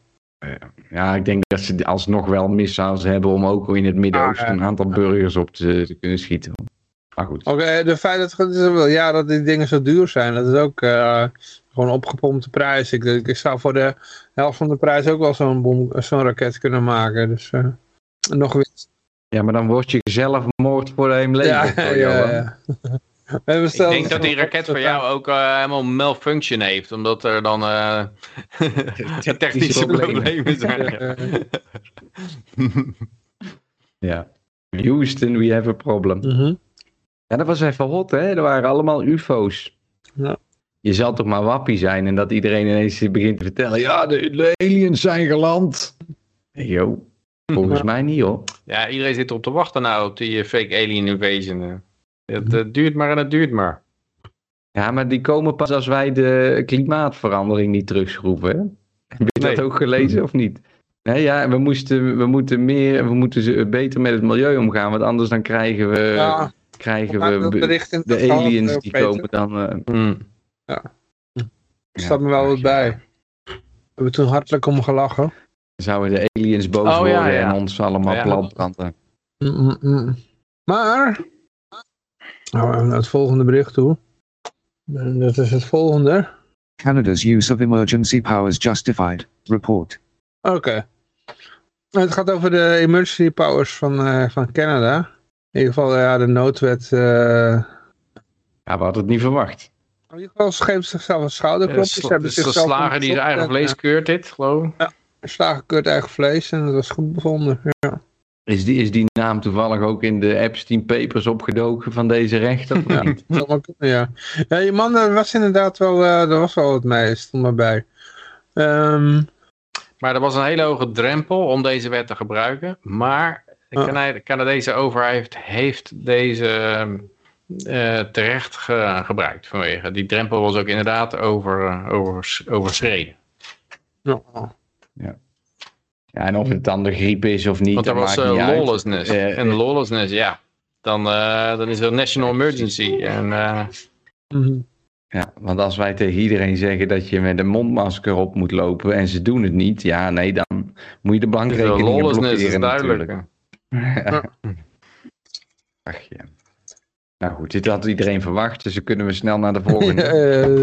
Ja, ik denk dat ze alsnog wel missiles hebben om ook in het Midden-Oosten Ah, ja. een aantal burgers op te, te kunnen schieten. Maar goed. Oké, de feit dat, ja, dat die dingen zo duur zijn, dat is ook eh, gewoon opgepompte prijs. Ik, ik zou voor de helft van de prijs ook wel zo'n bom- zo'n raket kunnen maken. Dus eh, nog winst. Ja, maar dan word je zelfmoord voor de hem Ja, leven. ja, ja. We hebben ik denk dat die raket voor jou ook eh, helemaal malfunction heeft. Omdat er dan eh, *laughs* *laughs* technische problemen. problemen *laughs* zijn. Ja. Houston, we have a problem. Mhm. Ja, dat was even hot, hè? Er waren allemaal UFO's. Ja. Je zal toch maar wappie zijn en dat iedereen ineens begint te vertellen: ja, de, de aliens zijn geland. Jo, volgens mij niet hoor. Ja, iedereen zit erop te wachten nou op die eh, fake alien invasion. Het eh, duurt maar en het duurt maar. Ja, maar die komen pas als wij de klimaatverandering niet terugschroeven. Hè? Heb je dat ook gelezen of niet? Nee, ja, we, moesten, we moeten meer, we moeten ze beter met het milieu omgaan, want anders dan krijgen we, ja, krijgen we de aliens die Peter. komen dan. eh, Hmm. Er staat me wel wat bij. We hebben toen hartelijk om gelachen. zouden de aliens boos Oh, ja, worden ja. en ons allemaal Ja. platbranden. Mm, mm, mm. Maar, nou, we gaan naar het volgende bericht toe. En dat is het volgende. Canada's use of emergency powers justified. Report. Oké. Het gaat over de emergency powers van, eh, van Canada. In ieder geval, ja, de noodwet. eh, Ja, we hadden het niet verwacht. in ieder geval, geven zichzelf een schouderklopje. Hebben Dus de slager die zijn eigen vlees keurt dit, geloof ik. en, eh, slager keurt eigen vlees en dat was goed bevonden. Ja. Is die, is die naam toevallig ook in de Epstein Papers opgedoken van deze rechter? Ja. niet? *laughs* Ja. ja, je man er was inderdaad wel, eh er was wel wat mee, stond maar bij. Ehm, Maar er was een hele hoge drempel om deze wet te gebruiken. Maar de. Cana- de Canadese overheid heeft deze eh, terecht ge- gebruikt vanwege. Die drempel was ook inderdaad over, eh, overs- overschreden. ja. Ja, en of het dan de griep is of niet, Want er dat was maakt eh, lawlessness. En lawlessness, ja. Dan, eh, dan is er national emergency. En eh, Mhm. Ja, want als wij tegen iedereen zeggen dat je met een mondmasker op moet lopen en ze doen het niet, ja, nee, dan moet je de de bankrekeningen lawlessness is duidelijk. natuurlijk. Ach ja. Nou goed, dit had iedereen verwacht, dus dan kunnen we snel naar de volgende. *laughs*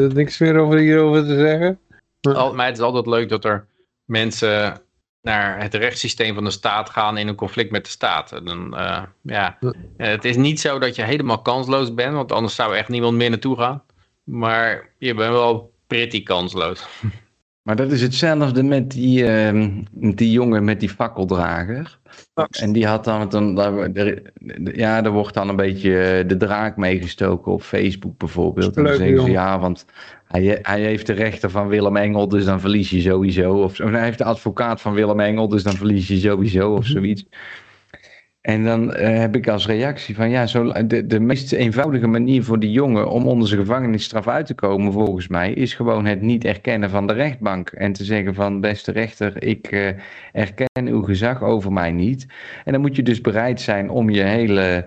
Eh, niks meer over hierover te zeggen. Al, maar het is altijd leuk dat er mensen naar het rechtssysteem van de staat gaan in een conflict met de staat. En Dan, eh, ja. Ja. Eh, Het is niet zo dat je helemaal kansloos bent, want anders zou echt niemand meer naartoe gaan. Maar je bent wel pretty kansloos. *laughs* Maar dat is hetzelfde met die, ehm, met die jongen met die fakkeldrager. En die had dan, dan daar, ja, er wordt dan een beetje de draak meegestoken op Facebook bijvoorbeeld. En dan zeggen ze ja, want hij, hij heeft de rechter van Willem Engel, dus dan verlies je sowieso. Of, of hij heeft de advocaat van Willem Engel, dus dan verlies je sowieso of zoiets. En dan eh, heb ik als reactie van ja, zo, de, de meest eenvoudige manier voor die jongen om onder zijn gevangenisstraf uit te komen, volgens mij, is gewoon het niet erkennen van de rechtbank. En te zeggen van beste rechter, ik eh, erken uw gezag over mij niet. En dan moet je dus bereid zijn om je hele.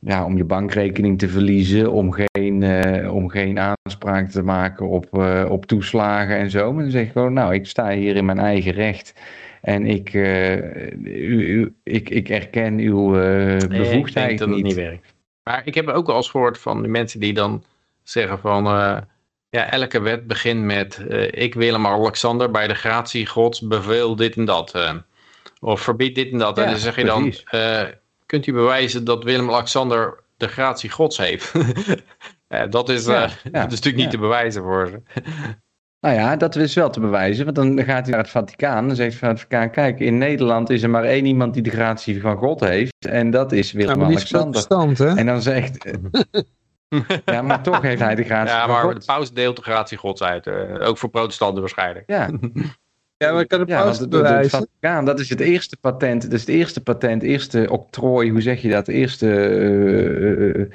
Ja, om je bankrekening te verliezen, om geen, eh, om geen aanspraak te maken op, op toeslagen en zo. Maar dan zeg je gewoon, nou, ik sta hier in mijn eigen recht. En ik, eh, u, u- ik, ik erken uw eh, ik denk bevoegdheid dat het niet. niet werkt. Maar ik heb ook wel eens gehoord van die mensen die dan zeggen van... eh, ja, elke wet begint met... eh, ik Willem-Alexander bij de gratie gods beveel dit en dat. eh, of verbied dit en dat. en dan zeg je dan... eh, kunt u bewijzen dat Willem-Alexander de gratie gods heeft? *laughs* Ja, dat, is, eh, Ja, dat is natuurlijk niet te bewijzen voor ze. Nou ja, dat is wel te bewijzen, want dan gaat hij naar het Vaticaan en zegt van het Vaticaan, kijk, in Nederland is er maar één iemand die de gratie van God heeft en dat is Willem-Alexander. en dan zegt, *laughs* ja, maar toch heeft hij de gratie Ja, van maar God. de paus deelt de gratie gods uit. eh, ook voor protestanten waarschijnlijk. Ja, *laughs* Ja, maar ik kan de ja paus het, het. Vaticaan, dat is het eerste patent, dat is het eerste patent, eerste octrooi, hoe zeg je dat, eerste eh, eh,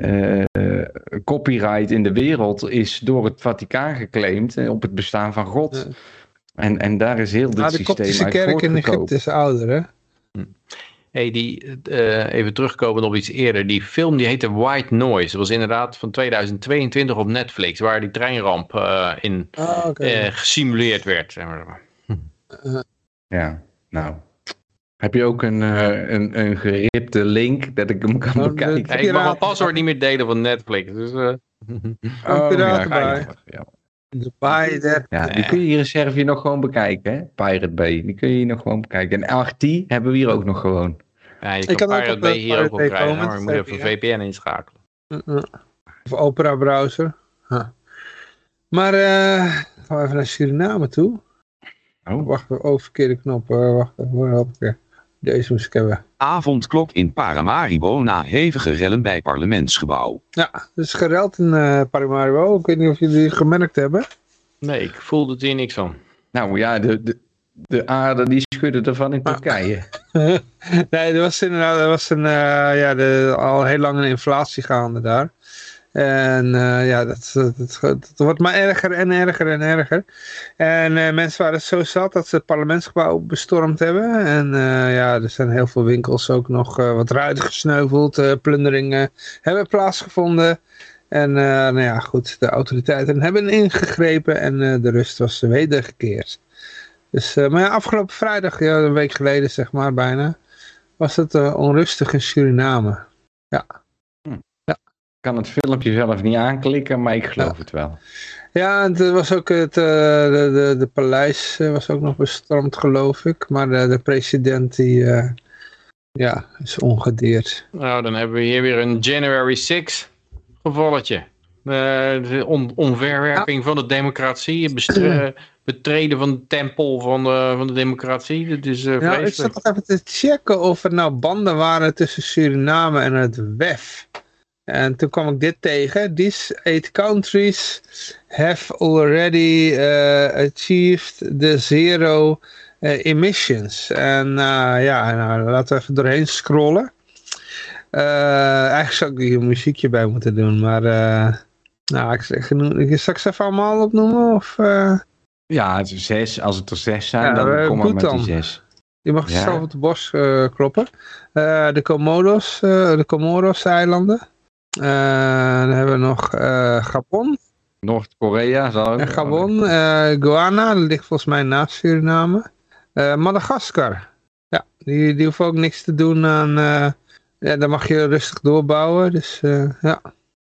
eh, copyright in de wereld is door het Vaticaan geclaimd eh, op het bestaan van God. Ja. En, en daar is heel dit Ah, de systeem koptische uit kerk in. Egypte is ouder, hè? Hey, die, eh, even terugkomen op iets eerder. Die film die heette White Noise. Dat was inderdaad van 2022 op Netflix. Waar die treinramp eh, in Ah, eh, gesimuleerd werd. Zeg maar. Ja, nou. Heb je ook een, eh, een, een geripte link dat ik hem kan Nou, de- bekijken? Ik mag mijn paswoord niet meer delen van Netflix. Dus, eh, *laughs* Oh, piraten bij. geinig. Ja. De baai der- Ja, die kun je hier in Servië nog gewoon bekijken, hè? Pirate Bay. Die kun je hier nog gewoon bekijken. En RT hebben we hier ook nog gewoon. ja, je Ik kan Pirate op Bay de hier ook Pirate wel Bay krijgen. Maar je moet even je, VPN inschakelen. Of Opera browser. Huh. Maar eh gaan we even naar Suriname toe. Oh. Wacht, oh, verkeerde knop. wacht even, hoor, hoppakee. Deze moest ik hebben. Avondklok in Paramaribo na hevige rellen bij parlementsgebouw. Ja, het is gereld in uh, Paramaribo. Ik weet niet of jullie het gemerkt hebben. Nee, ik voelde er niks van. Nou ja, de, de, de aarde die schudde ervan in Turkije. *laughs* nee, er was inderdaad er was een, uh, ja, de, al heel lang een inflatie gaande daar. En uh, ja, dat, wordt maar erger en erger en erger. En uh, mensen waren zo zat dat ze het parlementsgebouw bestormd hebben. En uh, ja, er zijn heel veel winkels ook nog wat ruiten gesneuveld. plunderingen hebben plaatsgevonden. En nou ja, goed, de autoriteiten hebben ingegrepen en de rust was wedergekeerd. Dus, maar ja, afgelopen vrijdag, een week geleden zeg maar bijna, was het onrustig in Suriname. Ja. Ik kan het filmpje zelf niet aanklikken, maar ik geloof ja. het wel. Ja, het was ook het uh, de, de, de, paleis was ook nog bestormd, geloof ik. Maar de, de president die uh, ja, is ongedeerd. Nou, dan hebben we hier weer een January 6 gevalletje. Uh, de on, onverwerping ja. van de democratie, betreden van de tempel van de, van de democratie. Dat is uh, ja, ik zat nog even te checken of er nou banden waren tussen Suriname en het WEF. En toen kwam ik dit tegen. These eight countries have already uh, achieved the zero uh, emissions. En uh, ja, nou, laten we even doorheen scrollen. eigenlijk zou ik hier een muziekje bij moeten doen, maar nou, ik, ik, ik, zal ik ze even allemaal opnoemen? Of, Ja, het is zes. Als het er zes zijn, ja, dan kom ik met dan. die zes. Je mag ja. zelf op de bos kloppen. de Comodos, de Comoros-eilanden. Uh, dan hebben we nog uh, Gabon. Noord-Korea zou ik. Gabon, uh, Guyana, dat ligt volgens mij naast Suriname. Madagaskar. Ja, die, die hoeven ook niks te doen aan... ja, daar mag je rustig doorbouwen, dus ja.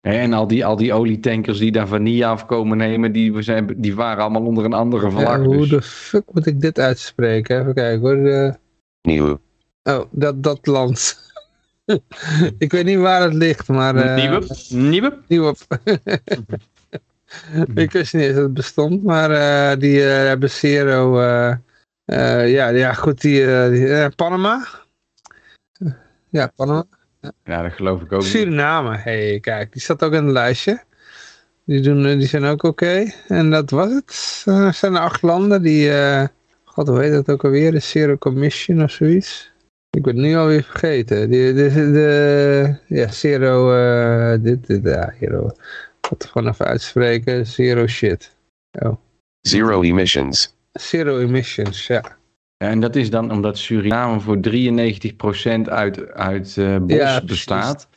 En al die, al die olietankers die daar vanille afkomen nemen, die, zijn, die waren allemaal onder een andere vlag. Ja, hoe dus. de fuck moet ik dit uitspreken? Even kijken hoor. Nieuw. Oh, dat, dat land. *laughs* ik weet niet waar het ligt, maar... Uh, Nieuwe? Nieuwe? Nieuwe. *laughs* ik wist niet eens dat het bestond, maar uh, die uh, hebben Zero... ja, ja, goed, die... die Panama? Ja, Panama. Ja, dat geloof ik ook Suriname, hé, hey, kijk, die staat ook in het lijstje. Die, doen, die zijn ook oké. Okay. En dat was het. Er zijn acht landen die... God, hoe heet dat ook alweer? De Zero Commission of zoiets. Ik ben het nu alweer vergeten. De, de, de, ja, zero, uh, dit, dit, ja, hero. Wat er gewoon even uitspreken. Zero shit. Oh. Zero emissions. Zero emissions, ja. ja. En dat is dan omdat Suriname voor 93% uit, uit uh, bos ja, bestaat.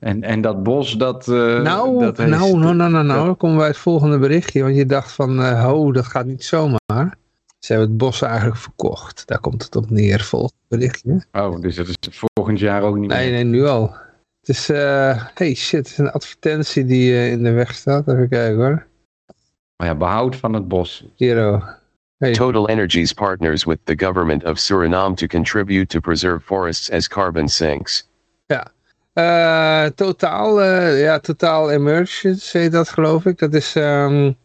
En, en dat bos, dat... Uh, nou, dat nou, nou, nou, nou, nou, dan komen wij het volgende berichtje. Want je dacht van, uh, ho, dat gaat niet zomaar. Ze hebben het bos eigenlijk verkocht. Daar komt het op neer, volgens berichtje. Oh, dus dat is volgend jaar ook niet meer? Nee, nee, nu al. Het is, uh, hey shit, het is een advertentie die uh, in de weg staat. Even kijken hoor. Maar ja, behoud van het bos. Hero. Hey. Total Energies partners with the government of Suriname to contribute to preserve forests as carbon sinks. Ja. Uh, totaal, ja, totaal emergence heet dat geloof ik. Dat is... Um,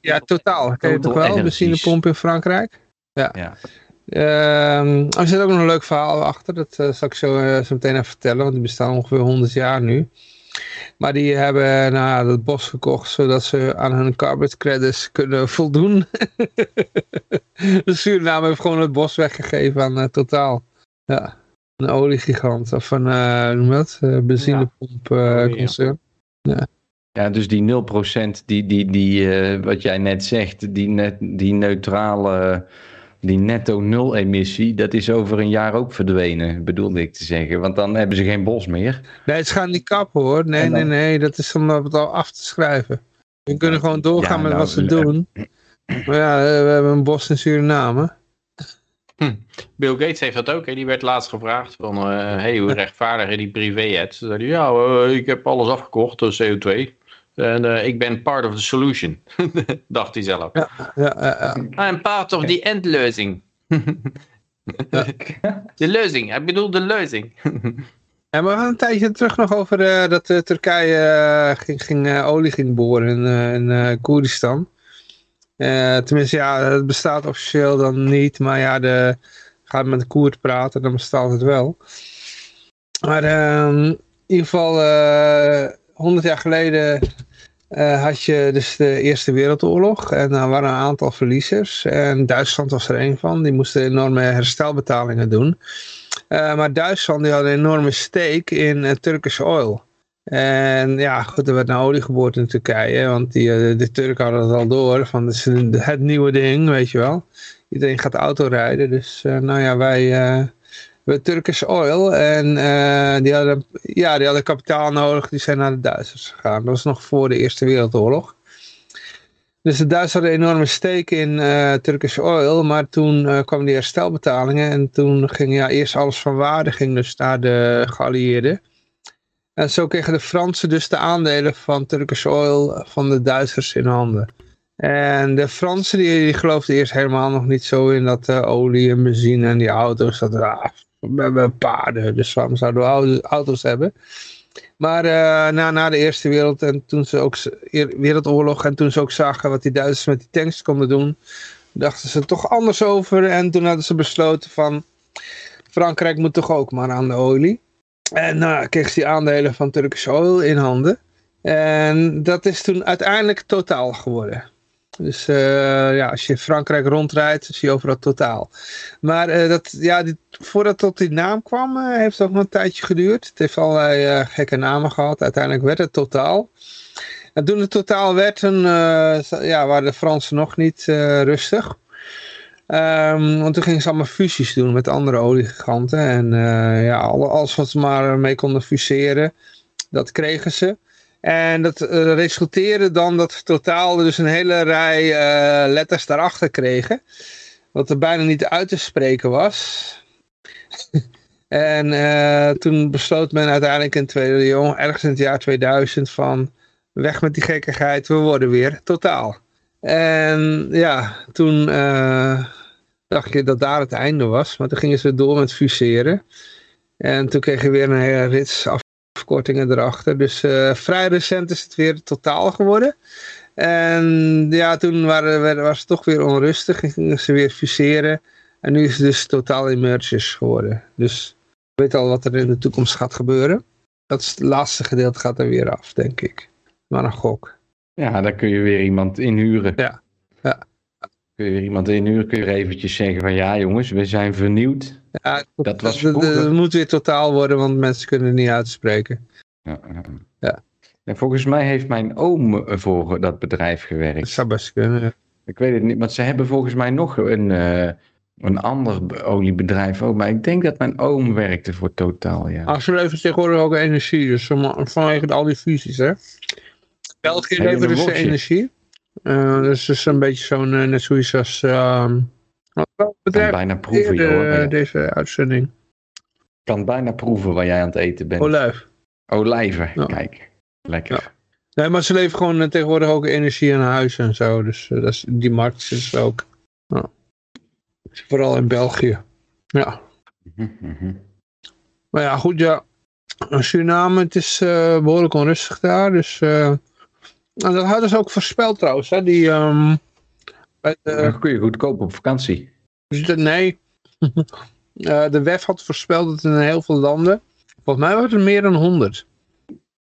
ja, totaal. Ken je toch wel? Benzinepomp in Frankrijk. Ja. ja. Uh, er zit ook nog een leuk verhaal achter. Dat uh, zal ik zo, uh, zo meteen even vertellen. Want die bestaan ongeveer 100 jaar nu. Maar die hebben nou, het bos gekocht. Zodat ze aan hun carbon credits kunnen voldoen. *laughs* de Suriname heeft gewoon het bos weggegeven aan uh, Totaal. Ja. Een oliegigant. Of een, noem dat? benzinepomp concern. Ja. Ja, dus die 0% die, die, die uh, wat jij net zegt, die, net, die neutrale, die netto nul emissie, dat is over een jaar ook verdwenen, bedoelde ik te zeggen. Want dan hebben ze geen bos meer. Nee, het gaat niet kappen hoor. Nee, dan... nee, nee, dat is om het al af te schrijven. We kunnen gewoon doorgaan ja, met nou, wat ze doen. Maar ja, we hebben een bos in Suriname. Hm. Bill Gates heeft dat ook. Hè? Die werd laatst gevraagd van, uh, hey, hoe rechtvaardig je die privé-jets? Toen zei hij, ja, uh, ik heb alles afgekocht, CO2. En uh, ik ben part of the solution, *laughs* dacht hij zelf. Ja, ja, ja, ja. I'm part of the endlozing. *laughs* de lezing, ik bedoel de lezing. En we gaan een tijdje terug nog over uh, dat uh, Turkije ging, ging olie ging boren in, in Koerdistan. tenminste, ja, het bestaat officieel dan niet, maar ja, de gaat met de Koerd praten, dan bestaat het wel. Maar ehm, in ieder geval, 100 jaar geleden uh, had je dus de Eerste Wereldoorlog. En daar waren een aantal verliezers. En Duitsland was er een van. Die moesten enorme herstelbetalingen doen. Uh, maar Duitsland die had een enorme steek in uh, Turkish oil. En ja, goed, er werd een olie geboord in Turkije. Want die, de Turken hadden het al door. Van, het is het nieuwe ding, weet je wel. Iedereen gaat auto rijden. Dus nou ja, wij Turkish Oil. En uh, die, hadden, ja, die hadden kapitaal nodig. Die zijn naar de Duitsers gegaan. Dat was nog voor de Eerste Wereldoorlog. Dus de Duitsers hadden een enorme steek in uh, Turkish Oil. Maar toen uh, kwamen die herstelbetalingen. En toen ging ja, eerst alles van waarde ging dus naar de geallieerden. En zo kregen de Fransen dus de aandelen van Turkish Oil van de Duitsers in handen. En de Fransen die, geloofden eerst helemaal nog niet zo in dat uh, olie en benzine en die auto's. Dat, ah, hebben paarden, dus waarom zouden we auto's hebben? Maar uh, na, na de Eerste Wereld en toen ze ook, Wereldoorlog en toen ze ook zagen wat die Duitsers met die tanks konden doen, dachten ze toch anders over. En toen hadden ze besloten van Frankrijk moet toch ook maar aan de olie. En nou, kreeg ze die aandelen van Turkish Oil in handen. En dat is toen uiteindelijk totaal geworden. Dus uh, ja, als je Frankrijk rondrijdt, zie je overal totaal. Maar uh, dat, ja, voordat tot die naam kwam, uh, heeft het ook nog een tijdje geduurd. Het heeft allerlei gekke namen gehad. Uiteindelijk werd het totaal. En toen het totaal werd, ja, waren de Fransen nog niet rustig. Um, want toen gingen ze allemaal fusies doen met andere oliegiganten. En ja, alles wat ze maar mee konden fuseren, dat kregen ze. En dat uh, resulteerde dan dat totaal dus een hele rij uh, letters daarachter kregen. Wat er bijna niet uit te spreken was. *laughs* en uh, toen besloot men uiteindelijk in tweede jong, ergens in het jaar 2000 van weg met die gekkigheid, we worden weer totaal. En ja, toen dacht je dat daar het einde was. Maar toen gingen ze door met fuseren. En toen kreeg je weer een hele rits af afkortingen erachter. Dus uh, vrij recent is het weer totaal geworden. En ja, toen waren, was het toch weer onrustig en gingen ze weer fuseren. En nu is het dus totaal emerges geworden. Dus we weten al wat er in de toekomst gaat gebeuren. Dat is het laatste gedeelte gaat er weer af, denk ik. Maar een gok. Ja, dan kun je weer iemand inhuren. Ja, ja. Kun je weer iemand inhuren, kun je eventjes zeggen van ja jongens, we zijn vernieuwd. Ja, dat was Het moet weer totaal worden, want mensen kunnen het niet uitspreken. Ja, ja. En volgens mij heeft mijn oom voor dat bedrijf gewerkt. Dat zou best kunnen. Ik weet het niet, want ze hebben volgens mij nog een, uh, een ander oliebedrijf ook. Maar ik denk dat mijn oom werkte voor Totaal, ja. Als ze leveren tegenwoordig ook energie, dus vanwege al die fusies, hè. België levert dus energie. Uh, dus het is een beetje zo'n, uh, net zoiets als... Uh, bedrijf bijna proeven, joh, deze uitzending. Ik kan bijna proeven waar jij aan het eten bent. Olijf. Olijven, ja. kijk. Lekker. Ja. Nee, maar ze leveren gewoon uh, tegenwoordig ook energie aan huis en zo. Dus uh, dat is, die markt is ook. Vooral in België. Ja. Mm -hmm. Maar ja, goed, ja. Suriname, het is uh, behoorlijk onrustig daar. Dus en dat hadden ze ook voorspeld trouwens. Hè? Die, um, bij de, Dan kun je goedkoop op vakantie. Nee. uh, *laughs* de WEF had voorspeld dat in heel veel landen, volgens mij was het meer dan 100.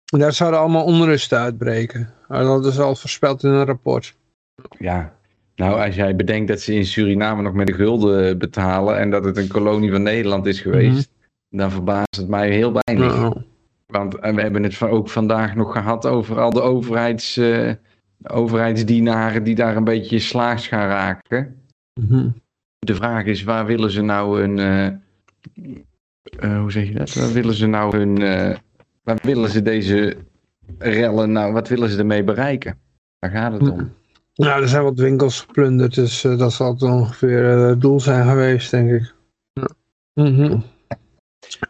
Daar zouden allemaal onrusten uitbreken. Dat ze al voorspeld in een rapport. Ja, nou als jij bedenkt dat ze in Suriname nog met de gulden betalen en dat het een kolonie van Nederland is geweest, mm -hmm. dan verbaast het mij heel weinig. Nou. Want we hebben het ook vandaag nog gehad over al de overheids, uh, overheidsdienaren die daar een beetje slaags gaan raken. Mhm. De vraag is, waar willen ze nou hun... Uh, uh, hoe zeg je dat? Waar willen ze nou hun... waar willen ze deze rellen nou... Wat willen ze ermee bereiken? Daar gaat het om. Nou, er zijn wat winkels geplunderd, dus dat zal het ongeveer het doel zijn geweest, denk ik. Ja. Mm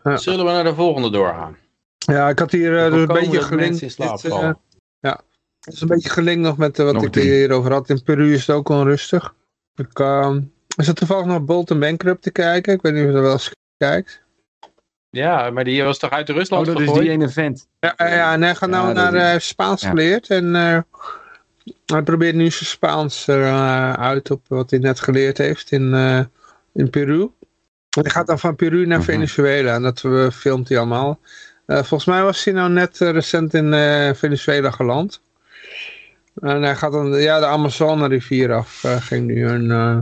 ja. Zullen we naar de volgende doorgaan? Ja, ik had hier uh, een beetje gelinkt. Dit, uh, ja, het is een beetje gelinkt nog met uh, wat nog ik hierover had. In Peru is het ook onrustig. Ik uh, zat toevallig nog Bolton Bankrupt te kijken. Ik weet niet of je er wel eens kijkt. Ja, maar die was toch uit Rusland oh, dat is die ene vent. Ja, ja en hij gaat nou naar uh, Spaans geleerd. En hij probeert nu zijn Spaans uit op wat hij net geleerd heeft in, in Peru. hij gaat dan van Peru naar Mhm. Venezuela en dat eh, filmt hij allemaal. Eh, volgens mij was hij nou net eh, recent in eh, Venezuela geland. En hij gaat dan, ja, de Amazone-rivier af eh, ging nu een, eh,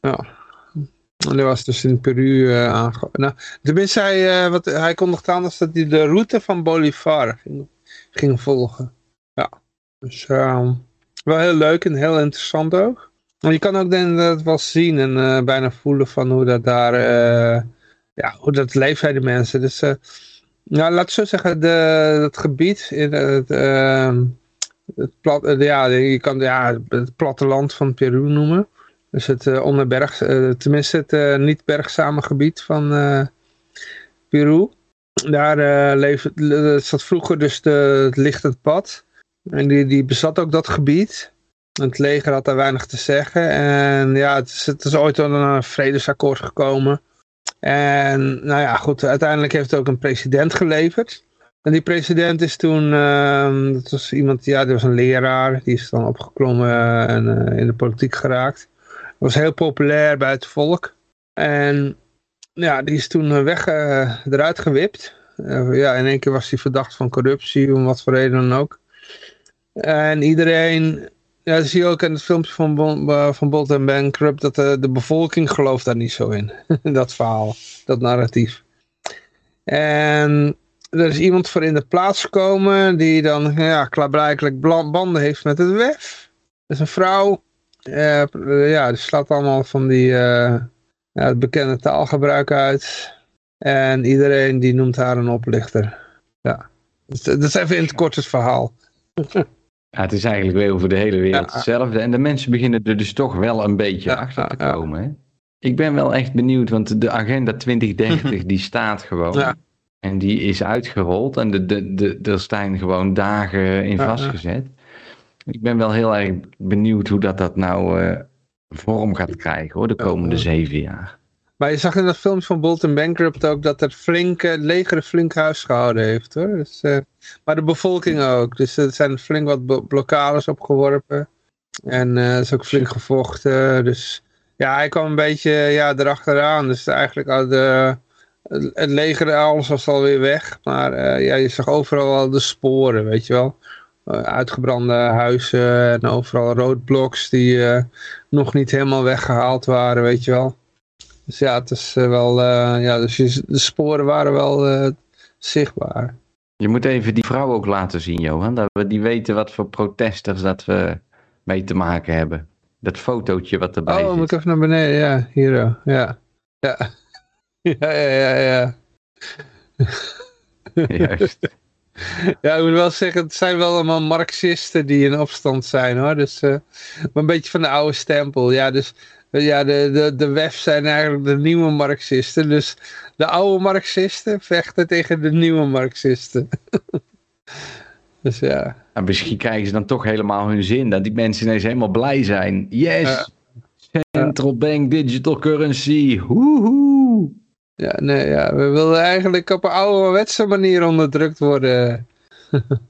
ja. En hij was dus in Peru aange... Nou, tenminste, hij, wat, hij kondigde aan dat hij de route van Bolivar ging, volgen. Ja, dus ehm, wel heel leuk en heel interessant ook. En je kan ook denk dat wel zien en bijna voelen van hoe dat daar, ja, hoe dat leeft bij de mensen. Dus, nou, laat ik zo zeggen, de, dat gebied in het, ehm, het plat, eh, ja, je kan ja, het platteland van Peru noemen. Dus het uh, onderberg, uh, tenminste het niet bergzame gebied van Peru. Daar leeft, zat vroeger dus de, het lichtend pad. En die, die bezat ook dat gebied. Het leger had daar weinig te zeggen. En ja, het is, het is ooit tot een vredesakkoord gekomen. En nou ja, goed, uiteindelijk heeft het ook een president geleverd. En die president is toen, uh, dat was iemand, ja, die was een leraar. Die is dan opgeklommen en uh, in de politiek geraakt. Was heel populair bij het volk. En ja, die is toen weg, uh, eruit gewipt. ja, in één keer was hij verdacht van corruptie, om wat voor reden dan ook. En iedereen, ja, dat zie je ook in het filmpje van, Bon, van Bolt en Bankrupt, dat de, de bevolking gelooft daar niet zo in. *laughs* dat verhaal, dat narratief. En er is iemand voor in de plaats gekomen die dan ja, klaarblijkelijk banden heeft met het WEF. Dat is een vrouw. Uh, ja, die slaat allemaal van die uh, ja, het bekende taalgebruik uit. En iedereen die noemt haar een oplichter. Ja, dus, dat is even in het kort het verhaal. *laughs* Ja, het is eigenlijk weer over de hele wereld ja. hetzelfde. En de mensen beginnen er dus toch wel een beetje ja, achter te komen. Hè? Ik ben wel echt benieuwd, want de agenda 2030 *laughs* die staat gewoon. En die is uitgerold en de, de, de, er staan gewoon dagen in vastgezet. Ik ben wel heel erg benieuwd hoe dat, dat nou uh, vorm gaat krijgen hoor, de komende zeven jaar. Maar je zag in dat filmpje van Bolton Bankrupt ook dat het flink, het leger een flink huis gehouden heeft hoor. Dus, uh, maar de bevolking ook. Dus er zijn flink wat blokkades opgeworpen. En uh, er is ook flink gevochten. Dus ja, hij kwam een beetje ja, erachteraan. Dus eigenlijk had de, het leger, alles was alweer weg. Maar uh, ja, je zag overal al de sporen, weet je wel. Uh, uitgebrande huizen en overal roodbloks die uh, nog niet helemaal weggehaald waren, weet je wel. Dus ja, het is wel, ja, dus je, de sporen waren wel zichtbaar. Je moet even die vrouw ook laten zien, Johan. Dat we die weten wat voor protesters dat we mee te maken hebben. Dat fotootje wat erbij oh, zit. moet ik even naar beneden, ja, hier, ja. Ja. *laughs* Ja, ja, ja, ja. *laughs* Juist. *laughs* Ja, ik moet wel zeggen, het zijn wel allemaal marxisten die in opstand zijn hoor. Dus, uh, maar een beetje van de oude stempel. Ja, dus ja, de, de, de WEF zijn eigenlijk de nieuwe marxisten. Dus de oude marxisten vechten tegen de nieuwe marxisten. dus ja. En misschien krijgen ze dan toch helemaal hun zin. Dat die mensen ineens helemaal blij zijn. Yes! Uh, Central Bank Digital Currency. Woehoe! Ja, nee, ja, we wilden eigenlijk op een ouderwetse manier onderdrukt worden. *laughs*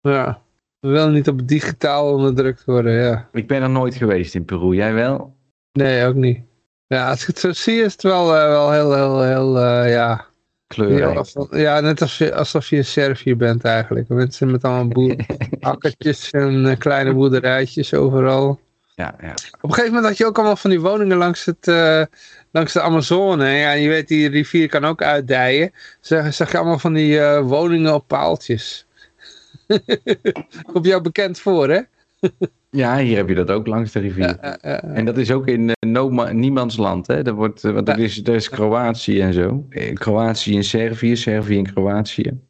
ja, we willen niet op digitaal onderdrukt worden, ja. Ik ben er nooit geweest in Peru, jij wel? Nee, ook niet. Ja, als ik het zo zie is het wel, uh, wel heel, heel, heel, uh, ja... Kleurrijk. Ja, ja, net als je, alsof je in Servië bent eigenlijk. Mensen met allemaal *laughs* akkertjes en uh, kleine boerderijtjes overal. Ja, ja. Op een gegeven moment had je ook allemaal van die woningen langs, het, uh, langs de Amazone. Ja, je weet, die rivier kan ook uitdijen. Zag, zag je allemaal van die uh, woningen op paaltjes. *laughs* Komt jou bekend voor, hè? ja, hier heb je dat ook langs de rivier. Ja, ja, en dat is ook in uh, no niemands land, hè? Dat wordt, want dat is, dat is Kroatië en zo. Kroatië en Servië, Servië en Kroatië.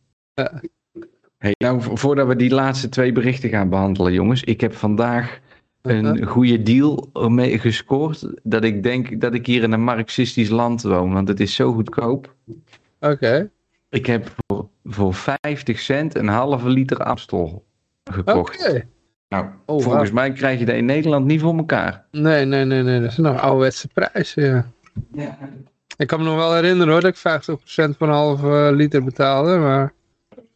Hey, nou, voordat we die laatste twee berichten gaan behandelen, jongens. Ik heb vandaag een goede deal mee gescoord. Dat ik denk dat ik hier in een marxistisch land woon. Want het is zo goedkoop. Oké. Okay. Ik heb voor, voor 50 cent een halve liter Amstel gekocht. Oké. Okay. Nou, oh, volgens wow. mij krijg je dat in Nederland niet voor elkaar. Nee, nee, nee, nee. Dat zijn nog ouderwetse prijzen, ja. ja. Ik kan me nog wel herinneren hoor, dat ik 50% van een halve liter betaalde, maar...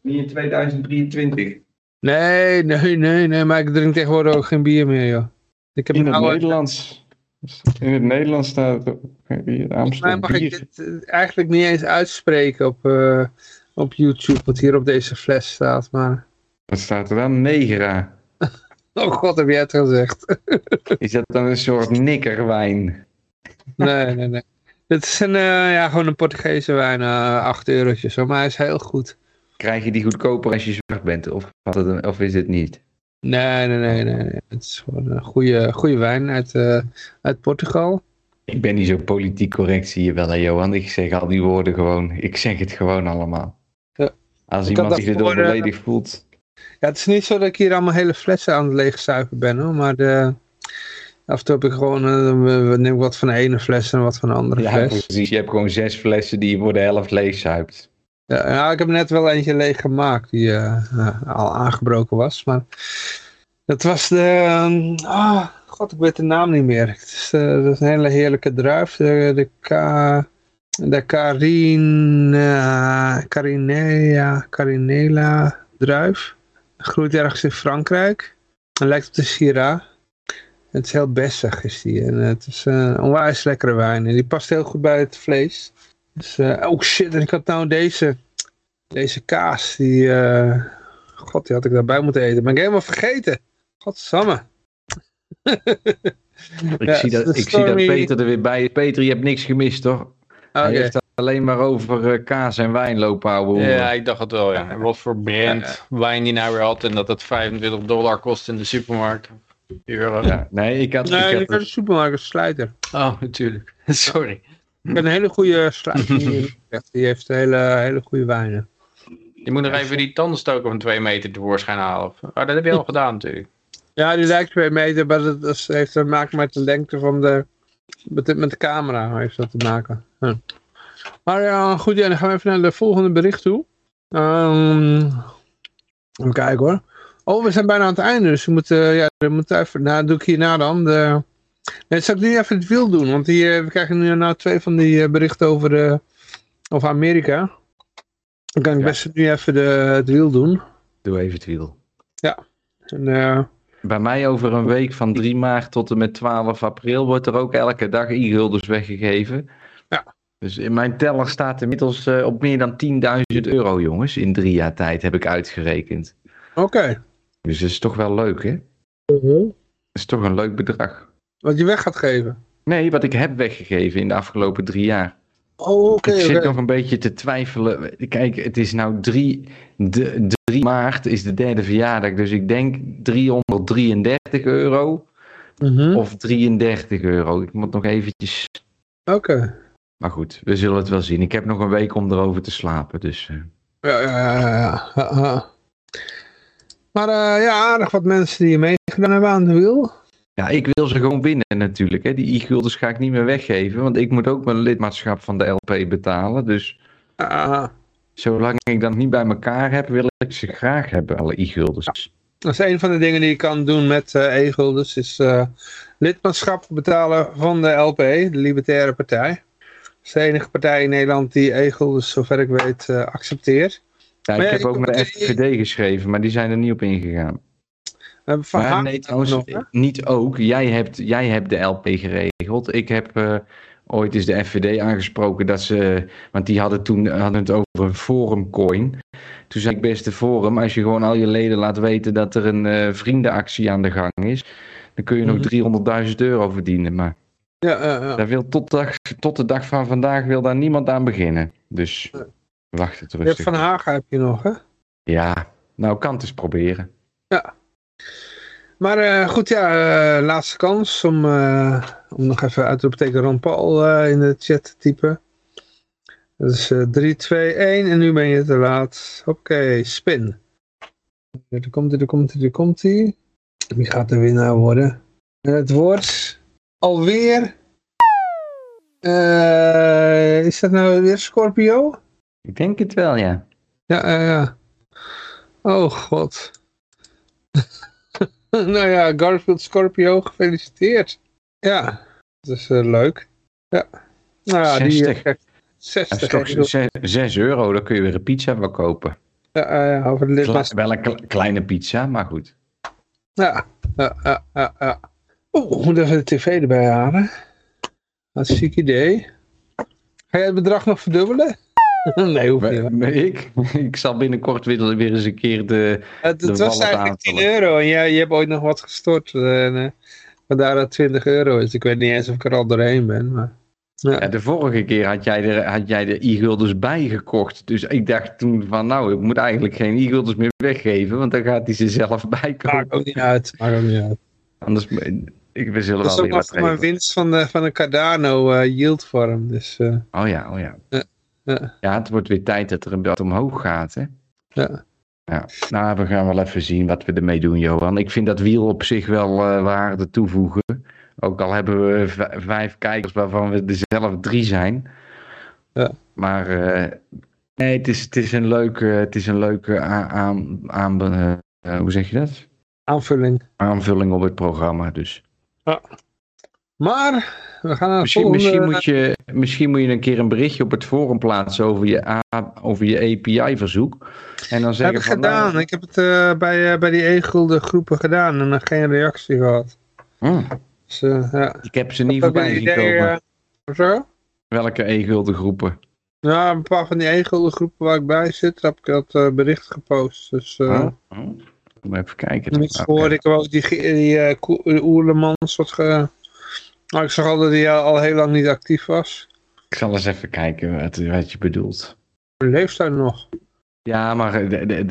Niet in 2023. Nee, nee, nee, nee, maar ik drink tegenwoordig ook geen bier meer, joh. Ik heb in een het oude... Nederlands. In het Nederlands staat het hier Volgens mij mag ik dit eh, eigenlijk niet eens uitspreken op, eh, op YouTube, wat hier op deze fles staat. Maar, Wat staat er dan? Negra. *laughs* oh god, heb jij het gezegd. *laughs* Is dat dan een soort nikkerwijn? nee, nee, nee. Dit is een, eh, ja, gewoon een Portugese wijn, eh 8 eurotjes, maar hij is heel goed. Krijg je die goedkoper als je zwart bent? Of, het of is het niet? Nee, nee, nee, nee. nee. Het is gewoon een goede, goede wijn uit, eh, uit Portugal. Ik ben niet zo politiek correct, zie je wel, hè, Johan. Ik zeg al die woorden gewoon. Ik zeg het gewoon allemaal. Ja. Als Ik iemand zich erdoor daarvoor, eh, beledigd voelt. Ja, het is niet zo dat ik hier allemaal hele flessen aan het leegzuipen ben, hoor. Maar de, af en toe heb ik gewoon, eh, neem ik wat van de ene fles en wat van de andere Ja, fles. precies. Je hebt gewoon zes flessen die je voor de helft leeg zuipt. Ja, ik heb net wel eentje leeg gemaakt die eh, eh, al aangebroken was. Maar dat was de... ehm, ah, god, ik weet de naam niet meer. Het is, eh, dat is een hele heerlijke druif. De, de, de Carinea, Carinela druif. Groeit ergens in Frankrijk. Het lijkt op de Syrah. Het is heel bessig is die. En het is een onwijs lekkere wijn. En die past heel goed bij het vlees. Dus, eh, oh shit, en ik had nou deze, deze kaas, die, eh, god, die had ik daarbij moeten eten. Ben ik helemaal vergeten. Godsamme. *laughs* Ik, Ja, zie, dat, ik zie dat Peter er weer bij is. Peter, je hebt niks gemist, hoor. Hij Oké. heeft alleen maar over eh, kaas en wijn lopen houden. Ja, ik dacht het wel, ja. Wat voor brand wijn die nou weer had en dat het 25 dollar kost in de supermarkt. Euro. Ja, nee, ik had... Nee, ik ik heb heb de supermarkt, een sluiter. Oh, natuurlijk. *laughs* Sorry. Ik heb een hele goede sluiter. *laughs* hier. Die heeft hele, hele goede wijnen. Je moet nog even die tandenstoker van 2 meter tevoorschijn halen. Oh, dat heb je al gedaan natuurlijk. Ja, die lijkt twee meter, maar dat, dat heeft te maken met de lengte van de, met de, met de camera heeft dat te maken. Hm. Maar ja, goed, ja, dan gaan we even naar de volgende bericht toe. Ehm, even kijken hoor. Oh, we zijn bijna aan het einde, dus we moeten, ja, we moeten even, nou doe ik hierna dan. De, nee, zal ik nu even het wiel doen, want die, eh, we krijgen nu nou twee van die eh, berichten over, eh, over Amerika. Dan kan ik Ja. best nu even de, het wiel doen. Doe even het wiel. En, eh, Bij mij over een week van 3 maart tot en met 12 april wordt er ook elke dag e-gulders weggegeven. Ja. Dus in mijn teller staat inmiddels eh, op meer dan 10.000 euro, jongens. In drie jaar tijd heb ik uitgerekend. Oké. Dus dat is toch wel leuk, hè? Dat is toch een leuk bedrag. Wat je weg gaat geven. Nee, wat ik heb weggegeven in de afgelopen drie jaar. Oh, oké. ik zit nog een beetje te twijfelen. Kijk, het is nou 3, de, 3 maart is de derde verjaardag. Dus ik denk 333 euro Mhm. of 33 euro. Ik moet nog eventjes... Oké. Maar goed, we zullen het wel zien. Ik heb nog een week om erover te slapen. Dus eh, Ja, ja, ja, ja. Maar eh, ja, aardig wat mensen die meegedaan hebben aan de wiel. Ja, ik wil ze gewoon winnen natuurlijk. Hè. Die e-gulders ga ik niet meer weggeven. Want ik moet ook mijn lidmaatschap van de LP betalen. Dus Ah, zolang ik dat niet bij elkaar heb, wil ik ze graag hebben, alle e-gulders. dat is een van de dingen die je kan doen met eh e-gulders. Is eh, lidmaatschap betalen van de LP, de Libertaire Partij. Dat is de enige partij in Nederland die e-gulders, zover ik weet, eh, accepteert. Ja, ik heb ook naar de die- FVD geschreven, maar die zijn er niet op ingegaan. Hebben Van Maar Haan nee, trouwens, nog, hè? niet ook. Jij hebt, jij hebt de LP geregeld. Ik heb eh, ooit eens de FVD aangesproken dat ze... Want die hadden toen hadden het over een forumcoin. Toen zei ik, beste forum, als je gewoon al je leden laat weten dat er een eh, vriendenactie aan de gang is... dan kun je nog 300.000 euro verdienen. Maar Ja, ja, ja. daar wil tot, dag, tot de dag van vandaag wil daar niemand aan beginnen. Dus wacht het rustig. Van Hagen heb je nog, hè? Ja, nou kan het eens proberen. Maar eh, goed, ja, eh, laatste kans om, eh, om nog even uitroepteken Ron Paul in de chat te typen. Dat is eh 3, 2, 1 en nu ben je te laat. Oké, spin. Er komt hij, er komt hij, er komt hij. Wie gaat de winnaar worden? En het wordt alweer... is dat nou weer Scorpio? Ik denk het wel, ja. Ja, ja, ja. Oh god. *laughs* *laughs* nou ja, Garfield Scorpio, gefeliciteerd. Ja, dat is eh, leuk. Ja. Nou ja, die 60. eh, krijgt Dat 60. is toch hè, die- 6, 6 euro, dan kun je weer een pizza wel kopen. Ja, ja, over de Kle- wel een kle- kleine pizza, maar goed. Ja, ja, ja, ja, ja. Oh, ik moet even de tv erbij halen. Hartstikke idee. Ga jij het bedrag nog verdubbelen? *laughs* nee, hoeft niet. hoor. Maar Ik, *laughs* ik zal binnenkort weer, weer eens een keer de... Het, het de was eigenlijk 10 aanvullen. euro en jij, je hebt ooit nog wat gestort. En, eh, vandaar dat het 20 euro is. Ik weet niet eens of ik er al doorheen ben. Maar... Ja, de vorige keer had jij de, had jij de e-gulders bijgekocht. Dus ik dacht toen van nou, ik moet eigenlijk geen e-gulders meer weggeven. Want dan gaat hij ze zelf *laughs* bijkopen. Maakt ook niet uit. Maakt ook niet uit. Anders, ik, we zullen Dat is ook nog mijn winst van de, van de Cardano eh, yield vorm. Dus eh, Oh ja, oh ja. Ja, ja. Ja, het wordt weer tijd dat er een wat omhoog gaat, hè. ja. Ja, nou, we gaan wel even zien wat we ermee doen, Johan. Ik vind dat wiel op zich wel eh, waarde toevoegen. Ook al hebben we vijf kijkers waarvan we er zelf drie zijn. Ja. Maar eh, nee, het is, het is een leuke, het is een leuke aan, aan, eh, hoe zeg je dat? Aanvulling. Aanvulling op het programma. Dus. Maar we gaan naar Misschien, volgende... misschien, moet je, misschien moet je een keer een berichtje op het forum plaatsen over je, A- over je API-verzoek. En dan heb zeggen ik van, nou, gedaan. Ik heb het eh, bij, eh, bij die e-gulden groepen gedaan en nog geen reactie gehad. hm, Dus, eh, ja. ik heb ze niet Ik heb voorbij zien idee, komen. Zo? Welke e-gulden groepen? Ja, een paar van die e-gulden groepen waar ik bij zit, heb ik dat bericht gepost. Dus Oh, oh. Even kijken. niets Oké. gehoord. Ik heb ook die, die de Oerlemans wat ge... Nou, ik zag al dat hij al heel lang niet actief was. Ik zal eens even kijken wat, wat je bedoelt. Leeft hij nog? Ja, maar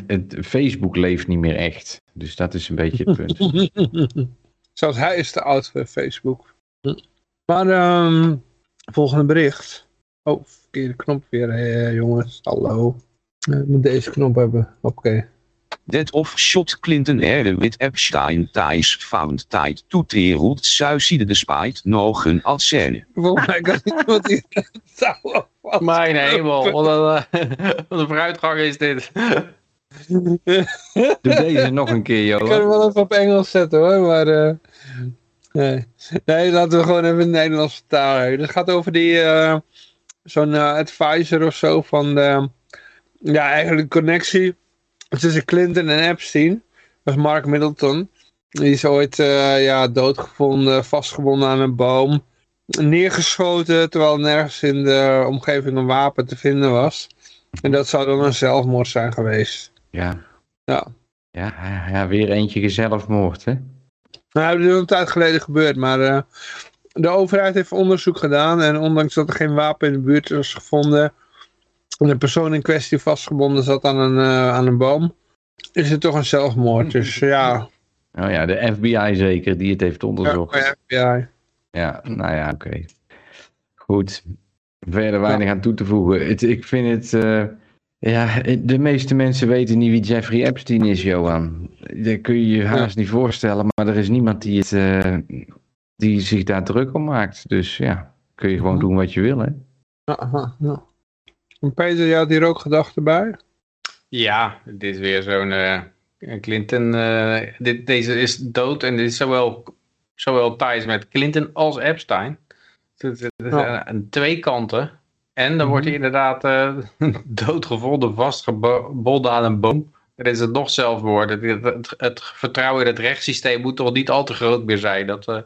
het Facebook leeft niet meer echt. Dus dat is een beetje het punt. *laughs* Zelfs hij is te oud voor Facebook. Maar ehm volgende bericht. Oh, verkeerde knop weer, eh, jongens. Hallo. Eh, Ik moet deze knop hebben. Oké. That of shot Clinton erde with Epstein ties found tied to the root suicide despite nog een scène. Volgens mij kan iemand hier touw Mijn hemel, wat een, eh, *laughs* wat een vooruitgang is dit. *laughs* Doe deze nog een keer, Ik kan hem wel even op Engels zetten hoor, maar... eh, nee. nee, laten we gewoon even het Nederlands vertalen. Het gaat over die... eh, Zo'n advisor of zo van de... Ja, eigenlijk de connectie tussen Clinton en Epstein. Is Mark Middleton. Die is ooit eh, ja, doodgevonden, vastgebonden aan een boom. Neergeschoten, terwijl nergens in de omgeving een wapen te vinden was. En dat zou dan een zelfmoord zijn geweest. Ja. Ja. Ja, ja, weer eentje gezelfmoord, hè? Nou, dat is een tijd geleden gebeurd, maar eh, de overheid heeft onderzoek gedaan en ondanks dat er geen wapen in de buurt was gevonden en de persoon in kwestie vastgebonden zat aan een, eh, aan een boom, is het toch een zelfmoord. Dus ja, Oh ja, de FBI zeker, die het heeft ja, onderzocht. bij FBI. Ja, nou ja, oké. Goed. Verder weinig aan toe te voegen. Het, ik vind het... eh, ja, de meeste mensen weten niet wie Jeffrey Epstein is, Johan. Dat kun je je haast niet voorstellen, maar er is niemand die, het, eh, die zich daar druk om maakt. Dus ja, kun je gewoon doen wat je wil, hè? Ja, ja. En Peter, jij had hier ook gedachten bij? Ja, dit is weer zo'n eh, Clinton. eh, dit, deze is dood en dit is zowel, zowel ties met Clinton als Epstein. Het, is aan twee kanten. En dan wordt hij inderdaad eh, *laughs* doodgevonden, vastgebonden aan een boom. Dan is het nog zelfmoord. Het, het, vertrouwen in het rechtssysteem moet toch niet al te groot meer zijn. Dat, eh,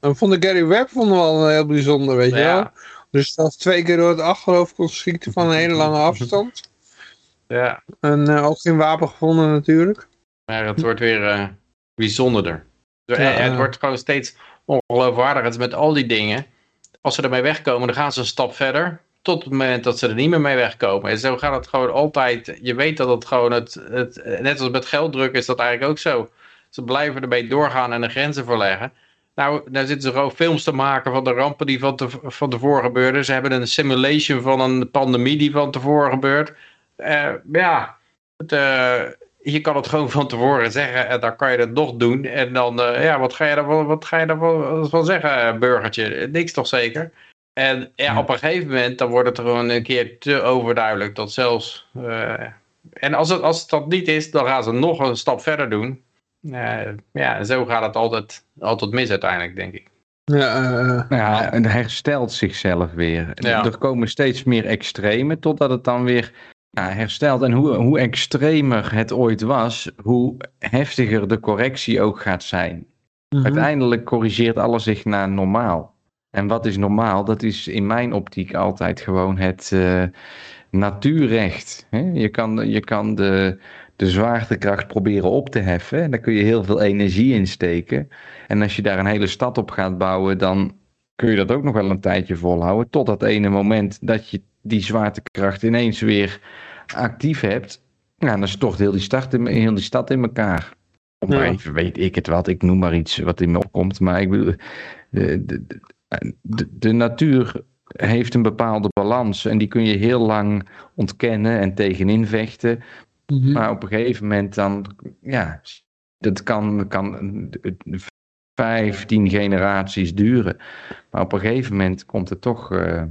En vonden Gary Webb vonden we al heel bijzonder, weet je wel? Dus dat twee keer door het achterhoofd kon schieten van een hele lange afstand. ja, En eh, ook geen wapen gevonden natuurlijk. maar het wordt weer eh, bijzonderder. Ja, Eh, het ja. wordt gewoon steeds ongeloofwaardiger. Het met al die dingen. Als ze ermee wegkomen, dan gaan ze een stap verder. Tot het moment dat ze er niet meer mee wegkomen. En zo gaat het gewoon altijd. Je weet dat het gewoon het, het. Net als met gelddruk is dat eigenlijk ook zo. Ze blijven ermee doorgaan en de grenzen verleggen. Nou, daar zitten ze gewoon films te maken van de rampen die van, te, van tevoren gebeurden. Ze hebben een simulation van een pandemie die van tevoren gebeurt. Eh, ja, het, eh, je kan het gewoon van tevoren zeggen en dan kan je het nog doen. En dan, eh, ja, wat ga je daarvan, wat ga je daarvan van zeggen, burgertje? Niks toch zeker? En ja, op een gegeven moment, dan wordt het gewoon een keer te overduidelijk dat zelfs... en als het, als het dat niet is, dan gaan ze nog een stap verder doen. Eh, ja, en zo gaat het altijd, altijd mis uiteindelijk, denk ik. Ja, eh, Nou ja, het herstelt zichzelf weer. Ja. Er komen steeds meer extreme, totdat het dan weer ja, herstelt. En hoe, hoe extremer het ooit was, hoe heftiger de correctie ook gaat zijn. Mhm. Uiteindelijk corrigeert alles zich naar normaal. En wat is normaal? Dat is in mijn optiek altijd gewoon het eh, natuurrecht. Hè? Je kan, je kan de, de zwaartekracht proberen op te heffen. En daar kun je heel veel energie in steken. En als je daar een hele stad op gaat bouwen, dan kun je dat ook nog wel een tijdje volhouden. Tot dat ene moment dat je die zwaartekracht ineens weer actief hebt. Ja, dan stort heel die, stad in, heel die stad in elkaar. Om maar even weet ik het wat. Ik noem maar iets wat in me opkomt. Maar ik bedoel, de, de, de, de natuur heeft een bepaalde balans. En die kun je heel lang ontkennen en tegenin vechten. Mhm. Maar op een gegeven moment dan, ja, dat kan, kan vijftien generaties duren. Maar op een gegeven moment komt het toch. eh,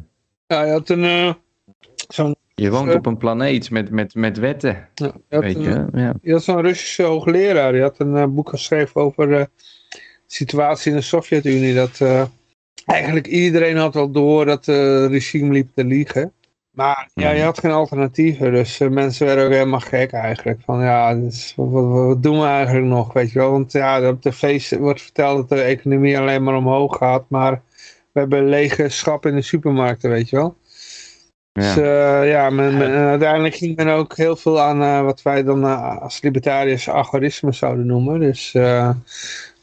Ja, je had een... eh, zo'n je woont op een planeet met, met, met wetten, ja, je weet een- je. Ja. Je had zo'n Russische hoogleraar, die had een eh, boek geschreven over de situatie in de Sovjet-Unie. Dat eigenlijk iedereen had wel door dat het regime liep te liegen. Maar ja, je Mhm. had geen alternatieven, dus eh, mensen werden ook helemaal gek eigenlijk. Van ja, is- wat, doen we eigenlijk nog, weet je wel. Want ja, op tv wordt verteld dat de economie alleen maar omhoog gaat, maar we hebben lege schappen in de supermarkten, weet je wel. Dus Ja. eh, ja, men, men- en uiteindelijk ging men ook heel veel aan eh, wat wij dan als libertariërs algoritme zouden noemen. Dus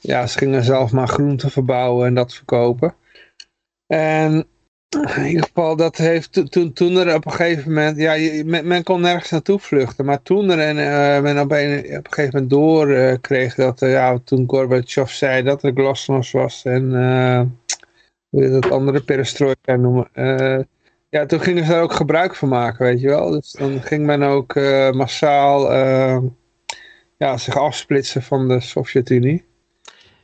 ja, ze gingen zelf maar groenten verbouwen en dat verkopen. En in ieder geval, dat heeft to- toen, toen er op een gegeven moment, ja, je- men, men kon nergens naartoe vluchten. Maar toen er en, eh, men op een, op een gegeven moment door eh, kreeg dat, eh, ja, toen Gorbachev zei dat er glasnost was en hoe je dat andere perestroika noemen. ja, toen gingen ze daar ook gebruik van maken, weet je wel. Dus dan ging men ook massaal ja, zich afsplitsen van de Sovjet-Unie.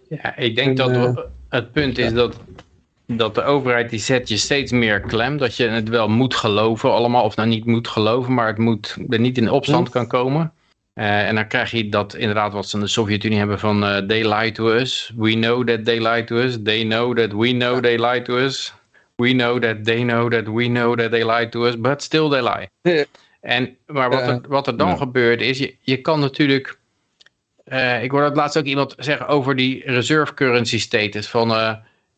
Ja, ik denk En, dat het punt is dat, dat de overheid die zet je steeds meer klem. Dat je het wel moet geloven allemaal. Of nou niet moet geloven, maar het moet er niet in opstand kan komen. Eh, en dan krijg je dat inderdaad wat ze in de Sovjet-Unie hebben van eh, they lie to us. We know that they lie to us. They know that we know they lie to us. We know that they know that we know that they lie to us. But still they lie. En, maar wat, er, wat er dan gebeurt is, je, je kan natuurlijk... eh, ik hoorde het laatst ook iemand zeggen over die reserve currency status. Van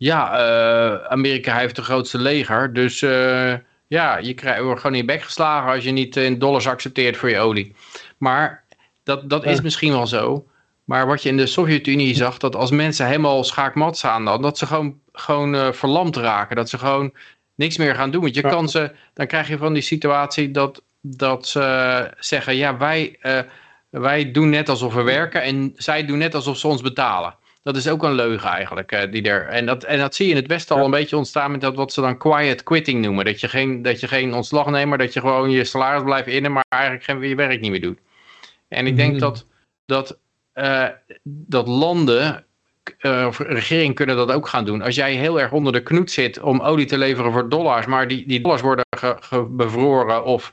ja, eh, Amerika heeft de grootste leger. Dus eh, ja, je krijgt, wordt gewoon in je bek geslagen als je niet in dollars accepteert voor je olie. Maar dat, dat is misschien wel zo. Maar wat je in de Sovjet-Unie zag, dat als mensen helemaal schaakmat staan, dan, dat ze gewoon, gewoon eh, verlamd raken. Dat ze gewoon niks meer gaan doen. Want je Ja. kan ze, dan krijg je van die situatie dat, dat ze zeggen, ja, wij, wij doen net alsof we werken en zij doen net alsof ze ons betalen. Dat is ook een leugen eigenlijk. eh, die er, en, dat, en dat zie je in het Westen al een beetje ontstaan met dat wat ze dan quiet quitting noemen. Dat je geen, dat je geen ontslag neemt, maar dat je gewoon je salaris blijft innen, maar eigenlijk geen, je werk niet meer doet. En ik denk Mhm. dat, dat, eh, dat landen, eh, of regeringen kunnen dat ook gaan doen. Als jij heel erg onder de knoet zit om olie te leveren voor dollars, maar die, die dollars worden ge, ge- bevroren of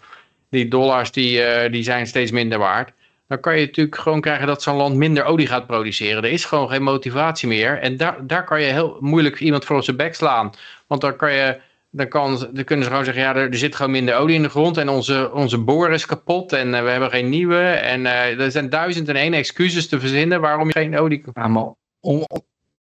die dollars die, die zijn steeds minder waard. Dan kan je natuurlijk gewoon krijgen dat zo'n land minder olie gaat produceren. Er is gewoon geen motivatie meer. En daar, daar kan je heel moeilijk iemand voor op zijn bek slaan. Want dan, kan je, dan, kan, dan kunnen ze gewoon zeggen, ja, er, er zit gewoon minder olie in de grond. En onze, onze boor is kapot en eh, we hebben geen nieuwe. En eh, er zijn duizend en één excuses te verzinnen waarom je geen olie kan. Allemaal on-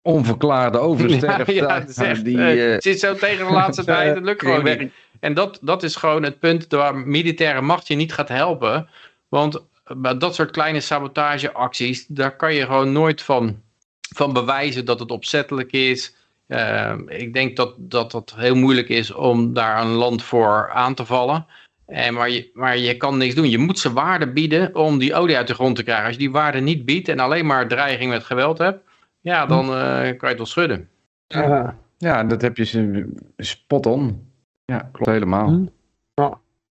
onverklaarde oversterfte. *laughs* Ja, ja, het, echt, die, eh, eh, het zit zo tegen de laatste *laughs* tijd. Het lukt gewoon niet. En dat, dat is gewoon het punt waar militaire macht je niet gaat helpen. Want bij dat soort kleine sabotageacties, daar kan je gewoon nooit van, van bewijzen dat het opzettelijk is. Eh, ik denk dat, dat het heel moeilijk is om daar een land voor aan te vallen. En maar, je, maar je kan niks doen. Je moet ze waarde bieden om die olie uit de grond te krijgen. Als je die waarde niet biedt en alleen maar dreiging met geweld hebt, ja, dan eh, kan je het wel schudden. Ja. ja, dat heb je ze spot on. Ja, klopt helemaal.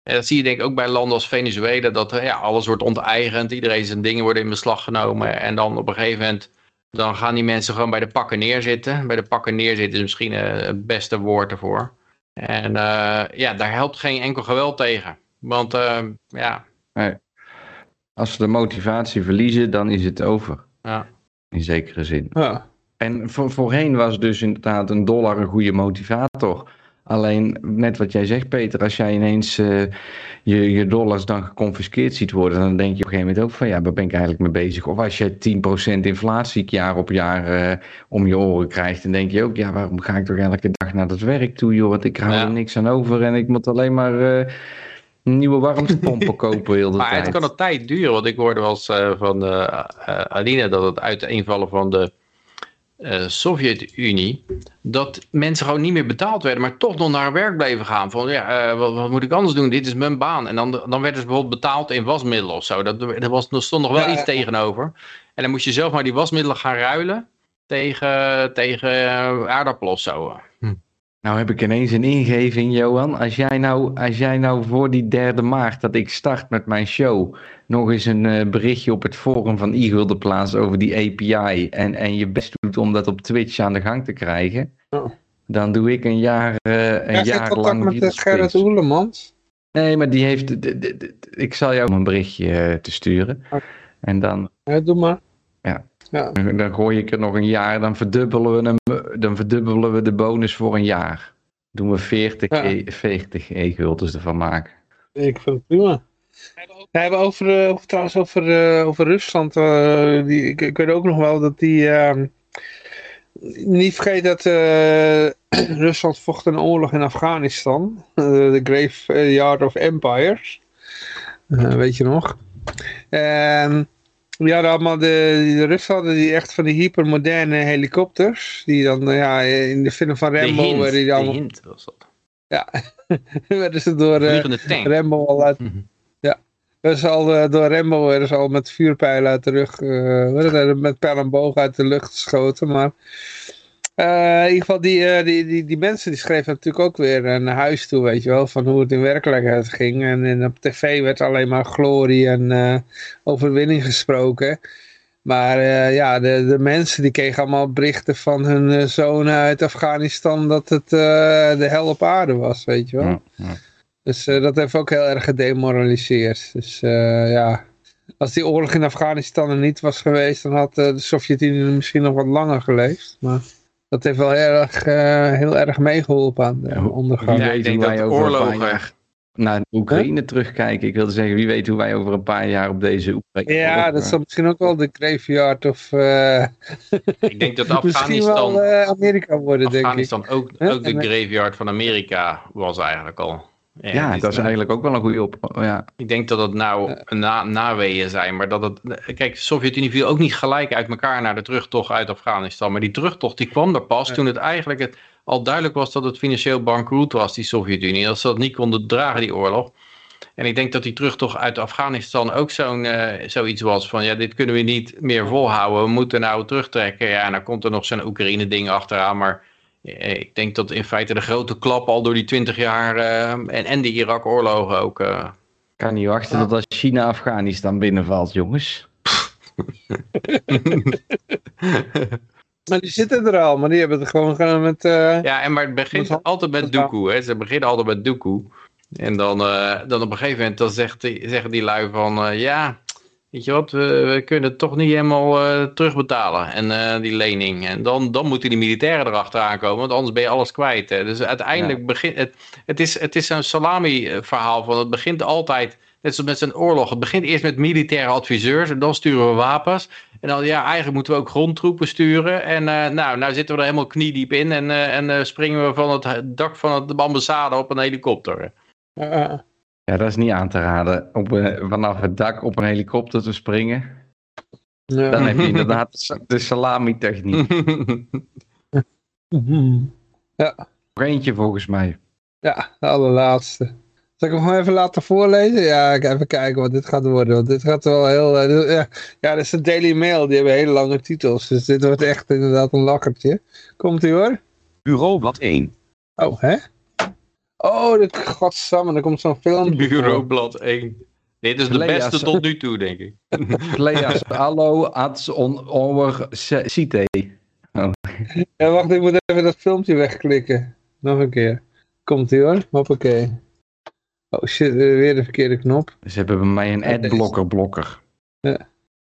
En dat zie je denk ik ook bij landen als Venezuela, dat eh, ja, alles wordt onteigend, iedereen zijn dingen worden in beslag genomen en dan op een gegeven moment, dan gaan die mensen gewoon bij de pakken neerzitten. Bij de pakken neerzitten is misschien eh, het beste woord ervoor. En eh, ja, daar helpt geen enkel geweld tegen. Want eh, ja, Als ze de motivatie verliezen, dan is het over. ja, In zekere zin. Ja. En voor, voorheen was dus inderdaad een dollar een goede motivator. Alleen, net wat jij zegt, Peter, als jij ineens eh, je, je dollars dan geconfiskeerd ziet worden, dan denk je op een gegeven moment ook van, ja, waar ben ik eigenlijk mee bezig? Of als je 10% inflatie jaar op jaar eh, om je oren krijgt, dan denk je ook, ja, waarom ga ik toch elke dag naar dat werk toe, joh? Want ik hou Ja. er niks aan over en ik moet alleen maar eh, nieuwe warmtepompen *laughs* kopen heel de Maar tijd. het kan een tijd duren, want ik hoorde wel eens van Aline dat het uiteenvallen van de eh, Sovjet-Unie, dat mensen gewoon niet meer betaald werden, maar toch nog naar hun werk bleven gaan. Van ja, eh, wat, wat moet ik anders doen? Dit is mijn baan. En dan, dan werden ze bijvoorbeeld betaald in wasmiddelen of zo. Dat, er, was, er stond nog wel Ja, iets ja. tegenover. En dan moest je zelf maar die wasmiddelen gaan ruilen tegen, tegen eh, aardappelen of zo. Nou heb ik ineens een ingeving, Johan. Als jij nou, als jij nou voor die derde maart dat ik start met mijn show nog eens een eh, berichtje op het forum van e plaatst over die API en, en je best doet om dat op Twitch aan de gang te krijgen, Oh. dan doe ik een jaar, eh, een jaar lang met de videospace. Gerrit Oelemans? Nee, maar die heeft, de- de- de- ik zal jou een berichtje eh, te sturen. En dan, Ja, doe maar. Ja. dan gooi ik er nog een jaar, dan verdubbelen we, hem, dan verdubbelen we de bonus voor een jaar. Doen we 40 Ja. e, 40 e-guldens ervan maken. Ik vind het prima. We hebben over, eh, over, trouwens over, eh, over Rusland. eh, die, ik, ik weet ook nog wel dat die... ehm, niet vergeet dat *clears throat* Rusland vocht een oorlog in Afghanistan. De Graveyard of Empires. Weet je nog? En die hadden allemaal de, de Russen hadden die echt van die hypermoderne helikopters. Die dan eh, ja, in de film van De Rambo hint, werden die de allemaal, hint was dat. *laughs* werden ze door... eh. Rambo al uit. Mhm. Ja. Dat is al eh, door Rambo werden ze al met vuurpijlen uit de rug, met pijl en boog uit de lucht geschoten. Maar in ieder geval, die, eh, die, die, die mensen die schreven natuurlijk ook weer eh, naar huis toe, weet je wel, van hoe het in werkelijkheid ging. En, en op tv werd alleen maar glorie en eh, overwinning gesproken. Maar eh, ja, de, de mensen die kregen allemaal berichten van hun eh, zonen uit Afghanistan dat het eh, de hel op aarde was, weet je wel. Ja, ja. Dus eh, dat heeft ook heel erg gedemoraliseerd. Dus eh, ja, als die oorlog in Afghanistan er niet was geweest, dan had eh, de Sovjet-Unie misschien nog wat langer geleefd. Maar dat heeft wel heel erg, eh, heel erg meegeholpen aan de Ja, ondergang. wie Ja, ik weet denk hoe wij dat paar oorlogen- jaar naar Oekraïne terugkijken. Ik wilde zeggen, wie weet hoe wij over een paar jaar op deze Oekraïne... Ja, dat zal misschien ook wel de graveyard of eh, *laughs* Ik denk dat misschien Afghanistan, wel eh, Amerika worden, denk ik. Afghanistan ook, ook de eh, graveyard van Amerika was eigenlijk al. Ja, dat is nou- eigenlijk ook wel een goede op. Ja. Ik denk dat het nou een na, naweeën zijn, maar dat het... Kijk, de Sovjet-Unie viel ook niet gelijk uit elkaar naar de terugtocht uit Afghanistan. Maar die terugtocht die kwam er pas toen het eigenlijk het, al duidelijk was dat het financieel bankroet was, die Sovjet-Unie. Dat ze dat niet konden dragen, die oorlog. En ik denk dat die terugtocht uit Afghanistan ook zo'n eh, zoiets was van, ja, dit kunnen we niet meer volhouden. We moeten nou terugtrekken. Ja, en dan komt er nog zo'n Oekraïne-ding achteraan, maar... eh, Ik denk dat in feite de grote klap al door die 20 jaar eh, en, en die Irak-oorlogen ook eh, kan niet wachten tot als China Afghanistan binnenvalt, jongens. *laughs* Maar die zitten er al, maar die hebben het gewoon gedaan met... eh, Ja, en maar het begint altijd met doekoe. Hè. Ze beginnen altijd met doekoe. En dan, eh, dan op een gegeven moment dan zegt die, zeggen die lui van... eh, ja, weet je wat, we, we kunnen het toch niet helemaal eh, terugbetalen. En eh, die lening. En dan, dan moeten die militairen erachteraan komen. Want anders ben je alles kwijt. Hè. Dus uiteindelijk begint... Het, het is, het is een salami-verhaal. Van het begint altijd... Net zoals met zijn oorlog. Het begint eerst met militaire adviseurs. En dan sturen we wapens. En dan, ja, eigenlijk moeten we ook grondtroepen sturen. En eh, nou, nou zitten we er helemaal kniediep in. En, eh, en eh, springen we van het dak van het- de ambassade op een helikopter. eh, eh. Ja, dat is niet aan te raden. Op, een- vanaf het dak op een helikopter te springen. Ja. Dan heb je *laughs* inderdaad de salami-techniek. Mhm. Nog eentje volgens mij. Ja, de allerlaatste. Zal ik hem gewoon even laten voorlezen? Ja, ik even kijken wat dit gaat worden. Want dit gaat wel heel... eh, dit- ja, ja, dat is de Daily Mail. Die hebben hele lange titels. Dus dit wordt echt inderdaad een lakkertje. Komt ie hoor. Bureaublad 1. Oh, hè? Oh, dit, godsamme, er komt zo'n film. *laughs* Bureaublad 1. Dit is de Lea's. beste tot nu toe, denk ik. *laughs* Kleas, hallo, ats on over cite. Ja, wacht, ik moet even dat filmpje wegklikken. Nog een keer. Komt ie hoor. Hoppakee. Oh shit, weer de verkeerde knop. Ze hebben bij mij een adblocker blokker.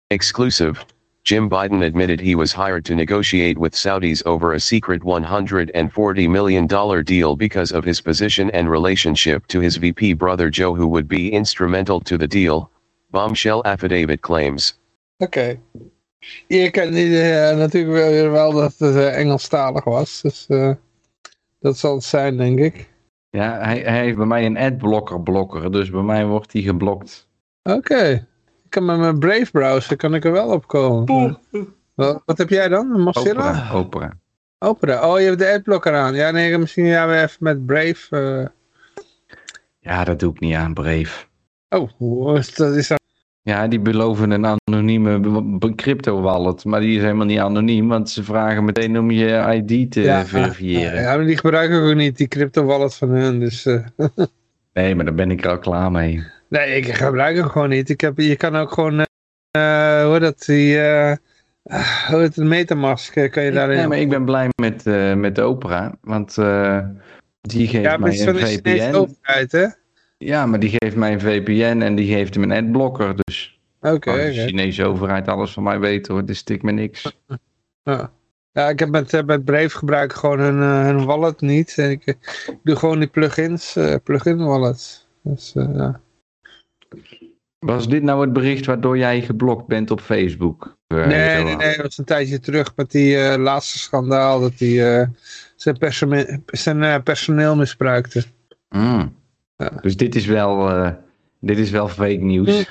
Exclusive. Jim Biden admitted he was hired to negotiate with Saudis over a secret $140 million deal because of his position and relationship to his VP brother Joe, who would be instrumental to the deal. Bombshell affidavit claims. Oké. Je kent niet, eh, natuurlijk wel, wel dat het uh, Engelstalig was. Dus eh, dat zal het zijn, denk ik. Ja, hij, hij heeft bij mij een adblocker blokker, dus bij mij wordt hij geblokt. Oké. Kan met mijn Brave browser kan ik er wel op komen. Wat, wat heb jij dan? Mozilla? Opera, opera. Opera. Oh, je hebt de adblocker aan. Ja, nee, misschien ja, we even met Brave. eh. Ja, dat doe ik niet aan, Brave. Oh, hoe is dat? Is dat... Ja, die beloven een anonieme crypto wallet, maar die is helemaal niet anoniem, want ze vragen meteen om je ID te Ja, verifiëren. Ja, maar die gebruik ik ook niet, die crypto wallet van hun. Dus, eh. *laughs* Nee, maar daar ben ik er al klaar mee. Nee, ik gebruik hem gewoon niet. Ik heb, je kan ook gewoon, eh, hoe dat, die, eh, ah, hoe het, Metamask, kan je daarin... Nee, maar ik ben blij met, eh, met opera, want die geeft ja, mij een VPN. overheid, hè? Ja, maar die geeft mij een VPN en die geeft hem een adblocker, dus Oké, als de. Chinese overheid alles van mij weet hoor, dus stik me niks. Ja. ja, ik heb met, met Brave gebruik ik gewoon hun, hun wallet niet. En ik, ik doe gewoon die plugins, plugin wallets. Dus, ja. Was dit nou het bericht waardoor jij geblokt bent op Facebook? Eh, Nee, nee, aan. nee, dat was een tijdje terug met die eh, laatste schandaal dat hij eh, zijn, perso- zijn personeel misbruikte. Mm. Ja. Dus dit is wel, dit is wel fake nieuws. *laughs*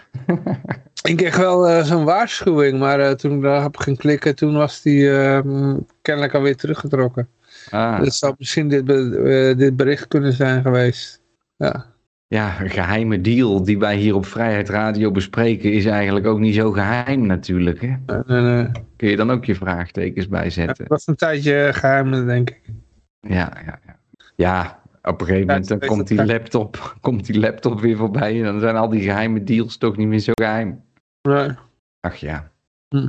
Ik kreeg wel zo'n waarschuwing, maar toen ik daarop ging klikken, toen was die kennelijk alweer teruggetrokken. Ah, Dat zou misschien dit, be- dit bericht kunnen zijn geweest. Ja. Ja, een geheime deal die wij hier op Vrijheid Radio bespreken is eigenlijk ook niet zo geheim natuurlijk. Hè? Kun je dan ook je vraagtekens bij ja, zetten? het was een tijdje geheim, denk ik. Ja, ja, ja. Ja, op een gegeven moment dan komt die, laptop, *laughs* komt die laptop weer voorbij en dan zijn al die geheime deals toch niet meer zo geheim. Nee. Ach ja. Hm.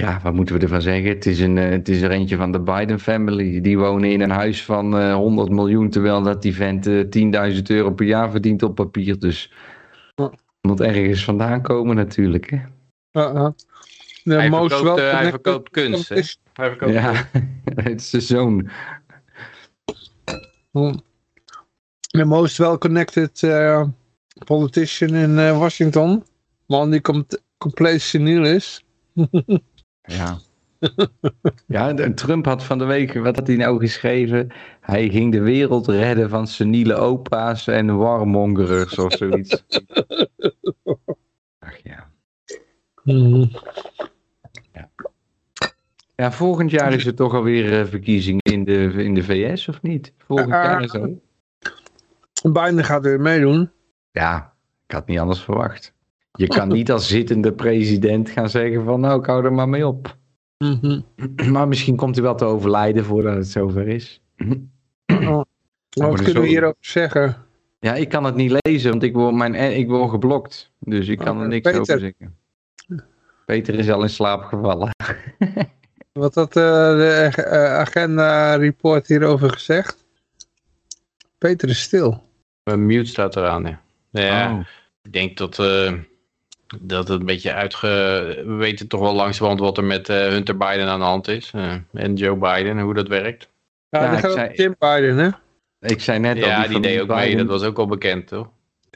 Ja, wat moeten we ervan zeggen? Het is, een, eh, het is er eentje van de Biden family. Die wonen in een huis van eh 100 miljoen, terwijl dat die vent eh 10.000 euro per jaar verdient op papier. Dus Ja. moet ergens vandaan komen natuurlijk. Hè? De Hij most verkoopt, hij well-connected verkoopt kunst, hè? competition. Hij verkoopt Ja, *laughs* het is zijn zoon. The most well-connected eh, politician in eh, Washington. Man die komt compleet seniel is. *laughs* Ja. *laughs* Ja, de- Trump had van de week, wat had hij nou geschreven? Hij ging de wereld redden van seniele opa's en warmongerers of zoiets. *laughs* Ach ja. Hm. Ja, volgend jaar is er toch alweer eh, verkiezingen in de, in de VS, of niet? Volgend Ah. jaar zo. Biden gaat weer meedoen. Ja, ik had niet anders verwacht. Je kan niet als zittende president gaan zeggen van nou, ik hou er maar mee op. Mhm. *clears throat* Maar misschien komt hij wel te overlijden voordat het zover is. Wat worden kunnen zo- we hierover zeggen? Ja, ik kan het niet lezen, want ik word, mijn, eh, ik word geblokt. Dus ik kan Oh, er niks Peter. over zeggen. Peter is al in slaap gevallen. *laughs* Wat had eh, de eh, agenda report hierover gezegd? Peter is stil. Mijn mute staat eraan, ja. Ja, Oh. ik denk dat, eh, dat het een beetje uitge... We weten toch wel langzamerhand wat er met eh, Hunter Biden aan de hand is. eh, en Joe Biden, hoe dat werkt. Ja, Ja, die ik gaat zei- op Jim Biden, hè? Ik zei net al, ja, die, familie deed ook mee. Biden, Dat was ook al bekend, toch?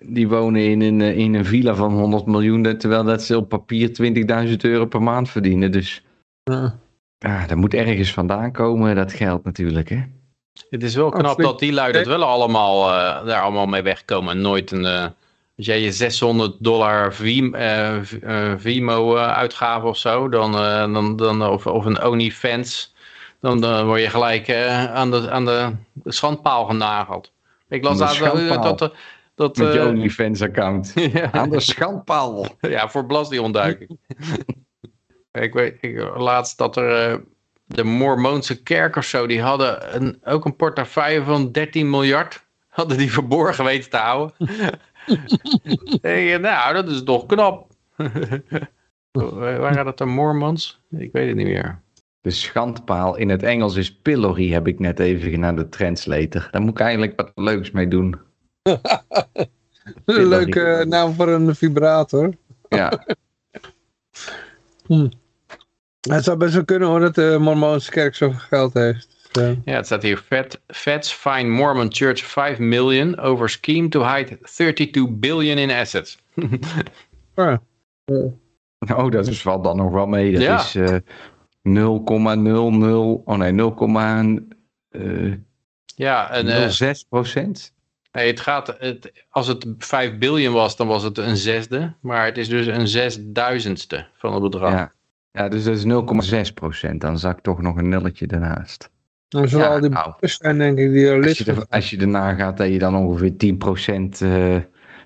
Die wonen in een, eh, in een villa van 100 miljoen, terwijl dat ze op papier 20.000 euro per maand verdienen. Dus Ja. ja, dat moet ergens vandaan komen, dat geld natuurlijk. Hè? Het is wel knap Absoluut. dat die lui dat wel allemaal, eh, daar allemaal mee wegkomen. En nooit een... als jij je 600 dollar eh, eh, Vimo eh, uitgave of zo, dan, dan, dan, of, of een OnlyFans, dan, dan word je gelijk aan, de, aan de schandpaal genageld. Ik las dat, schandpaal. dat, dat, Met je OnlyFans-account. *laughs* ja. Aan de schandpaal. *laughs* Ja, voor belastingontduiking. *laughs* ik weet ik, laatst dat er de Mormoonse kerk of zo, die hadden een, ook een portefeuille van 13 miljard. Hadden die verborgen weten te houden. Ik, nou, dat is toch knap. Waren dat de Mormons? Ik weet het niet meer. De schandpaal in het Engels is pillory, heb ik net even naar de translator. Daar moet ik eigenlijk wat leuks mee doen. Een leuke naam voor een vibrator. Ja. Hm. Het zou best wel kunnen hoor dat de Mormoonse kerk zoveel geld heeft. Eh, Ja, het staat hier. Fed, Feds fine Mormon Church 5 million over scheme to hide 32 billion in assets. *laughs* ja. Oh, dat is valt dan nog wel mee. Dat Ja. is eh 0,00, oh nee, 0,06 ja, en eh, procent. nee, het gaat, het, als het 5 billion was, dan was het een zesde. Maar het is dus een zesduizendste van het bedrag. Ja. ja, dus dat is 0,6 procent. Dan zak ik toch nog een nulletje ernaast. Dan zullen Ja, al die nou. zijn denk ik die er Als je, er, als je erna gaat dat je dan ongeveer 10% eh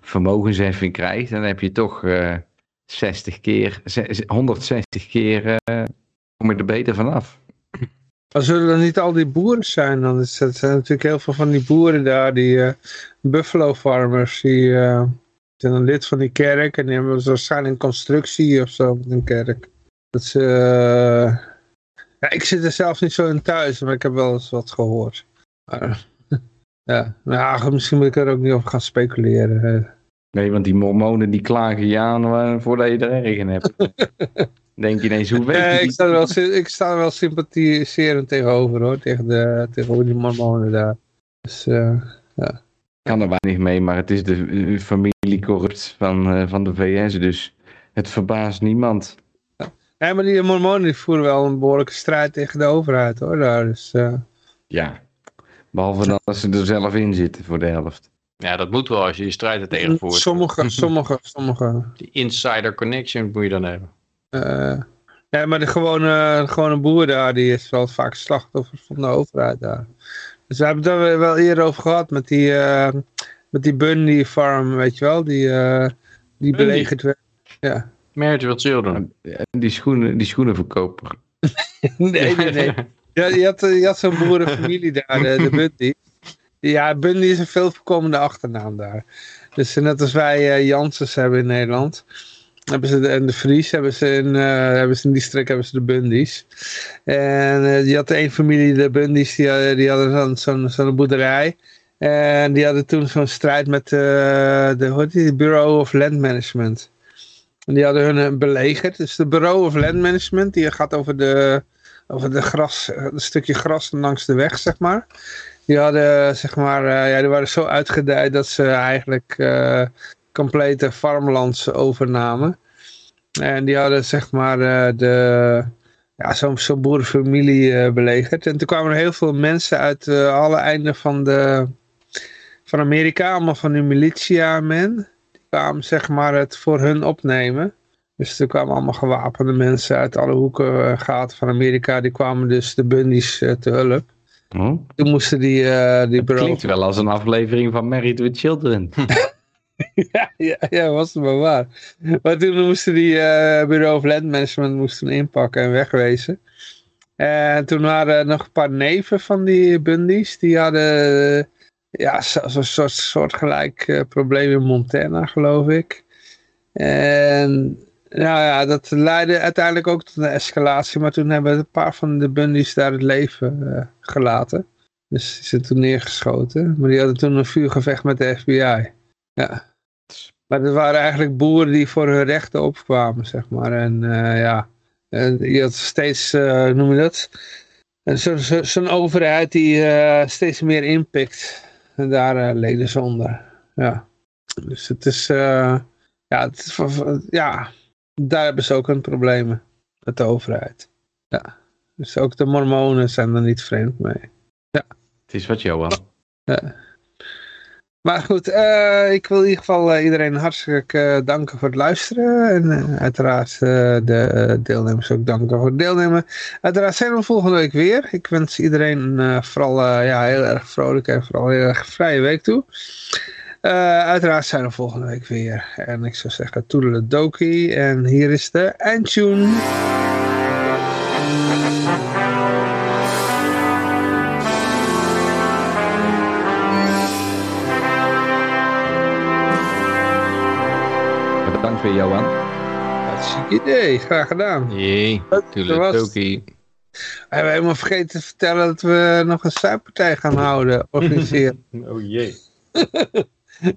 vermogensheffing krijgt, dan heb je toch eh 60 keer, ze- 160 keer eh, kom je er beter vanaf. Maar zullen er niet al die boeren zijn? Dan is het zijn natuurlijk heel veel van die boeren daar, die buffalo farmers, die zijn een lid van die kerk en die hebben waarschijnlijk een constructie of zo met een kerk. Dat ze, ja, ik zit er zelf niet zo in thuis, maar ik heb wel eens wat gehoord. Maar, *laughs* ja, nou ja, misschien moet ik er ook niet over gaan speculeren. Nee, want die mormonen die klagen je aan eh, voordat je er erg in hebt. *laughs* Denk je ineens, hoe weet Ja, je ik, sta er wel, ik sta er wel sympathiserend tegenover hoor, tegen, de, tegen die mormonen daar. Dus, eh, Ik kan er weinig mee, maar het is de eh, familie corrupt van, van de VS, dus het verbaast niemand. Ja, maar die mormonen die voeren wel een behoorlijke strijd tegen de overheid hoor. Daar. Dus, eh, Ja, behalve dan dat ze er zelf in zitten voor de helft. Ja, dat moet wel als je je strijd er tegen voert. sommige, *laughs* sommige, sommige. Die insider connection moet je dan hebben. eh, ja, maar de gewone, de gewone boer daar, die is wel vaak slachtoffer van de overheid daar. Dus we hebben het daar wel eerder over gehad met die, eh, met die Bundy farm, weet je wel, die, eh, die Bundy? belegerd werd. Ja. Marriage with Children. En Die, schoenen, die schoenenverkoper. *laughs* Nee, nee, nee. *laughs* Ja, je had, je had zo'n boerenfamilie daar, de, de Bundy. Ja, Bundy is een veel voorkomende achternaam daar. Dus net als wij eh Janssens hebben in Nederland. Hebben ze de, en de Vries hebben ze in, eh, hebben ze in die streek hebben ze de Bundy's. En eh, die had één familie, de Bundy's, die, hadden- die hadden zo'n zo'n zo'n boerderij. En die hadden toen zo'n strijd met eh, de, hoe heet die, Bureau of Land Management. En die hadden hun eh, belegerd. Dus de Bureau of Land Management, die gaat over de, over de gras, een stukje gras langs de weg, zeg maar. Die hadden, zeg maar, eh, ja, die waren zo uitgedijd dat ze eigenlijk eh, complete farmlands overnamen. En die hadden, zeg maar, eh, de, ja, zo'n zo'n boerenfamilie eh, belegerd. En toen kwamen er heel veel mensen uit eh, alle einden van, de, van Amerika, allemaal van die militia-men. Die kwamen, zeg maar, het voor hun opnemen. Dus er kwamen allemaal gewapende mensen uit alle hoeken en gaten van Amerika. Die kwamen dus de Bundy's eh, te hulp. Hm? Toen moesten die, eh die bureau... Klinkt wel als een aflevering van Married with Children. *laughs* *laughs* ja, ja, ja, was het maar waar. Maar toen moesten die eh, Bureau of Land Management moesten inpakken en wegwezen. En toen waren er nog een paar neven van die Bundy's. Die hadden eh, ja, zo- zo'n soort, soortgelijk eh, probleem in Montana, geloof ik. En nou ja, dat leidde uiteindelijk ook tot een escalatie. Maar toen hebben een paar van de Bundy's daar het leven eh, gelaten. Dus die zijn toen neergeschoten. Maar die hadden toen een vuurgevecht met de FBI. Ja. Maar dat waren eigenlijk boeren die voor hun rechten opkwamen, zeg maar. En eh, ja, en je had steeds, hoe noem je dat? En zo- zo- Zo'n overheid die steeds meer inpikt. En daar eh, leden ze onder. Ja. Dus het is, eh, ja, het is, ja, daar hebben ze ook een probleem mee, met de overheid. Ja. Dus ook de mormonen zijn er niet vreemd mee. Het is wat, Johan. Maar goed, eh, ik wil in ieder geval eh, iedereen hartelijk eh, danken voor het luisteren. En uiteraard de deelnemers ook danken voor het deelnemen. Uiteraard zijn we volgende week weer. Ik wens iedereen vooral ja, heel erg vrolijk en vooral heel erg vrije week toe. Uiteraard zijn we volgende week weer. En ik zou zeggen toedeledoki. En hier is de eindtune. Weer, Johan. Hartstikke idee, graag gedaan. Jee, was- toedeledokie. We hebben helemaal vergeten te vertellen dat we nog een zuippartij gaan houden, *laughs* organiseren. Oh jee. *laughs*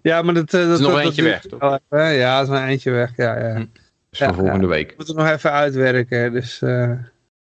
Ja, maar dat... eh, dat is nog dat- eentje weg, toch? even, hè? Ja, dat is nog eentje weg, ja, ja. Hm. voor volgende week. We moeten nog even uitwerken. Dus, uh...